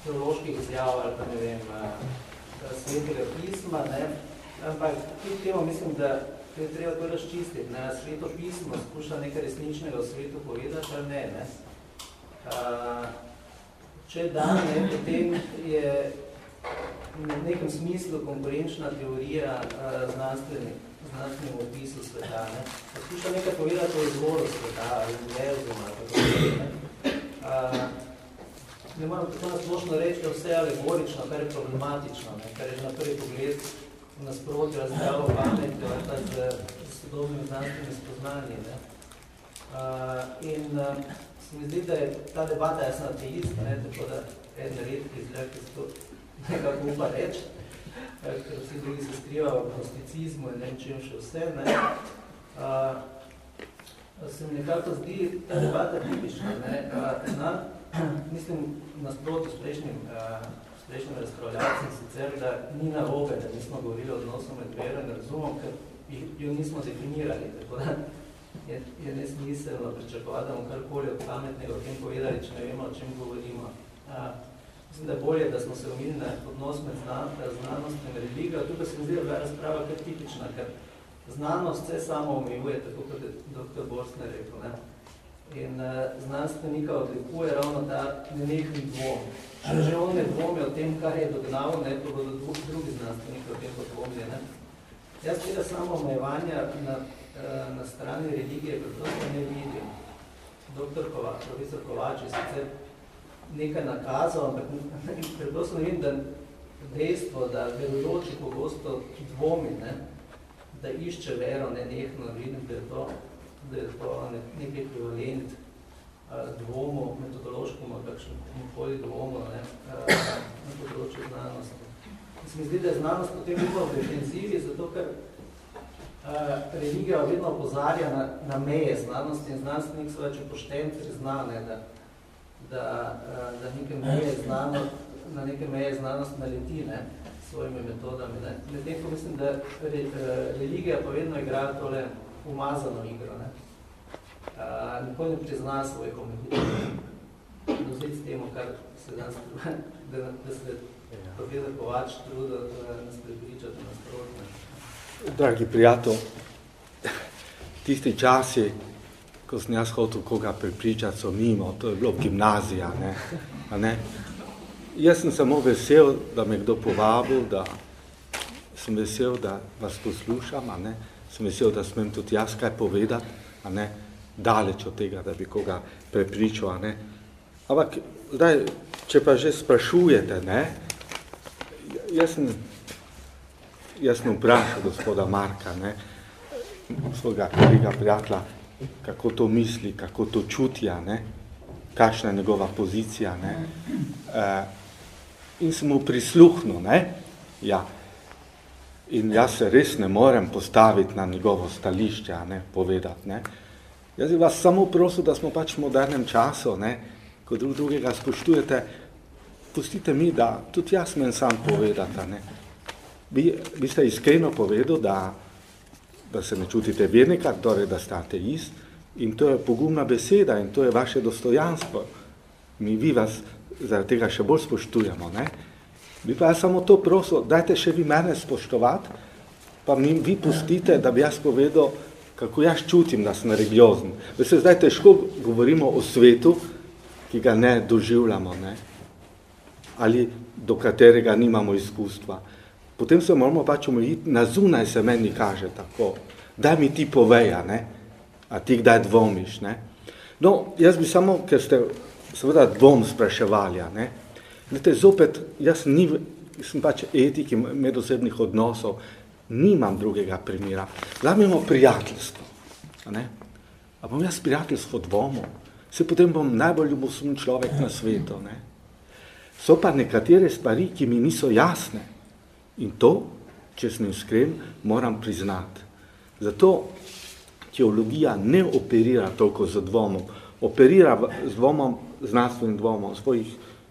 teoloških izjav ali pa ne vem, svetega pisma, ne? ampak tudi temu mislim, da je treba to razčistiti. Ne? Sveto pismo skuša nekaj resničnega v svetu povedati, ali ne. ne? Če da, ne, potem je v nekem smislu konkurenčna teorija znanstvenih znanstvenem opisu sveta. Ne. Poskuša nekaj povedati o izvoru sveta ali univerzuma. Ne. Uh, ne moram tako nasplošno reči, da vse je alegorično, kar je problematično, ne, kar je na prvi pogled v nasprotju razdravo pamet ali z sodobnim znanstvenim spoznanjem. Ne. Uh, in uh, se mi zdi, da je ta debata jasna ateist, ne, tako da eden redki izgled, ki se to nekako upa reči ker vsi drugi se skrivajo v gnosticizmu in ne čem še vse, ne, a, se mi nekako zdi ta debata tipična. Ne, a, na, mislim, nasproti s prejšnjim, s prejšnjim razpravljacem sicer, da ni narobe, da nismo govorili o odnosu med vero in razumom, ker jo nismo definirali. Tako da je, je nesmiselno pričakovati, da bomo karkoli od pametnega o tem povedali, če ne vemo, o čem govorimo. A, Mislim, da je bolje, da smo se umili na odnos med znanost in religijo. Tukaj se mi zdi, da je razprava kar tipična, ker znanost vse samo omejuje, tako kot je dr. Borsner rekel. Ne? In uh, znanstvenika odlikuje ravno ta nenehni dvom. Če že on ne dvomi o tem, kar je dognal, ne, to bodo drugi znanstveniki o tem podvomili. Ne? Jaz tega samo omejevanja na, uh, na strani religije preprosto ne vidim. Dr. Kovač, profesor Kovač je sicer nekaj nakazal, ampak ne vem, da dejstvo, da verujoči pogosto dvomi, ne, da išče vero nenehno, vidim, da je to, da je to nek ekvivalent dvomu, metodološkomu, kakšnem koli dvomu ne, na področju znanosti. Se mi zdi, da je znanost potem vedno v defenzivi, zato ker religija vedno opozarja na, na meje znanosti in znanstvenik se več pošten prizna, ne, da, da, uh, da neke meje znano, na neke meje znanost naleti ne, svojimi metodami. Ne. Medtem, ko mislim, da re, uh, religija pa vedno igra tole umazano igro. Ne. Uh, nikoli ne prizna svoje komentiranje. Doziti s temu, kar se danes da, da se profesor Kovač trudil, da nas pripričati nasprotno. Dragi prijatelj, tisti časi, ko sem jaz hotel koga pripričati, so mimo, to je bilo gimnazija. Ne? A ne? Jaz sem samo vesel, da me kdo povabil, da sem vesel, da vas poslušam, a ne? sem vesel, da smem tudi jaz kaj povedati, a ne? daleč od tega, da bi koga prepričal. A ne? Ampak, zdaj, če pa že sprašujete, ne? jaz sem jaz sem vprašal gospoda Marka, ne, svojega kolega prijatelja, kako to misli, kako to čutja, ne, kakšna je njegova pozicija. Ne. E, in sem mu prisluhnil, ne, ja. In jaz se res ne morem postaviti na njegovo stališče, ne, povedati. Ne. Jaz bi vas samo prosil, da smo pač v modernem času, ne, ko drug drugega spoštujete, pustite mi, da tudi jaz smem sam povedati. Ne. Vi, vi ste iskreno povedal, da, da se ne čutite vernika, torej da ste ateist, in to je pogumna beseda in to je vaše dostojanstvo. Mi vi vas zaradi tega še bolj spoštujemo. Ne? Bi pa samo to prosil, dajte še vi mene spoštovati, pa mi vi pustite, da bi jaz povedal, kako jaz čutim, da sem religiozen. Veste, zdaj težko govorimo o svetu, ki ga ne doživljamo, ne? ali do katerega nimamo izkustva potem se moramo pač omejiti, na zunaj se meni kaže tako, daj mi ti poveja, ne? a ti kdaj dvomiš. Ne? No, jaz bi samo, ker ste seveda dvom spraševali, ne? Vete, zopet, jaz ni, sem pač etik in medosebnih odnosov, nimam drugega primera. Zdaj imamo prijateljstvo. A, ne? a bom jaz prijateljstvo dvomil, se potem bom najbolj ljubosumni človek na svetu. Ne? So pa nekatere stvari, ki mi niso jasne. In to, če sem iskren, moram priznati. Zato teologija ne operira toliko z dvomom, operira z dvomom, znanstvenim dvomom, svojih,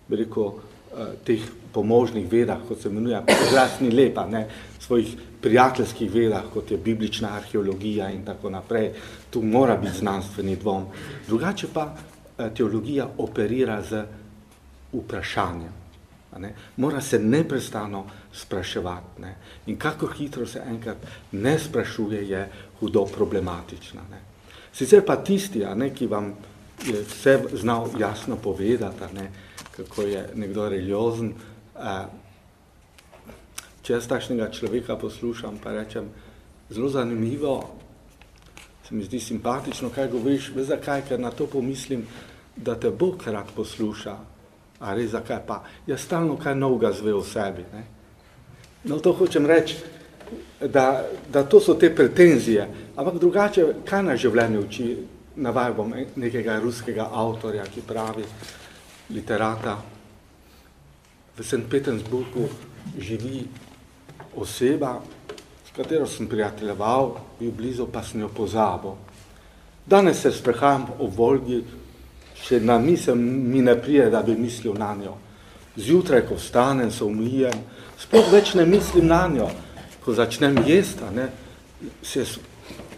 bi rekel, eh, teh pomožnih vedah, kot se imenuje, glasni lepa, ne, svojih prijateljskih vedah, kot je biblična arheologija in tako naprej. Tu mora biti znanstveni dvom. Drugače pa eh, teologija operira z vprašanjem. Ne? Mora se neprestano spraševati. Ne? In kako hitro se enkrat ne sprašuje, je hudo problematična. Ne? Sicer pa tisti, a ne, ki vam je vse znal jasno povedati, ne, kako je nekdo religiozen, a, če jaz takšnega človeka poslušam, pa rečem, zelo zanimivo, se mi zdi simpatično, kaj govoriš, veš zakaj, ker na to pomislim, da te Bog rad posluša, A res, zakaj pa? Jaz stalno kaj novega zve v sebi. Ne? No, to hočem reči, da, da to so te pretenzije. Ampak drugače, kaj na življenju uči? Navaj bom nekega ruskega avtorja, ki pravi, literata, v St. Petersburgu živi oseba, s katero sem prijateljeval, bil blizu, pa sem jo pozabil. Danes se sprehajam o Volgi, še na misel mi ne prije, da bi mislil na njo. Zjutraj, ko vstanem, se umijem, sploh več ne mislim na njo. Ko začnem jesti, ne, se,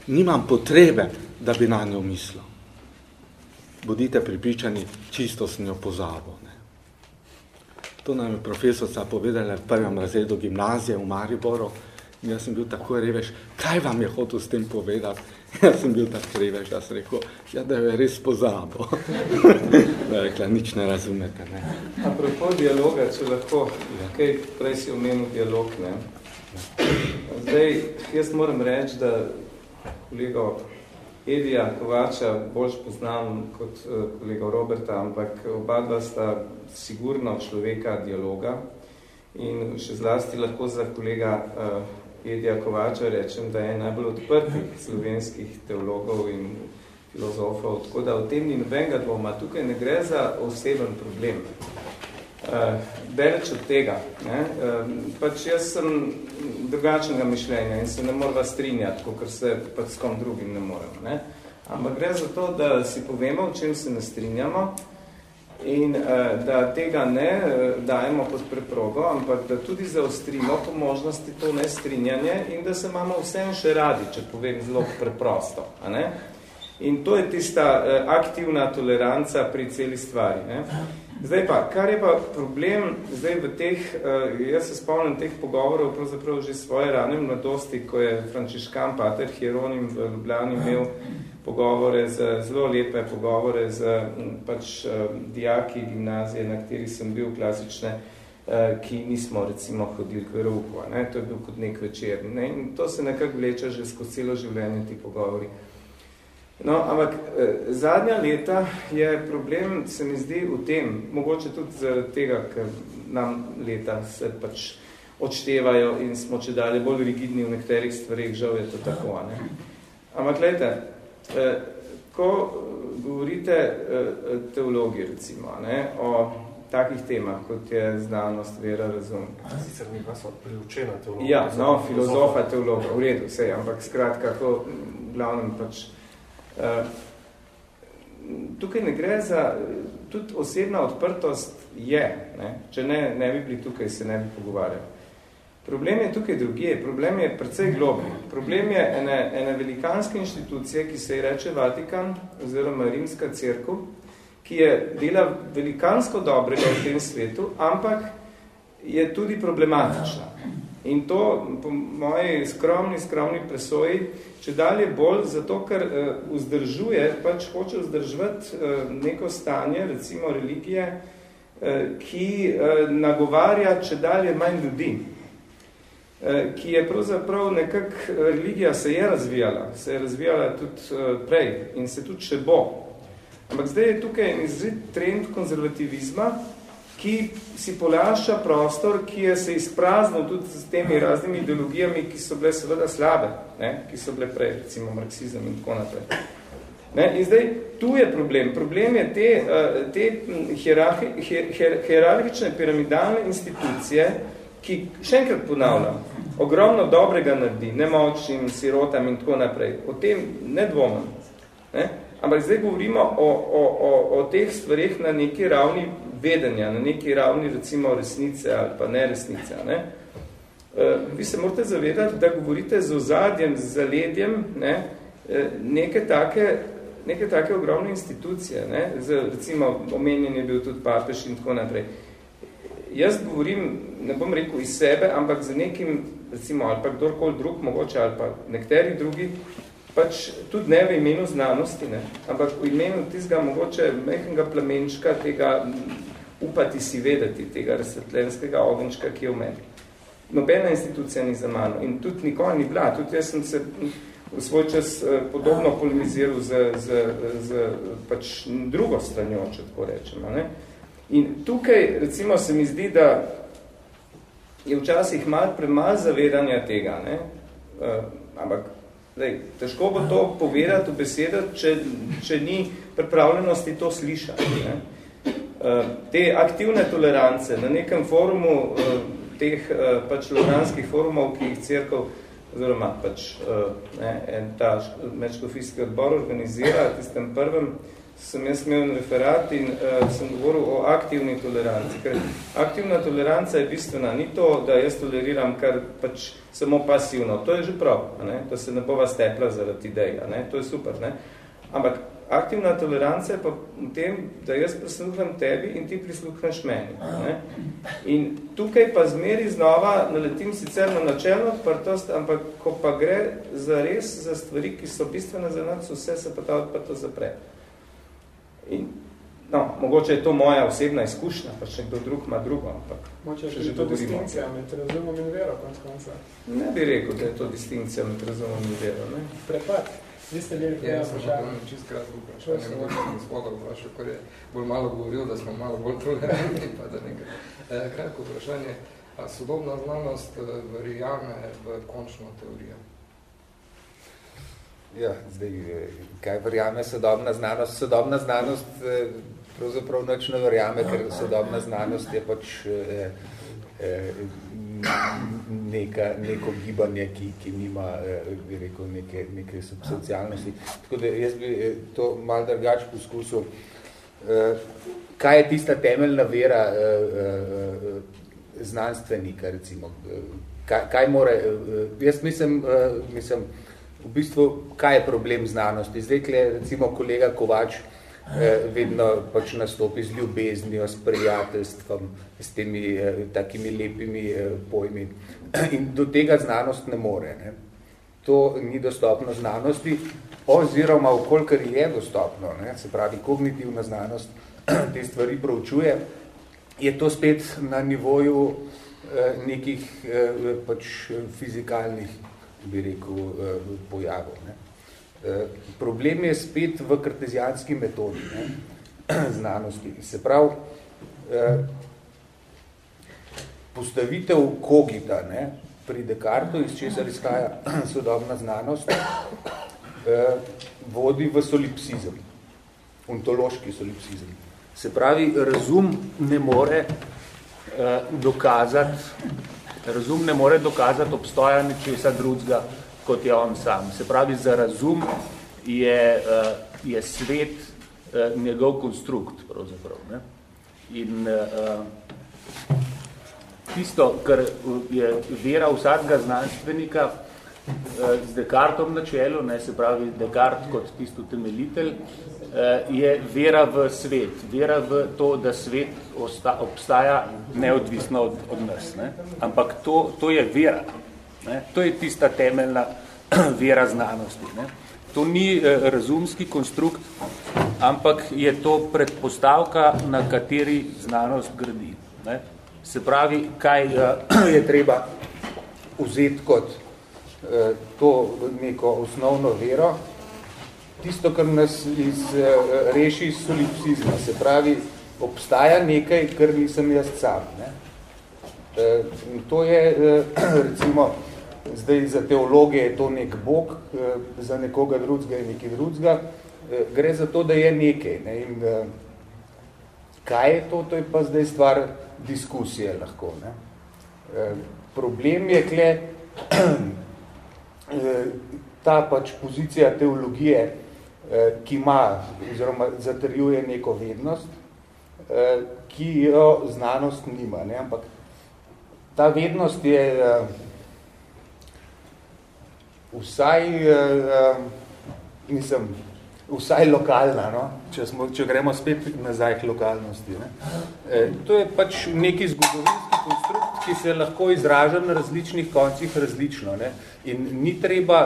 nimam potrebe, da bi na njo mislil. Bodite pripričani, čisto sem jo pozabil. Ne. To nam je profesorca povedala v prvem razredu gimnazije v Mariboru in jaz sem bil tako reveš, kaj vam je hotel s tem povedati? Jaz sem bil tako revež, da sem rekel, ja, da je res pozabo. da rekla, nič ne razumete. Ne. Apropo dialoga, če lahko, ja. kaj prej si omenil dialog, ne. Zdaj, jaz moram reči, da kolega Edija Kovača bolj poznam kot kolega Roberta, ampak oba dva sta sigurno človeka dialoga In še zlasti lahko za kolega uh, Edija Kovača rečem, da je najbolj odprtih slovenskih teologov in filozofov, tako da v tem ni nobenega dvoma. Tukaj ne gre za oseben problem. Uh, Deleč od tega. Ne? Uh, pač jaz sem drugačnega mišljenja in se ne morava strinjati, kot se pač s kom drugim ne morem. Ne? Ampak gre za to, da si povemo, v čem se ne strinjamo in uh, da tega ne uh, dajemo pod preprogo, ampak da tudi zaostrimo po možnosti to nestrinjanje in da se imamo vsem še radi, če povem zelo preprosto. A ne? In to je tista uh, aktivna toleranca pri celi stvari. Ne? Zdaj pa, kar je pa problem, zdaj v teh, jaz se spomnim teh pogovorov, pravzaprav že svoje rane mladosti, ko je Frančiškan Pater Hieronim v Ljubljani imel pogovore, z, zelo lepe pogovore z pač uh, dijaki gimnazije, na kateri sem bil klasične, uh, ki nismo recimo hodili k verovku, ne? to je bil kot nek večer. Ne? In to se nekako vleče že skozi celo življenje ti pogovori. No, ampak eh, zadnja leta je problem, se mi zdi, v tem, mogoče tudi zaradi tega, ker nam leta se pač odštevajo in smo če dalje bolj rigidni v nekaterih stvarih, žal je to tako. Ne? Ampak gledajte, eh, ko govorite eh, teologi, recimo, ne, o takih temah, kot je znanost, vera, razum. Sicer mi pa so priučena teologa. Ja, no, filozofa, teologa, v redu, vse, ampak skratka, ko glavnem pač Eh, tukaj ne gre za, tudi osebna odprtost je, ne? če ne, ne bi bili tukaj, se ne bi pogovarjali. Problem je tukaj drugje, problem je precej globi. Problem je ene, ene velikanske inštitucije, ki se je reče Vatikan, oziroma Rimska crkva, ki je dela velikansko dobrega v tem svetu, ampak je tudi problematična. In to po moji skromni, skromni presoji, če dalje bolj, zato ker uh, vzdržuje, pač hoče vzdrževati uh, neko stanje, recimo religije, uh, ki uh, nagovarja, če dalje manj ljudi. Uh, ki je pravzaprav nekak, religija se je razvijala, se je razvijala tudi uh, prej in se tudi še bo. Ampak zdaj je tukaj izred trend konzervativizma, ki si polašča prostor, ki je se izpraznil tudi s temi raznimi ideologijami, ki so bile seveda slabe, ne? ki so bile prej, recimo marksizem in tako naprej. Ne? In zdaj, tu je problem. Problem je te, eh, te hierarhi, hier, hierarhične piramidalne institucije, ki, še enkrat ponavljam, ogromno dobrega naredi, nemočnim, sirotam in tako naprej. O tem ne dvomem. Ne? Ampak zdaj govorimo o, o, o, o teh stvarih na neki ravni vedenja, na neki ravni recimo resnice ali pa neresnice. Ne? Uh, vi se morate zavedati, da govorite z ozadjem, z zaledjem ne? Uh, neke, take, neke take ogromne institucije. Ne? Z, recimo, omenjen je bil tudi papež in tako naprej. Jaz govorim, ne bom rekel iz sebe, ampak za nekim, recimo, ali pa kdorkoli drug, mogoče, ali pa nekteri drugi, pač tudi ne v imenu znanosti, ne? ampak v imenu tistega mogoče mehkega plamenčka, tega upati si vedeti tega razsvetljenskega ogenčka, ki je v meni. Nobena institucija ni za mano in tudi nikoli ni bila. Tudi jaz sem se v svoj čas eh, podobno polemiziral z, z, z pač drugo stranjo, če tako rečemo. Ne? In tukaj recimo se mi zdi, da je včasih malo premalo zavedanja tega, ne? Uh, ampak lej, težko bo to povedati v besedah, če, če ni pripravljenosti to slišati. Ne? Eh, te aktivne tolerance na nekem forumu, eh, teh eh, pač loganskih forumov, ki jih crkv, oziroma pač ne, en ta mečkofijski odbor organizira, tistem prvem, sem jaz imel referat in uh, sem govoril o aktivni toleranci. Ker aktivna toleranca je bistvena. Ni to, da jaz toleriram kar pač samo pasivno. To je že prav. Ne? To se ne bova stepla zaradi ideja. Ne? To je super. Ne? Ampak aktivna toleranca je pa v tem, da jaz prisluhnem tebi in ti prisluhneš meni. Ne? In tukaj pa zmeri znova naletim sicer na načelno odprtost, ampak ko pa gre za res za stvari, ki so bistvene za nas, vse se pa ta odprtost zapre. In No, mogoče je to moja osebna izkušnja, pa še kdo drug ima drugo, ampak Moče je to distinkcija med razumom in vero, konc konca. Ne bi rekel, da je to distinkcija med razumom in vero. Ne? Prepad. Vi ste bili ja, vprašanje. Čist kratko vprašanje, mogoče gospoda vprašal, kar je bolj malo govoril, da smo malo bolj tolerantni, pa da nekaj. Eh, kratko vprašanje. A sodobna znanost eh, verjame v končno teorijo? Ja, zdaj, eh, kaj verjame sodobna znanost? Sodobna znanost eh, pravzaprav nič ne verjame, ker sodobna znanost je pač eh, eh, neka, neko gibanje, ki, ki nima bi rekel, neke, neke socialnosti. Tako da jaz bi to malo drugač poskusil. Kaj je tista temeljna vera znanstvenika, recimo? Kaj, kaj more, jaz mislim, mislim, v bistvu, kaj je problem znanosti? Zdaj, kle, recimo, kolega Kovač eh, vedno pač nastopi z ljubeznijo, s prijateljstvom, s temi eh, takimi lepimi eh, pojmi. In do tega znanost ne more. Ne? To ni dostopno znanosti, oziroma vkolikor je dostopno, ne? se pravi kognitivna znanost, te stvari proučuje, je to spet na nivoju eh, nekih eh, pač fizikalnih bi rekel, eh, pojavov. Ne. Eh, problem je spet v kartezijanski metodi ne, znanosti. Se pravi, eh, postavitev kogita ne, pri Descartu, iz česar izhaja sodobna znanost, vodi v solipsizem, ontološki solipsizem. Se pravi, razum ne more dokazati razum ne more dokazati obstoja ničesa drugega, kot je on sam. Se pravi, za razum je, uh, je svet uh, njegov konstrukt, pravzaprav. Ne? In uh, tisto, kar je vera vsakega znanstvenika, z Descartom na čelu, ne, se pravi Descartes kot tisto temeljitelj, je vera v svet, vera v to, da svet obstaja neodvisno od, od nas. Ne. Ampak to, to je vera. Ne. To je tista temeljna vera znanosti. Ne. To ni razumski konstrukt, ampak je to predpostavka, na kateri znanost gradi. Ne. Se pravi, kaj je treba vzeti kot Eh, to neko osnovno vero, tisto, kar nas iz, eh, reši iz solipsizma, se pravi, obstaja nekaj, kar nisem jaz sam. Ne? Eh, to je, recimo, zdaj za teologe je to nek bog, za nekoga drugega je nekaj drugega, gre za to, da je nekaj. Ne? In, kaj je to, to je pa zdaj stvar diskusije lahko. Ne? Problem je kle, Eh, ta pač pozicija teologije, eh, ki ima oziroma zatrjuje neko vednost, eh, ki jo znanost nima. Ne? Ampak ta vednost je vsaj, mislim, vsaj lokalna, no? če, smo, če gremo spet nazaj k lokalnosti. Ne? To je pač neki zgodovinski konstrukt, ki se lahko izraža na različnih koncih različno. Ne? In ni treba,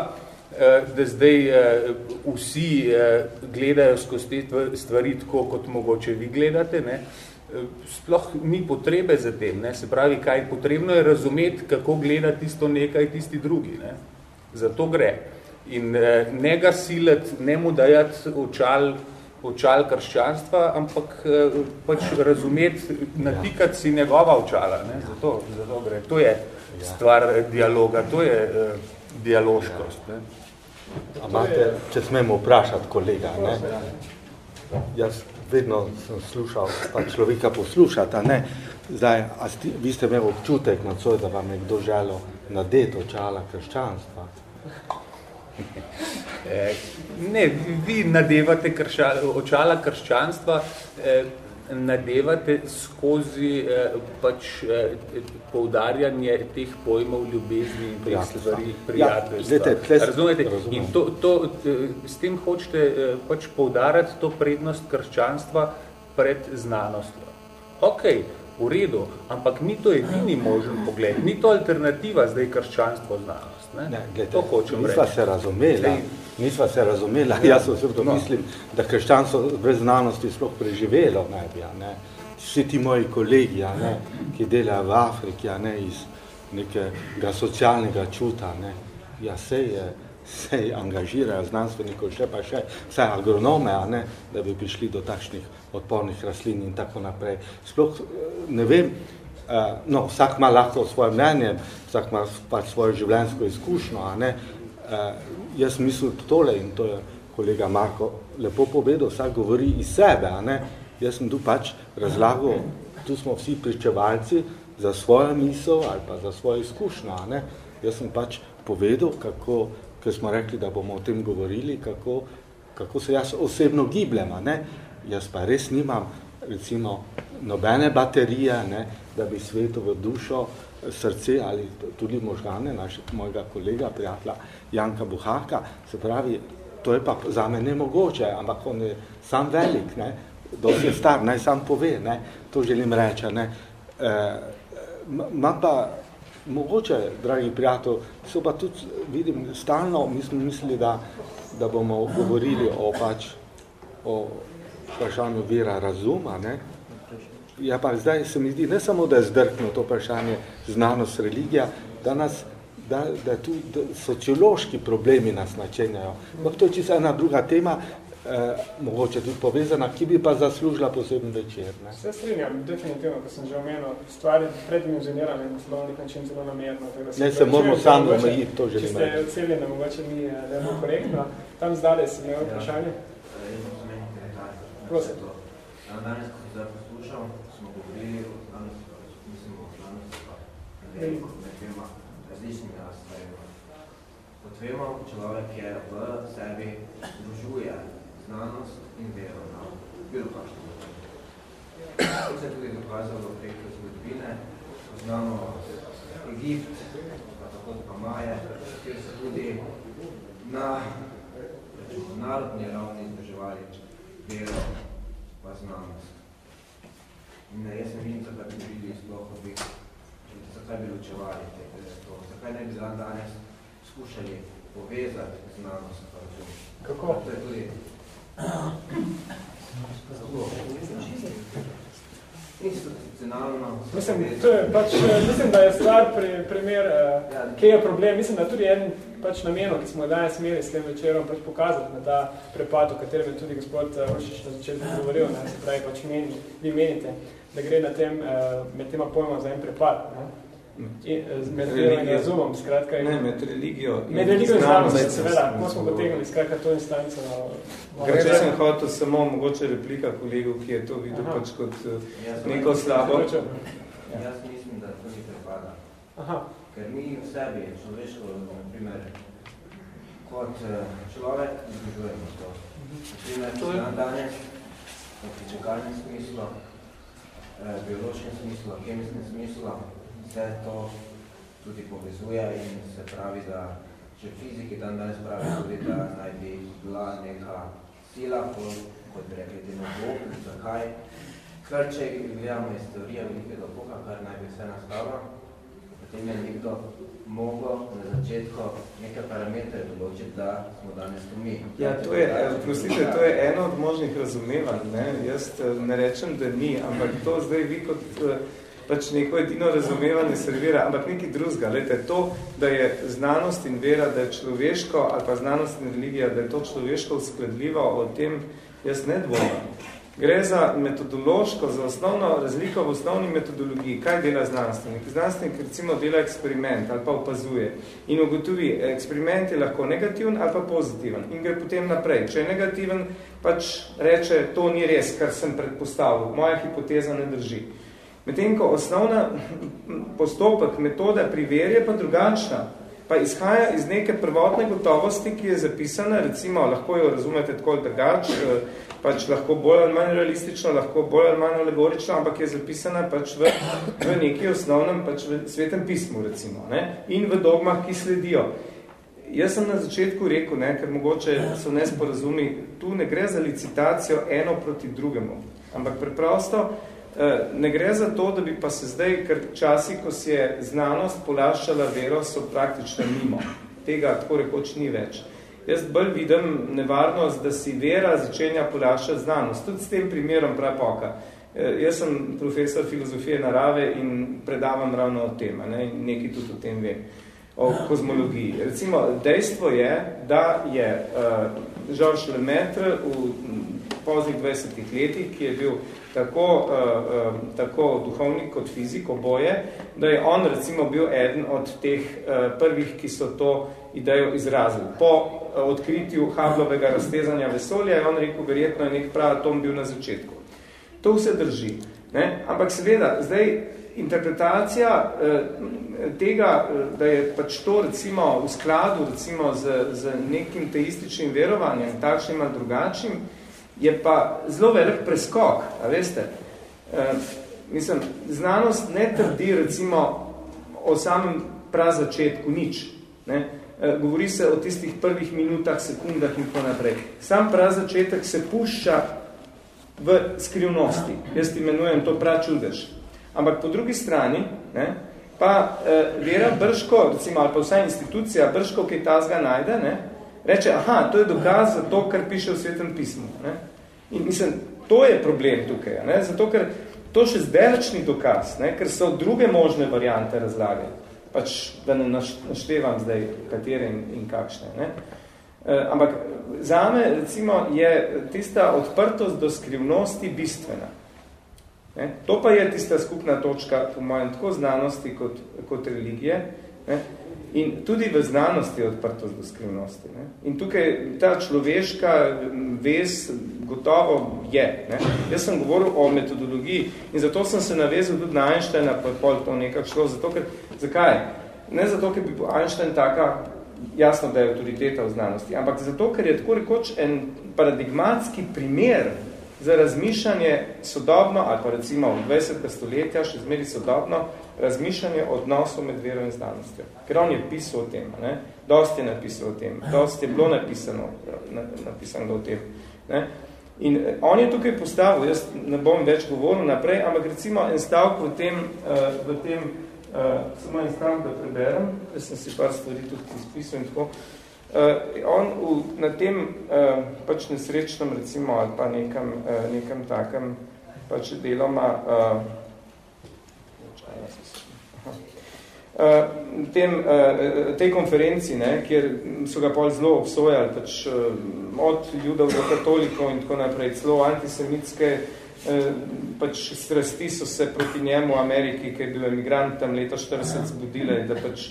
eh, da zdaj eh, vsi eh, gledajo skozi te stvari tako, kot mogoče vi gledate. Ne? Sploh ni potrebe za tem. Ne? Se pravi, kaj potrebno je razumeti, kako gleda tisto nekaj tisti drugi. Ne? Zato gre. In ne ga sileti, ne mu dajati očal, očal krščanstva, ampak pač razumeti, natikati si njegova očala. Ne? Zato, zato gre. To je stvar dialoga, to je uh, dialoškost. Ne? Amate, če smemo vprašati kolega, ne? jaz vedno sem slušal, pa človeka poslušati, ne? Zdaj, a sti, vi ste imeli občutek na to, da vam je kdo želo nadeti očala krščanstva? Eh, ne, vi nadevate krša, očala krščanstva, eh, nadevate skozi eh, pač poudarjanje teh pojmov ljubezni in teh stvari prijateljstva. Ja, Razumete? In to, to, s tem hočete pač poudarjati to prednost krščanstva pred znanostjo. Ok, v redu, ampak ni to edini možen pogled, ni to alternativa zdaj krščanstvo znanost. Ne? Ne, gledajte, to hočem reči. se razumela. Nisva se razumela, ja. jaz osebno no. mislim, da krščanstvo brez znanosti sploh preživelo ne bi, ne. Vsi ti moji kolegi, ne, ki delajo v Afriki, ne, iz nekega socialnega čuta, ne, ja, se je, se angažirajo znanstvenikov, še pa še vse agronome, ne, da bi prišli do takšnih odpornih rastlin in tako naprej. Sploh ne vem, no, vsak ima lahko svoje mnenje, vsak ima pač svojo življenjsko izkušnjo, a ne, uh, jaz mislim tole in to je kolega Marko lepo povedal, vsak govori iz sebe, a ne, jaz sem tu pač razlagal, tu smo vsi pričevalci za svojo misel ali pa za svojo izkušnjo, a ne, jaz sem pač povedal, kako, ker smo rekli, da bomo o tem govorili, kako, kako se jaz osebno gibljem, a ne, jaz pa res nimam, recimo, nobene baterije, ne, da bi svetu v dušo, srce ali tudi možgane našega mojega kolega, prijatelja Janka Buhaka, se pravi, to je pa za me nemogoče, ampak on je sam velik, ne, dosti je star, naj sam pove, ne, to želim reči, ne. E, ma pa mogoče, dragi prijatelj, so pa tudi, vidim, stalno, mi smo mislili, da, da bomo govorili o pač, o vprašanju vera razuma, ne, Ja, pa zdaj se mi zdi, ne samo, da je zdrkno to vprašanje znanost, religija, da nas da, da tu da sociološki problemi nas načenjajo. Ampak to je čisto ena druga tema, eh, mogoče tudi povezana, ki bi pa zaslužila poseben večer. Ne? Se strinjam, definitivno, ko sem že omenil, stvari predimenzionirane in zelo nek način zelo namerno. Se ne, se moramo samo omejiti, to želim reči. Če ste oceljene, mogoče ni lepo korektno. Tam zdaj si imel vprašanje? Ja, Prosim. Danes, ko sem poslušal, smo govorili o znanosti, mislim o znanosti, pa med dvema različnimi razstavima. Kot vemo, človek je v sebi združuje znanost in vero na bilo kakšno To se je tudi dokazalo preko zgodbine, poznamo Egipt, pa tako pa Maje, kjer so tudi na narodni ravni združevali vero pa znanost. In jaz ne vidim, zakaj bi bili sploh obih, zakaj bi ločevali to, zakaj ne bi danes skušali povezati znanost pa razum. Kako? To je tudi institucionalno. Mislim, to je pač, mislim, da je stvar pri, primer, ja. kje je problem. Mislim, da tudi en pač namenov, ki smo danes imeli s tem večerom, pač pokazati na ta prepad, o katerem je tudi gospod Rošič na začetku govoril, ne, se pravi pač meni, vi menite, da gre na tem, med tema pojma za en prepad. Ne. In, med vero in razumom, skratka. In, ne, med religijo in Med religijo in znanost, seveda, ko smo potegnili, skratka, to instanco. Če sem hotel samo mogoče replika kolegu, ki je to videl Aha. pač kot jaz neko slabo. Ja. Jaz mislim, da to ni prepada. Aha. Ker mi v sebi, človeško, na primer, kot človek, združujemo to. Na primer, dan danes, v fizikalnem smislu, biološkem smislu, kemijskem smislu, vse to tudi povezuje in se pravi, da če fiziki dan danes pravi tudi, da naj bi bila neka sila, kot bi rekli, temo Bog, zakaj? Kar če gledamo iz teorije velikega Boga, kar naj bi vse nastalo, potem je nekdo mogel na začetku neke parametre določiti, da smo danes tu mi. Ja, to je, prostite, to je eno od možnih razumevanj. Ne? Jaz ne rečem, da ni, ampak to zdaj vi kot pač neko edino razumevanje servira, ampak nekaj drugega. Lete, to, da je znanost in vera, da je človeško, ali pa znanost in religija, da je to človeško uskladljivo, o tem jaz ne dvomam. Gre za metodološko, za osnovno razliko v osnovni metodologiji. Kaj dela znanstvenik? Znanstvenik recimo dela eksperiment ali pa opazuje in ugotovi, eksperiment je lahko negativen ali pa pozitiven in gre potem naprej. Če je negativen, pač reče, to ni res, kar sem predpostavil, moja hipoteza ne drži. Medtem ko osnovna postopek, metoda pri veri je pa drugačna, pa izhaja iz neke prvotne gotovosti, ki je zapisana, recimo, lahko jo razumete tako drugač, pač lahko bolj ali manj realistično, lahko bolj ali manj alegorično, ampak je zapisana pač v, v neki osnovnem pač v svetem pismu, recimo, ne? in v dogmah, ki sledijo. Jaz sem na začetku rekel, ne, ker mogoče so nesporazumi, tu ne gre za licitacijo eno proti drugemu, ampak preprosto Eh, ne gre za to, da bi pa se zdaj, ker časi, ko si je znanost polaščala vero, so praktično mimo. Tega tako rekoč ni več. Jaz bolj vidim nevarnost, da si vera začenja polaščati znanost. Tudi s tem primerom prapoka. Eh, jaz sem profesor filozofije narave in predavam ravno o tem, ne? in nekaj tudi o tem vem, o kozmologiji. Recimo, dejstvo je, da je uh, Georges Lemaitre v poznih 20 letih, ki je bil tako, uh, um, tako duhovnik kot fizik oboje, da je on recimo bil eden od teh uh, prvih, ki so to idejo izrazili. Po uh, odkritju Hubbleovega raztezanja vesolja je on rekel, verjetno je nek prav atom bil na začetku. To vse drži. Ne? Ampak seveda, zdaj interpretacija eh, tega, eh, da je pač to recimo v skladu recimo z, z nekim teističnim verovanjem, takšnim ali drugačnim, je pa zelo velik preskok, a veste. Eh, mislim, znanost ne trdi recimo o samem prazačetku nič. Ne? Eh, govori se o tistih prvih minutah, sekundah in tako naprej. Sam prazačetek se pušča v skrivnosti. Jaz imenujem to pračudež. Ampak po drugi strani, ne, pa e, vera Brško, recimo, ali pa vsa institucija Brško, ki ta najde, ne, reče, aha, to je dokaz za to, kar piše v svetem pismu. Ne. In mislim, to je problem tukaj, ne, zato ker to še zdelačni dokaz, ne, ker so druge možne variante razlage, pač da ne naštevam zdaj, katere in, in kakšne. Ne. E, ampak zame, recimo, je tista odprtost do skrivnosti bistvena. Ne? To pa je tista skupna točka, po mojem, tako znanosti kot, kot religije. Ne? In tudi v znanosti je odprtost do skrivnosti. Ne? In tukaj ta človeška vez gotovo je. Ne? Jaz sem govoril o metodologiji in zato sem se navezal tudi na Einsteina, pa pol to nekako šlo. Zato, ker, zakaj? Ne zato, ker bi bil Einstein taka, jasno, da je autoriteta v znanosti, ampak zato, ker je tako rekoč en paradigmatski primer za razmišljanje sodobno, ali pa recimo v 20. stoletja, še zmeri sodobno, razmišljanje odnosov med vero in znanostjo. Ker on je pisal o tem, ne? dost je napisal o tem, dost je bilo napisano, napisano o tem. Ne? In eh, on je tukaj postavil, jaz ne bom več govoril naprej, ampak recimo en stavk v tem, uh, v tem uh, samo en stavk, da preberem, jaz sem si par stvari tudi izpisal in tako, uh, Uh, on v, na tem uh, pač nesrečnem recimo ali pa nekem, uh, nekem takem pač deloma uh, uh, tem, uh, tej konferenci, ne, kjer so ga pol zelo obsojali pač, uh, od judov do katolikov in tako naprej, celo antisemitske pač strasti so se proti njemu v Ameriki, ki je bil emigrant tam leta 40 zbudile, da pač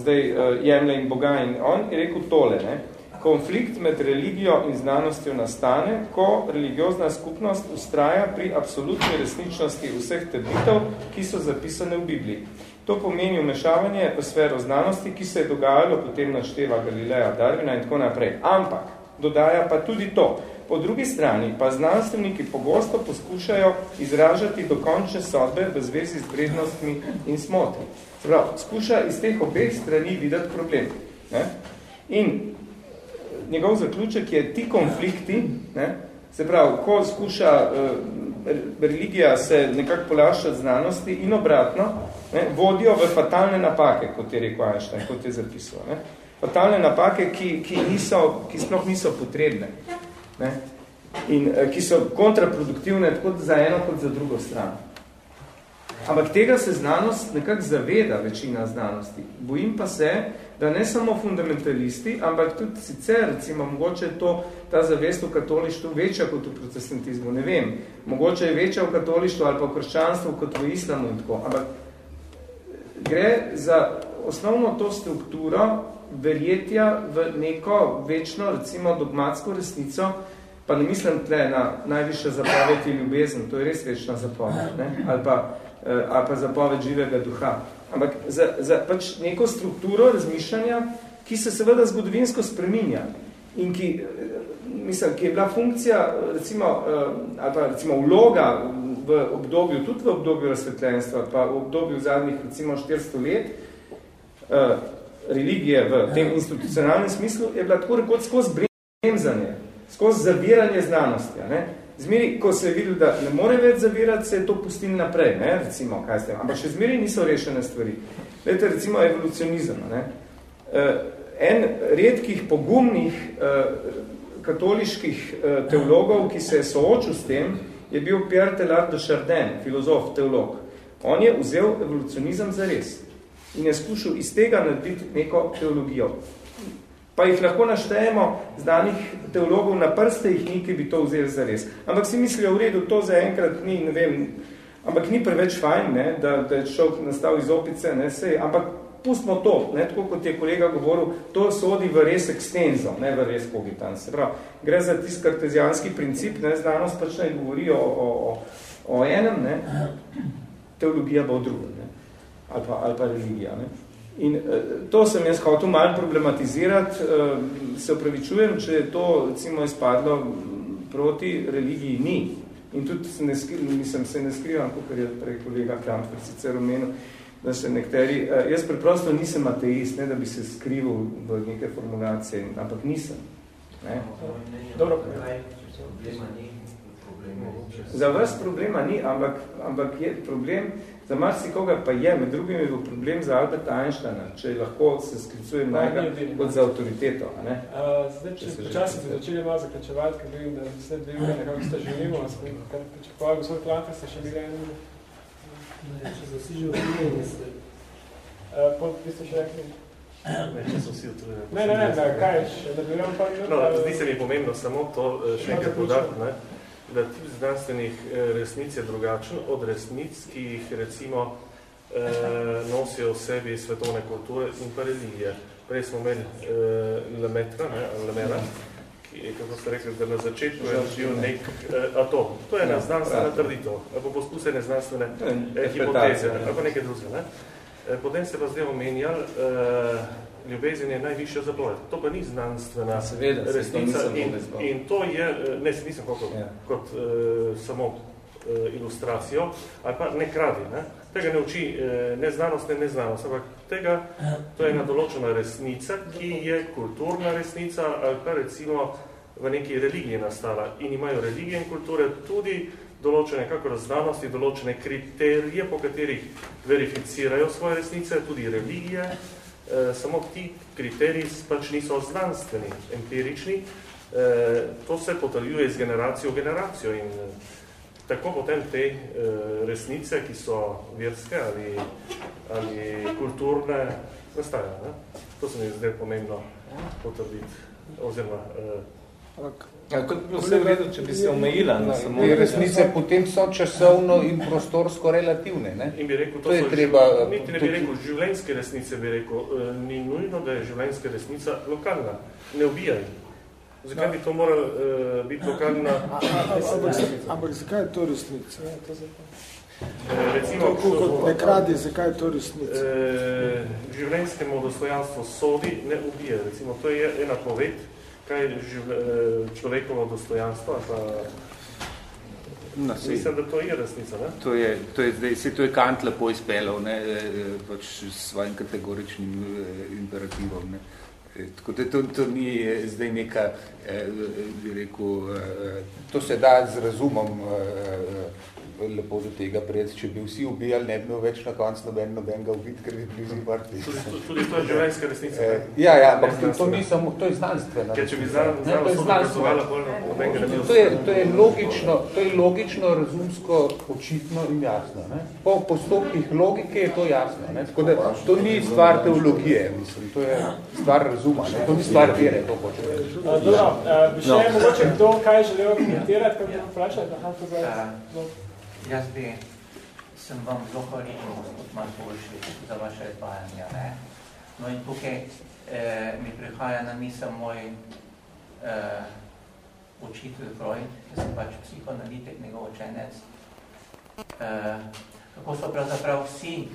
zdaj jemlje in Boga. In on je rekel tole, ne? konflikt med religijo in znanostjo nastane, ko religiozna skupnost ustraja pri absolutni resničnosti vseh trditev, ki so zapisane v Bibliji. To pomeni umešavanje v sfero znanosti, ki se je dogajalo potem našteva Galileja, Darwina in tako naprej. Ampak, dodaja pa tudi to. Po drugi strani pa znanstveniki pogosto poskušajo izražati dokončne sodbe v zvezi z vrednostmi in smotri. Prav, skuša iz teh obeh strani videti problem. Ne? In njegov zaključek je ti konflikti, ne? se pravi, ko skuša uh, religija se nekako polaščati znanosti in obratno, ne? vodijo v fatalne napake, kot je rekel Einstein, kot je zapisal. Ne? Fatalne napake, ki, ki, niso, ki sploh niso potrebne. Ne? In uh, ki so kontraproduktivne tako za eno kot za drugo stran. Ampak tega se znanost nekako zaveda, večina znanosti. Bojim pa se, da ne samo fundamentalisti, ampak tudi sicer, recimo, mogoče je to, ta zavest v katolištvu večja kot v protestantizmu, ne vem. Mogoče je večja v katolištvu ali pa v krščanstvu kot v islamu in tako. Ampak gre za osnovno to strukturo verjetja v neko večno, recimo, dogmatsko resnico, pa ne mislim tle na najviše zapovedi ljubezen, to je res večna zapoved, ne? ali pa Eh, ali pa zapoved živega duha. Ampak za, za pač neko strukturo razmišljanja, ki se seveda zgodovinsko spreminja in ki, eh, mislim, ki je bila funkcija, recimo, eh, ali pa recimo vloga v obdobju, tudi v obdobju razsvetljenstva, pa v obdobju zadnjih recimo 400 let, religije v tem institucionalnem smislu, je bila tako rekoč skozi bremzanje, skozi zaviranje znanosti. Ne? Zmeri, ko se je videl, da ne more več zavirati, se je to pustili naprej, ne, recimo, kaj ste, ampak še zmeri niso rešene stvari. Lete, recimo, evolucionizem, ne. Uh, en redkih pogumnih uh, katoliških uh, teologov, ki se je soočil s tem, je bil Pierre Teilhard de Chardin, filozof, teolog. On je vzel evolucionizem za res in je skušal iz tega narediti neko teologijo. Pa jih lahko naštejemo znanih teologov na prste, jih ni, ki bi to vzeli za res. Ampak si mislijo, v redu, to za enkrat ni, ne vem, ampak ni preveč fajn, ne, da, da je človek nastal iz opice, ne, sej, ampak pustimo to, ne, tako kot je kolega govoril, to sodi v res ekstenzo, ne v res kogitan. Se pravi, gre za tist kartezijanski princip, ne, znanost pač ne govori o, o, o, o enem, ne, teologija bo o drugem, ne, ali pa, ali pa religija. Ne. In uh, to sem jaz hotel malo problematizirati, uh, se upravičujem, če je to recimo izpadlo proti religiji ni. In tudi se ne, skri, mislim, se ne skrivam, kot je prej kolega Krampfer sicer omenil, da se nekteri, uh, jaz preprosto nisem ateist, ne da bi se skrival v neke formulacije, ampak nisem. Ne? Dobro, problema ni, Za vas problema ni, ampak, ampak je problem, Za marsikoga pa je, med drugim je problem za Alberta Einsteina, če lahko se sklicujem na njega kot za avtoriteto. Ne? Uh, zdaj, če počasi se začeli malo zaključevati, ker vidim, da vse dve ure nekako ste želimo, kar pričakovali, gospod Klanfer, ste še bili en ure. Če so vsi že utrujeni, ste. Uh, pol, vi ste še rekli? Ne, če so vsi utrujeni. Ne, ne, ne, ne, kaj še, da bi pa minut? No, zdi se mi pomembno samo to še enkrat podati, ne? Da tip znanstvenih resnic je drugačen od resnic, ki jih recimo nosijo v sebi svetovne kulture in pa religije. Prej smo imeli Lemetra, ne, Lemera, ki je, kako ste rekli, da na začetku je živ nek atom. To je ena znanstvena trditev, ali pa poskus ene znanstvene hipoteze, ali pa nekaj druge. Ne. Potem se pa zdaj omenjali, ljubezen je najvišja zapoved. To pa ni znanstvena Seveda, resnica in, in to je, ne, se nisem kot, ja. kot uh, samo uh, ilustracijo, ali pa ne kradi. Ne? Tega ne uči uh, ne znanost, ne neznanost, ampak tega, to je ena določena resnica, ki je kulturna resnica ali pa recimo v neki religiji nastala. In imajo religije in kulture tudi določene, kako znanosti, določene kriterije, po katerih verificirajo svoje resnice, tudi religije, Eh, samo ti kriteriji pač niso znanstveni, empirični, eh, to se potrjuje iz generacijo v generacijo in eh, tako potem te resnice, ki so verske ali, ali kulturne, nastajajo. Ne? To se mi zdaj pomembno potrditi, oziroma Ja, kot bi vse vedel, če bi se omejila na samo... Te resnice potem so časovno in prostorsko relativne, ne? In bi rekel, to, to je treba... Niti ne bi rekel, življenjske resnice bi rekel, ni nujno, da je življenjska resnica lokalna. Ne ubijaj. Zakaj bi to moral uh, biti lokalna? Ampak zakaj je to resnica? Ja, Recimo, to, kot ne kradi, zakaj je to resnica? E, življenjskemu dostojanstvu sodi ne ubije. Recimo, to je ena poved, kaj je človekovo dostojanstvo? Pa... No, Mislim, da to je resnica, ne? To je, to je, zdaj, se to je Kant lepo izpelal, ne, pač s svojim kategoričnim imperativom, ne. Tako da to, to ni zdaj neka, eh, bi rekel, eh, to se da z razumom eh, lepo do tega pred, če bi vsi ubijali, ne bi imel več na koncu noben nobenega ubiti, ker bi bili mrtvi. Tudi, to je življenjska resnica. E, ja, ja, ampak to, to ni samo, to je znanstvena. Ker če bi znanstvena, to je, to je logično, to je logično, razumsko, očitno in jasno. Ne? Po postopkih logike je to jasno. Ne? Tako da to ni stvar teologije, mislim, to je stvar razuma, ne? to ni stvar vere, to hoče reči. Dobro, bi še no. mogoče kdo kaj želel komentirati, kako bi vprašali? Aha, to zdaj. Jaz bi, sem vam zelo hvaležen, gospod Markovišnik, za vaše izvajanje. Ne? No in tukaj eh, mi prihaja na misel moj eh, učitelj Freud, ki sem pač psihoanalitik, njegov učenec. Eh, kako so pravzaprav vsi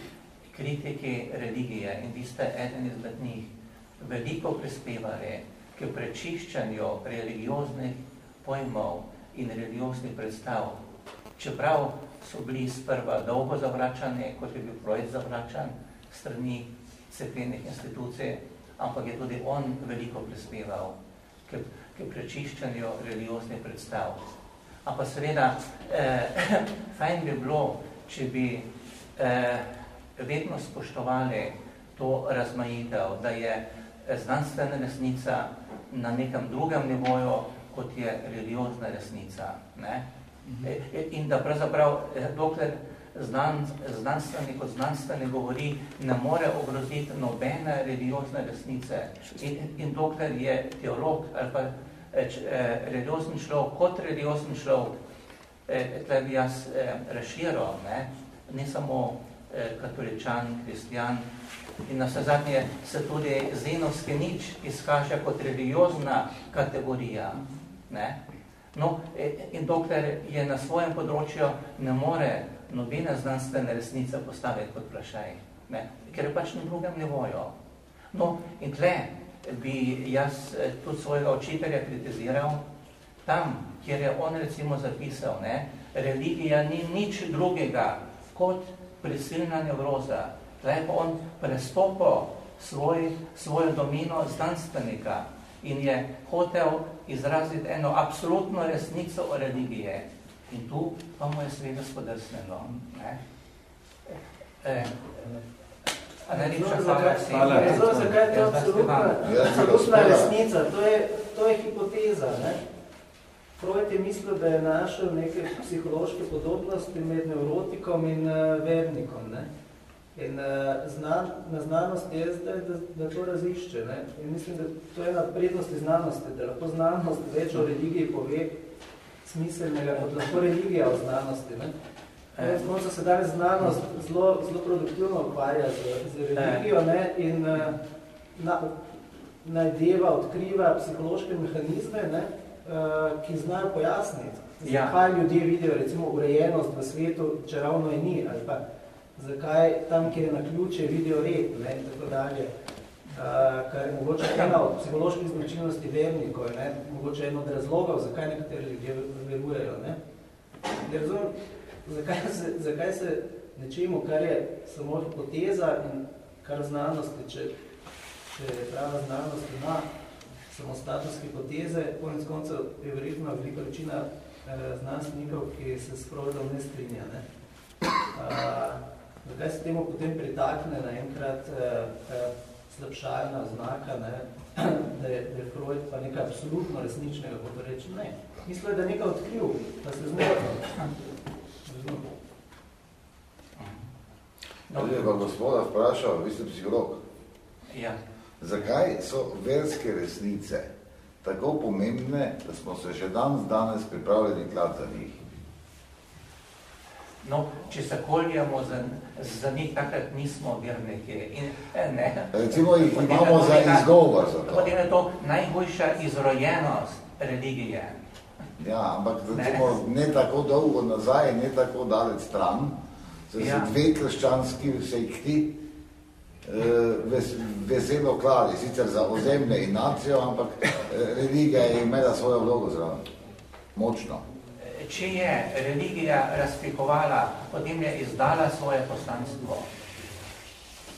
kritiki religije in vi ste eden izmed njih veliko prispevali k prečiščanju religioznih pojmov in religioznih predstav čeprav so bili sprva dolgo zavračani, kot je bil projekt zavračan strani cerkvenih institucij, ampak je tudi on veliko prispeval k, k prečiščanju religioznih predstav. Ampak seveda, eh, fajn bi bilo, če bi eh, vedno spoštovali to razmajitev, da je znanstvena resnica na nekem drugem nivoju, kot je religiozna resnica. Ne? E, in da pravzaprav, eh, dokler znan, znanstvenik kot znanstveni govori, ne more ogroziti nobene religiozne resnice. In, in dokler je teolog ali pa eh, eh religiozni človek kot religiozni človek, eh, tle bi jaz eh, razširal, ne, ne samo eh, katoličan, kristjan, in na vse zadnje se tudi zenovski nič izkaže kot religiozna kategorija. Ne. No, eh, in dokler je na svojem področju, ne more nobene znanstvene resnice postaviti kot vprašaj, ne? ker je pač na drugem nivoju. No, in tle bi jaz eh, tudi svojega učitelja kritiziral, tam, kjer je on recimo zapisal, ne, religija ni nič drugega kot prisilna nevroza. Tle pa on prestopil svoj, svojo domino znanstvenika in je hotel izraziti eno absolutno resnico o religije. In tu pa mu je seveda spodrsneno. Ne? E, vsem. Zelo, zakaj je to absolutna resnica? To je, to je hipoteza. Ne? Freud je mislil, da je našel neke psihološke podobnosti med neurotikom in uh, vernikom. Ne? In uh, znan, na znanosti je zdaj, da, da to razišče. Ne? In mislim, da to je ena prednosti znanosti, da lahko znanost več o religiji pove, smiselnega, kot lahko religija o znanosti. Ne? E, Konca se danes znanost zelo, zelo produktivno ukvarja z, z religijo ne? in uh, na, najdeva, odkriva psihološke mehanizme, ne? Uh, ki znajo pojasniti, ja. zakaj ljudje vidijo recimo urejenost v svetu, če ravno je ni, ali pa zakaj tam, kjer je na ključe, vidijo red ne? in tako dalje. Uh, kar je mogoče ena od psiholoških značilnosti vernikov, ne? mogoče eno od razlogov, zakaj nekateri ljudje verujejo. Ne? Ne razumem, zakaj se, zakaj se nečemu, kar je samo hipoteza in kar znanosti, če, če je prava znanost ima samo status hipoteze, konec koncev je verjetno velika večina eh, znanstvenikov, ki se s Freudom ne strinja. Ne? Uh, zakaj se temu potem pritakne naenkrat eh, eh, slabšalna znaka, ne, da, je, da je Freud pa nekaj absolutno resničnega, kot reči, ne. Mislim, da je nekaj odkril, da se zmotno. Ali je pa gospoda vprašal, vi ste psiholog. Ja. Zakaj so verske resnice tako pomembne, da smo se še dan danes pripravljeni klad za njih? No, če se koljamo za, za njih, takrat nismo verniki. In, eh, ne, Recimo jih imamo za izgovor za to. Potem je to najboljša izrojenost religije. Ja, ampak recimo ne, ne tako dolgo nazaj, ne tako daleč stran, so ja. se dve krščanski sekti eh, veselo klali, sicer za ozemlje in nacijo, ampak eh, religija je imela svojo vlogo zraven. Močno če je religija razpikovala, potem je izdala svoje poslanstvo.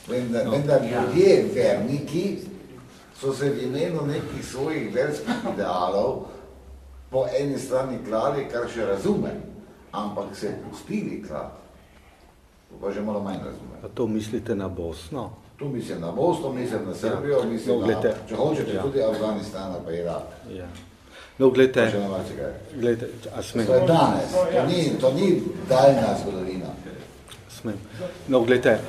Vendar, no, vendar ja. ljudje, verniki, so se v imenu nekih svojih verskih idealov po eni strani klali, kar še razume, ampak se pustili klati. To pa že malo manj razume. A to mislite na Bosno? Tu mislim na Bosno, mislim na Srbijo, ja. mislim no, na, če hočete, ja. tudi Afganistan pa Irak. Ja. No, gledajte, gledajte, a smem? To je danes, to ni, to ni daljna zgodovina. Smem. No, gledajte,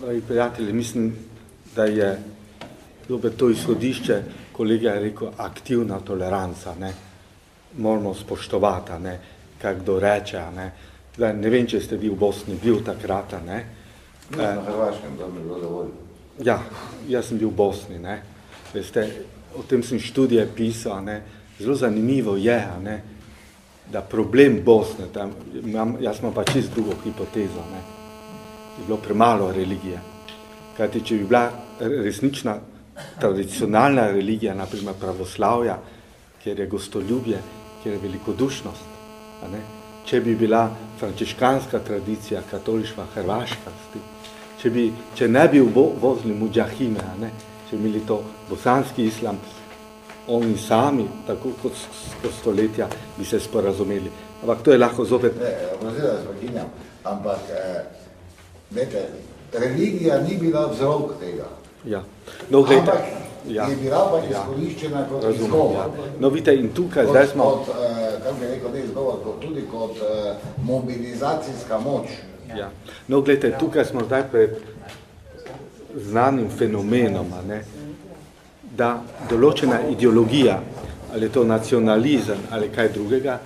uh, prijatelji, mislim, da je dobe to izhodišče, kolega je rekel, aktivna toleranca, ne, moramo spoštovati, ne, kak kdo reče, ne, da ne vem, če ste vi v Bosni bil takrat, ne. No, na Hrvaškem, da bi bilo dovolj. Ja, jaz sem bil v Bosni, ne, veste, o tem sem študije pisal, ne, zelo zanimivo je, ne, da problem Bosne, tam, imam, jaz imam pa čist drugo hipotezo, ne, je bilo premalo religije. Kajti, če bi bila resnična tradicionalna religija, naprimer pravoslavja, kjer je gostoljubje, kjer je velikodušnost, a ne, če bi bila frančiškanska tradicija, katoliška, hrvaška, če, bi, če ne bi vozili muđahime, a ne, če bi imeli to bosanski islam, oni sami, tako kot kot stoletja, bi se sporazumeli. Ampak to je lahko zopet... Ne, obrazila, da ampak, eh, vete, religija ni bila vzrok tega. Ja. No, gledajte, ampak ja. je bila pa ja. izkoriščena kot izgovor. Ja. No, vidite, in tukaj, zdaj smo... Od, eh, kako bi rekel, ne izgovor, kot tudi kot uh, mobilizacijska moč. Ja. No, gledajte, tukaj smo zdaj pred znanim fenomenom, ne, da določena ideologija, ali to nacionalizem ali kaj drugega,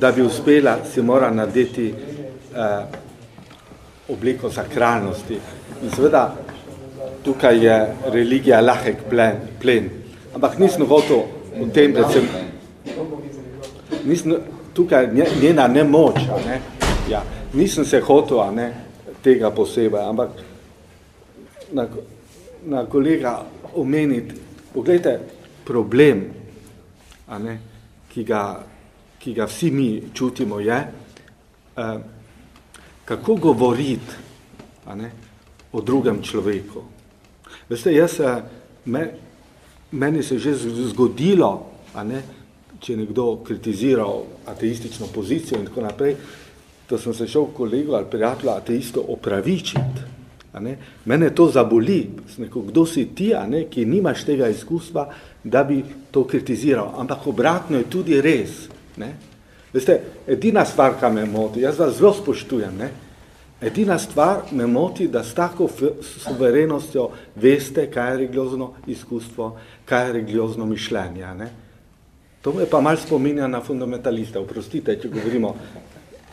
da bi uspela, si mora nadeti eh, obliko sakralnosti. In seveda, tukaj je religija lahek plen, plen. Ampak nisem hotel v tem, da sem... Nisem, tukaj njena nemoč, ne? Ja, nisem se hotel a ne, tega posebej, ampak na, na kolega omeniti, pogledajte, problem, a ne, ki, ga, ki ga vsi mi čutimo, je, eh, kako govoriti a ne, o drugem človeku. Veste, jaz, eh, me, meni se že zgodilo, a ne, če je nekdo kritiziral ateistično pozicijo in tako naprej, da sem se šel kolegu ali prijatelju ateisto opravičiti. Mene to zaboli, neko, kdo si ti, ne, ki nimaš tega izkustva, da bi to kritiziral. Ampak obratno je tudi res. Ne? Veste, edina stvar, kar me moti, jaz vas zelo spoštujem, ne? edina stvar me moti, da s tako suverenostjo veste, kaj je religiozno izkustvo, kaj je religiozno mišljenje. Ne? To me pa malo spominja na fundamentaliste, oprostite, če govorimo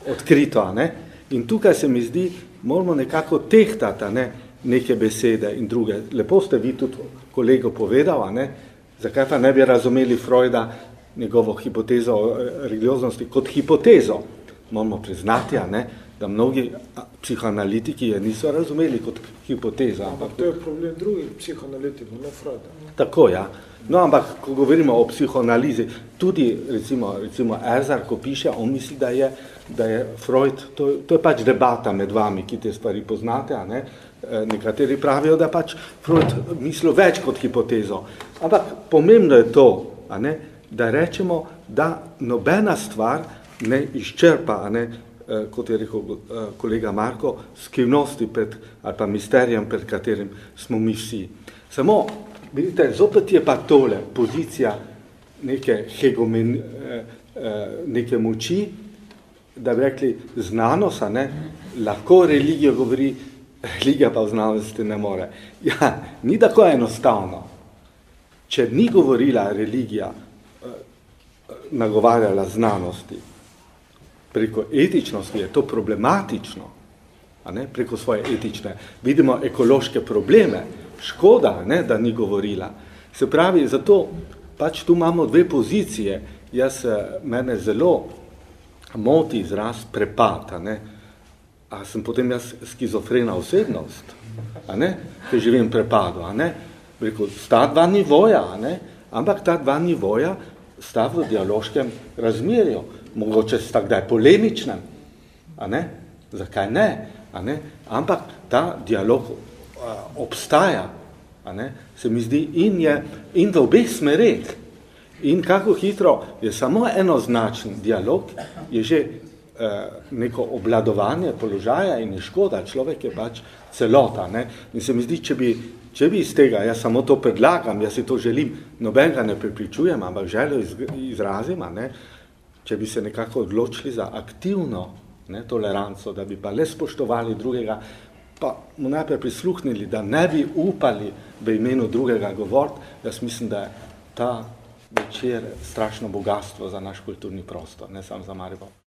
odkrito. Ne? In tukaj se mi zdi, moramo nekako tehtati ne? neke besede in druge. Lepo ste vi tudi kolego povedal, ne? zakaj pa ne bi razumeli Freuda njegovo hipotezo o religioznosti kot hipotezo. Moramo priznati, ne? da mnogi psihoanalitiki je niso razumeli kot hipotezo. Ampak to je problem drugih psihoanalitikov, ne Freuda. Tako, ja. No, ampak, ko govorimo o psihoanalizi, tudi, recimo, recimo Erzar, ko piše, on misli, da je, da je Freud, to, to je pač debata med vami, ki te stvari poznate, a ne? nekateri pravijo, da pač Freud mislil več kot hipotezo. Ampak pomembno je to, a ne? da rečemo, da nobena stvar ne izčrpa, a ne? kot je rekel kolega Marko, skrivnosti pred, ali pa misterijem, pred katerim smo mi vsi. Samo Vidite, zopet je pa tole pozicija neke hegomen, eh, eh, neke moči, da bi rekli znanost, ne, lahko religijo govori, religija pa v znanosti ne more. Ja, ni tako enostavno. Če ni govorila religija, eh, nagovarjala znanosti, preko etičnosti je to problematično, a ne, preko svoje etične. Vidimo ekološke probleme, škoda, ne, da ni govorila. Se pravi, zato pač tu imamo dve pozicije. Jaz, eh, mene zelo moti izraz prepata, ne. A sem potem jaz skizofrena osebnost, a ne, ki živim prepadu, a ne. Rekel, sta dva nivoja, a ne, ampak ta dva nivoja sta v dialoškem razmerju. Mogoče sta kdaj polemičnem, a ne, zakaj ne, a ne, ampak ta dialog obstaja, a ne, se mi zdi, in je in v obeh smereh. In kako hitro je samo enoznačen dialog, je že eh, neko obladovanje položaja in je škoda, človek je pač celota. Ne? In se mi zdi, če bi, če bi iz tega, jaz samo to predlagam, jaz si to želim, noben ga ne pripričujem, ampak željo iz, izrazim, a ne? če bi se nekako odločili za aktivno ne, toleranco, da bi pa le spoštovali drugega, pa mu najprej prisluhnili, da ne bi upali v imenu drugega govoriti, jaz mislim, da je ta večer strašno bogatstvo za naš kulturni prostor, ne samo za Maribor.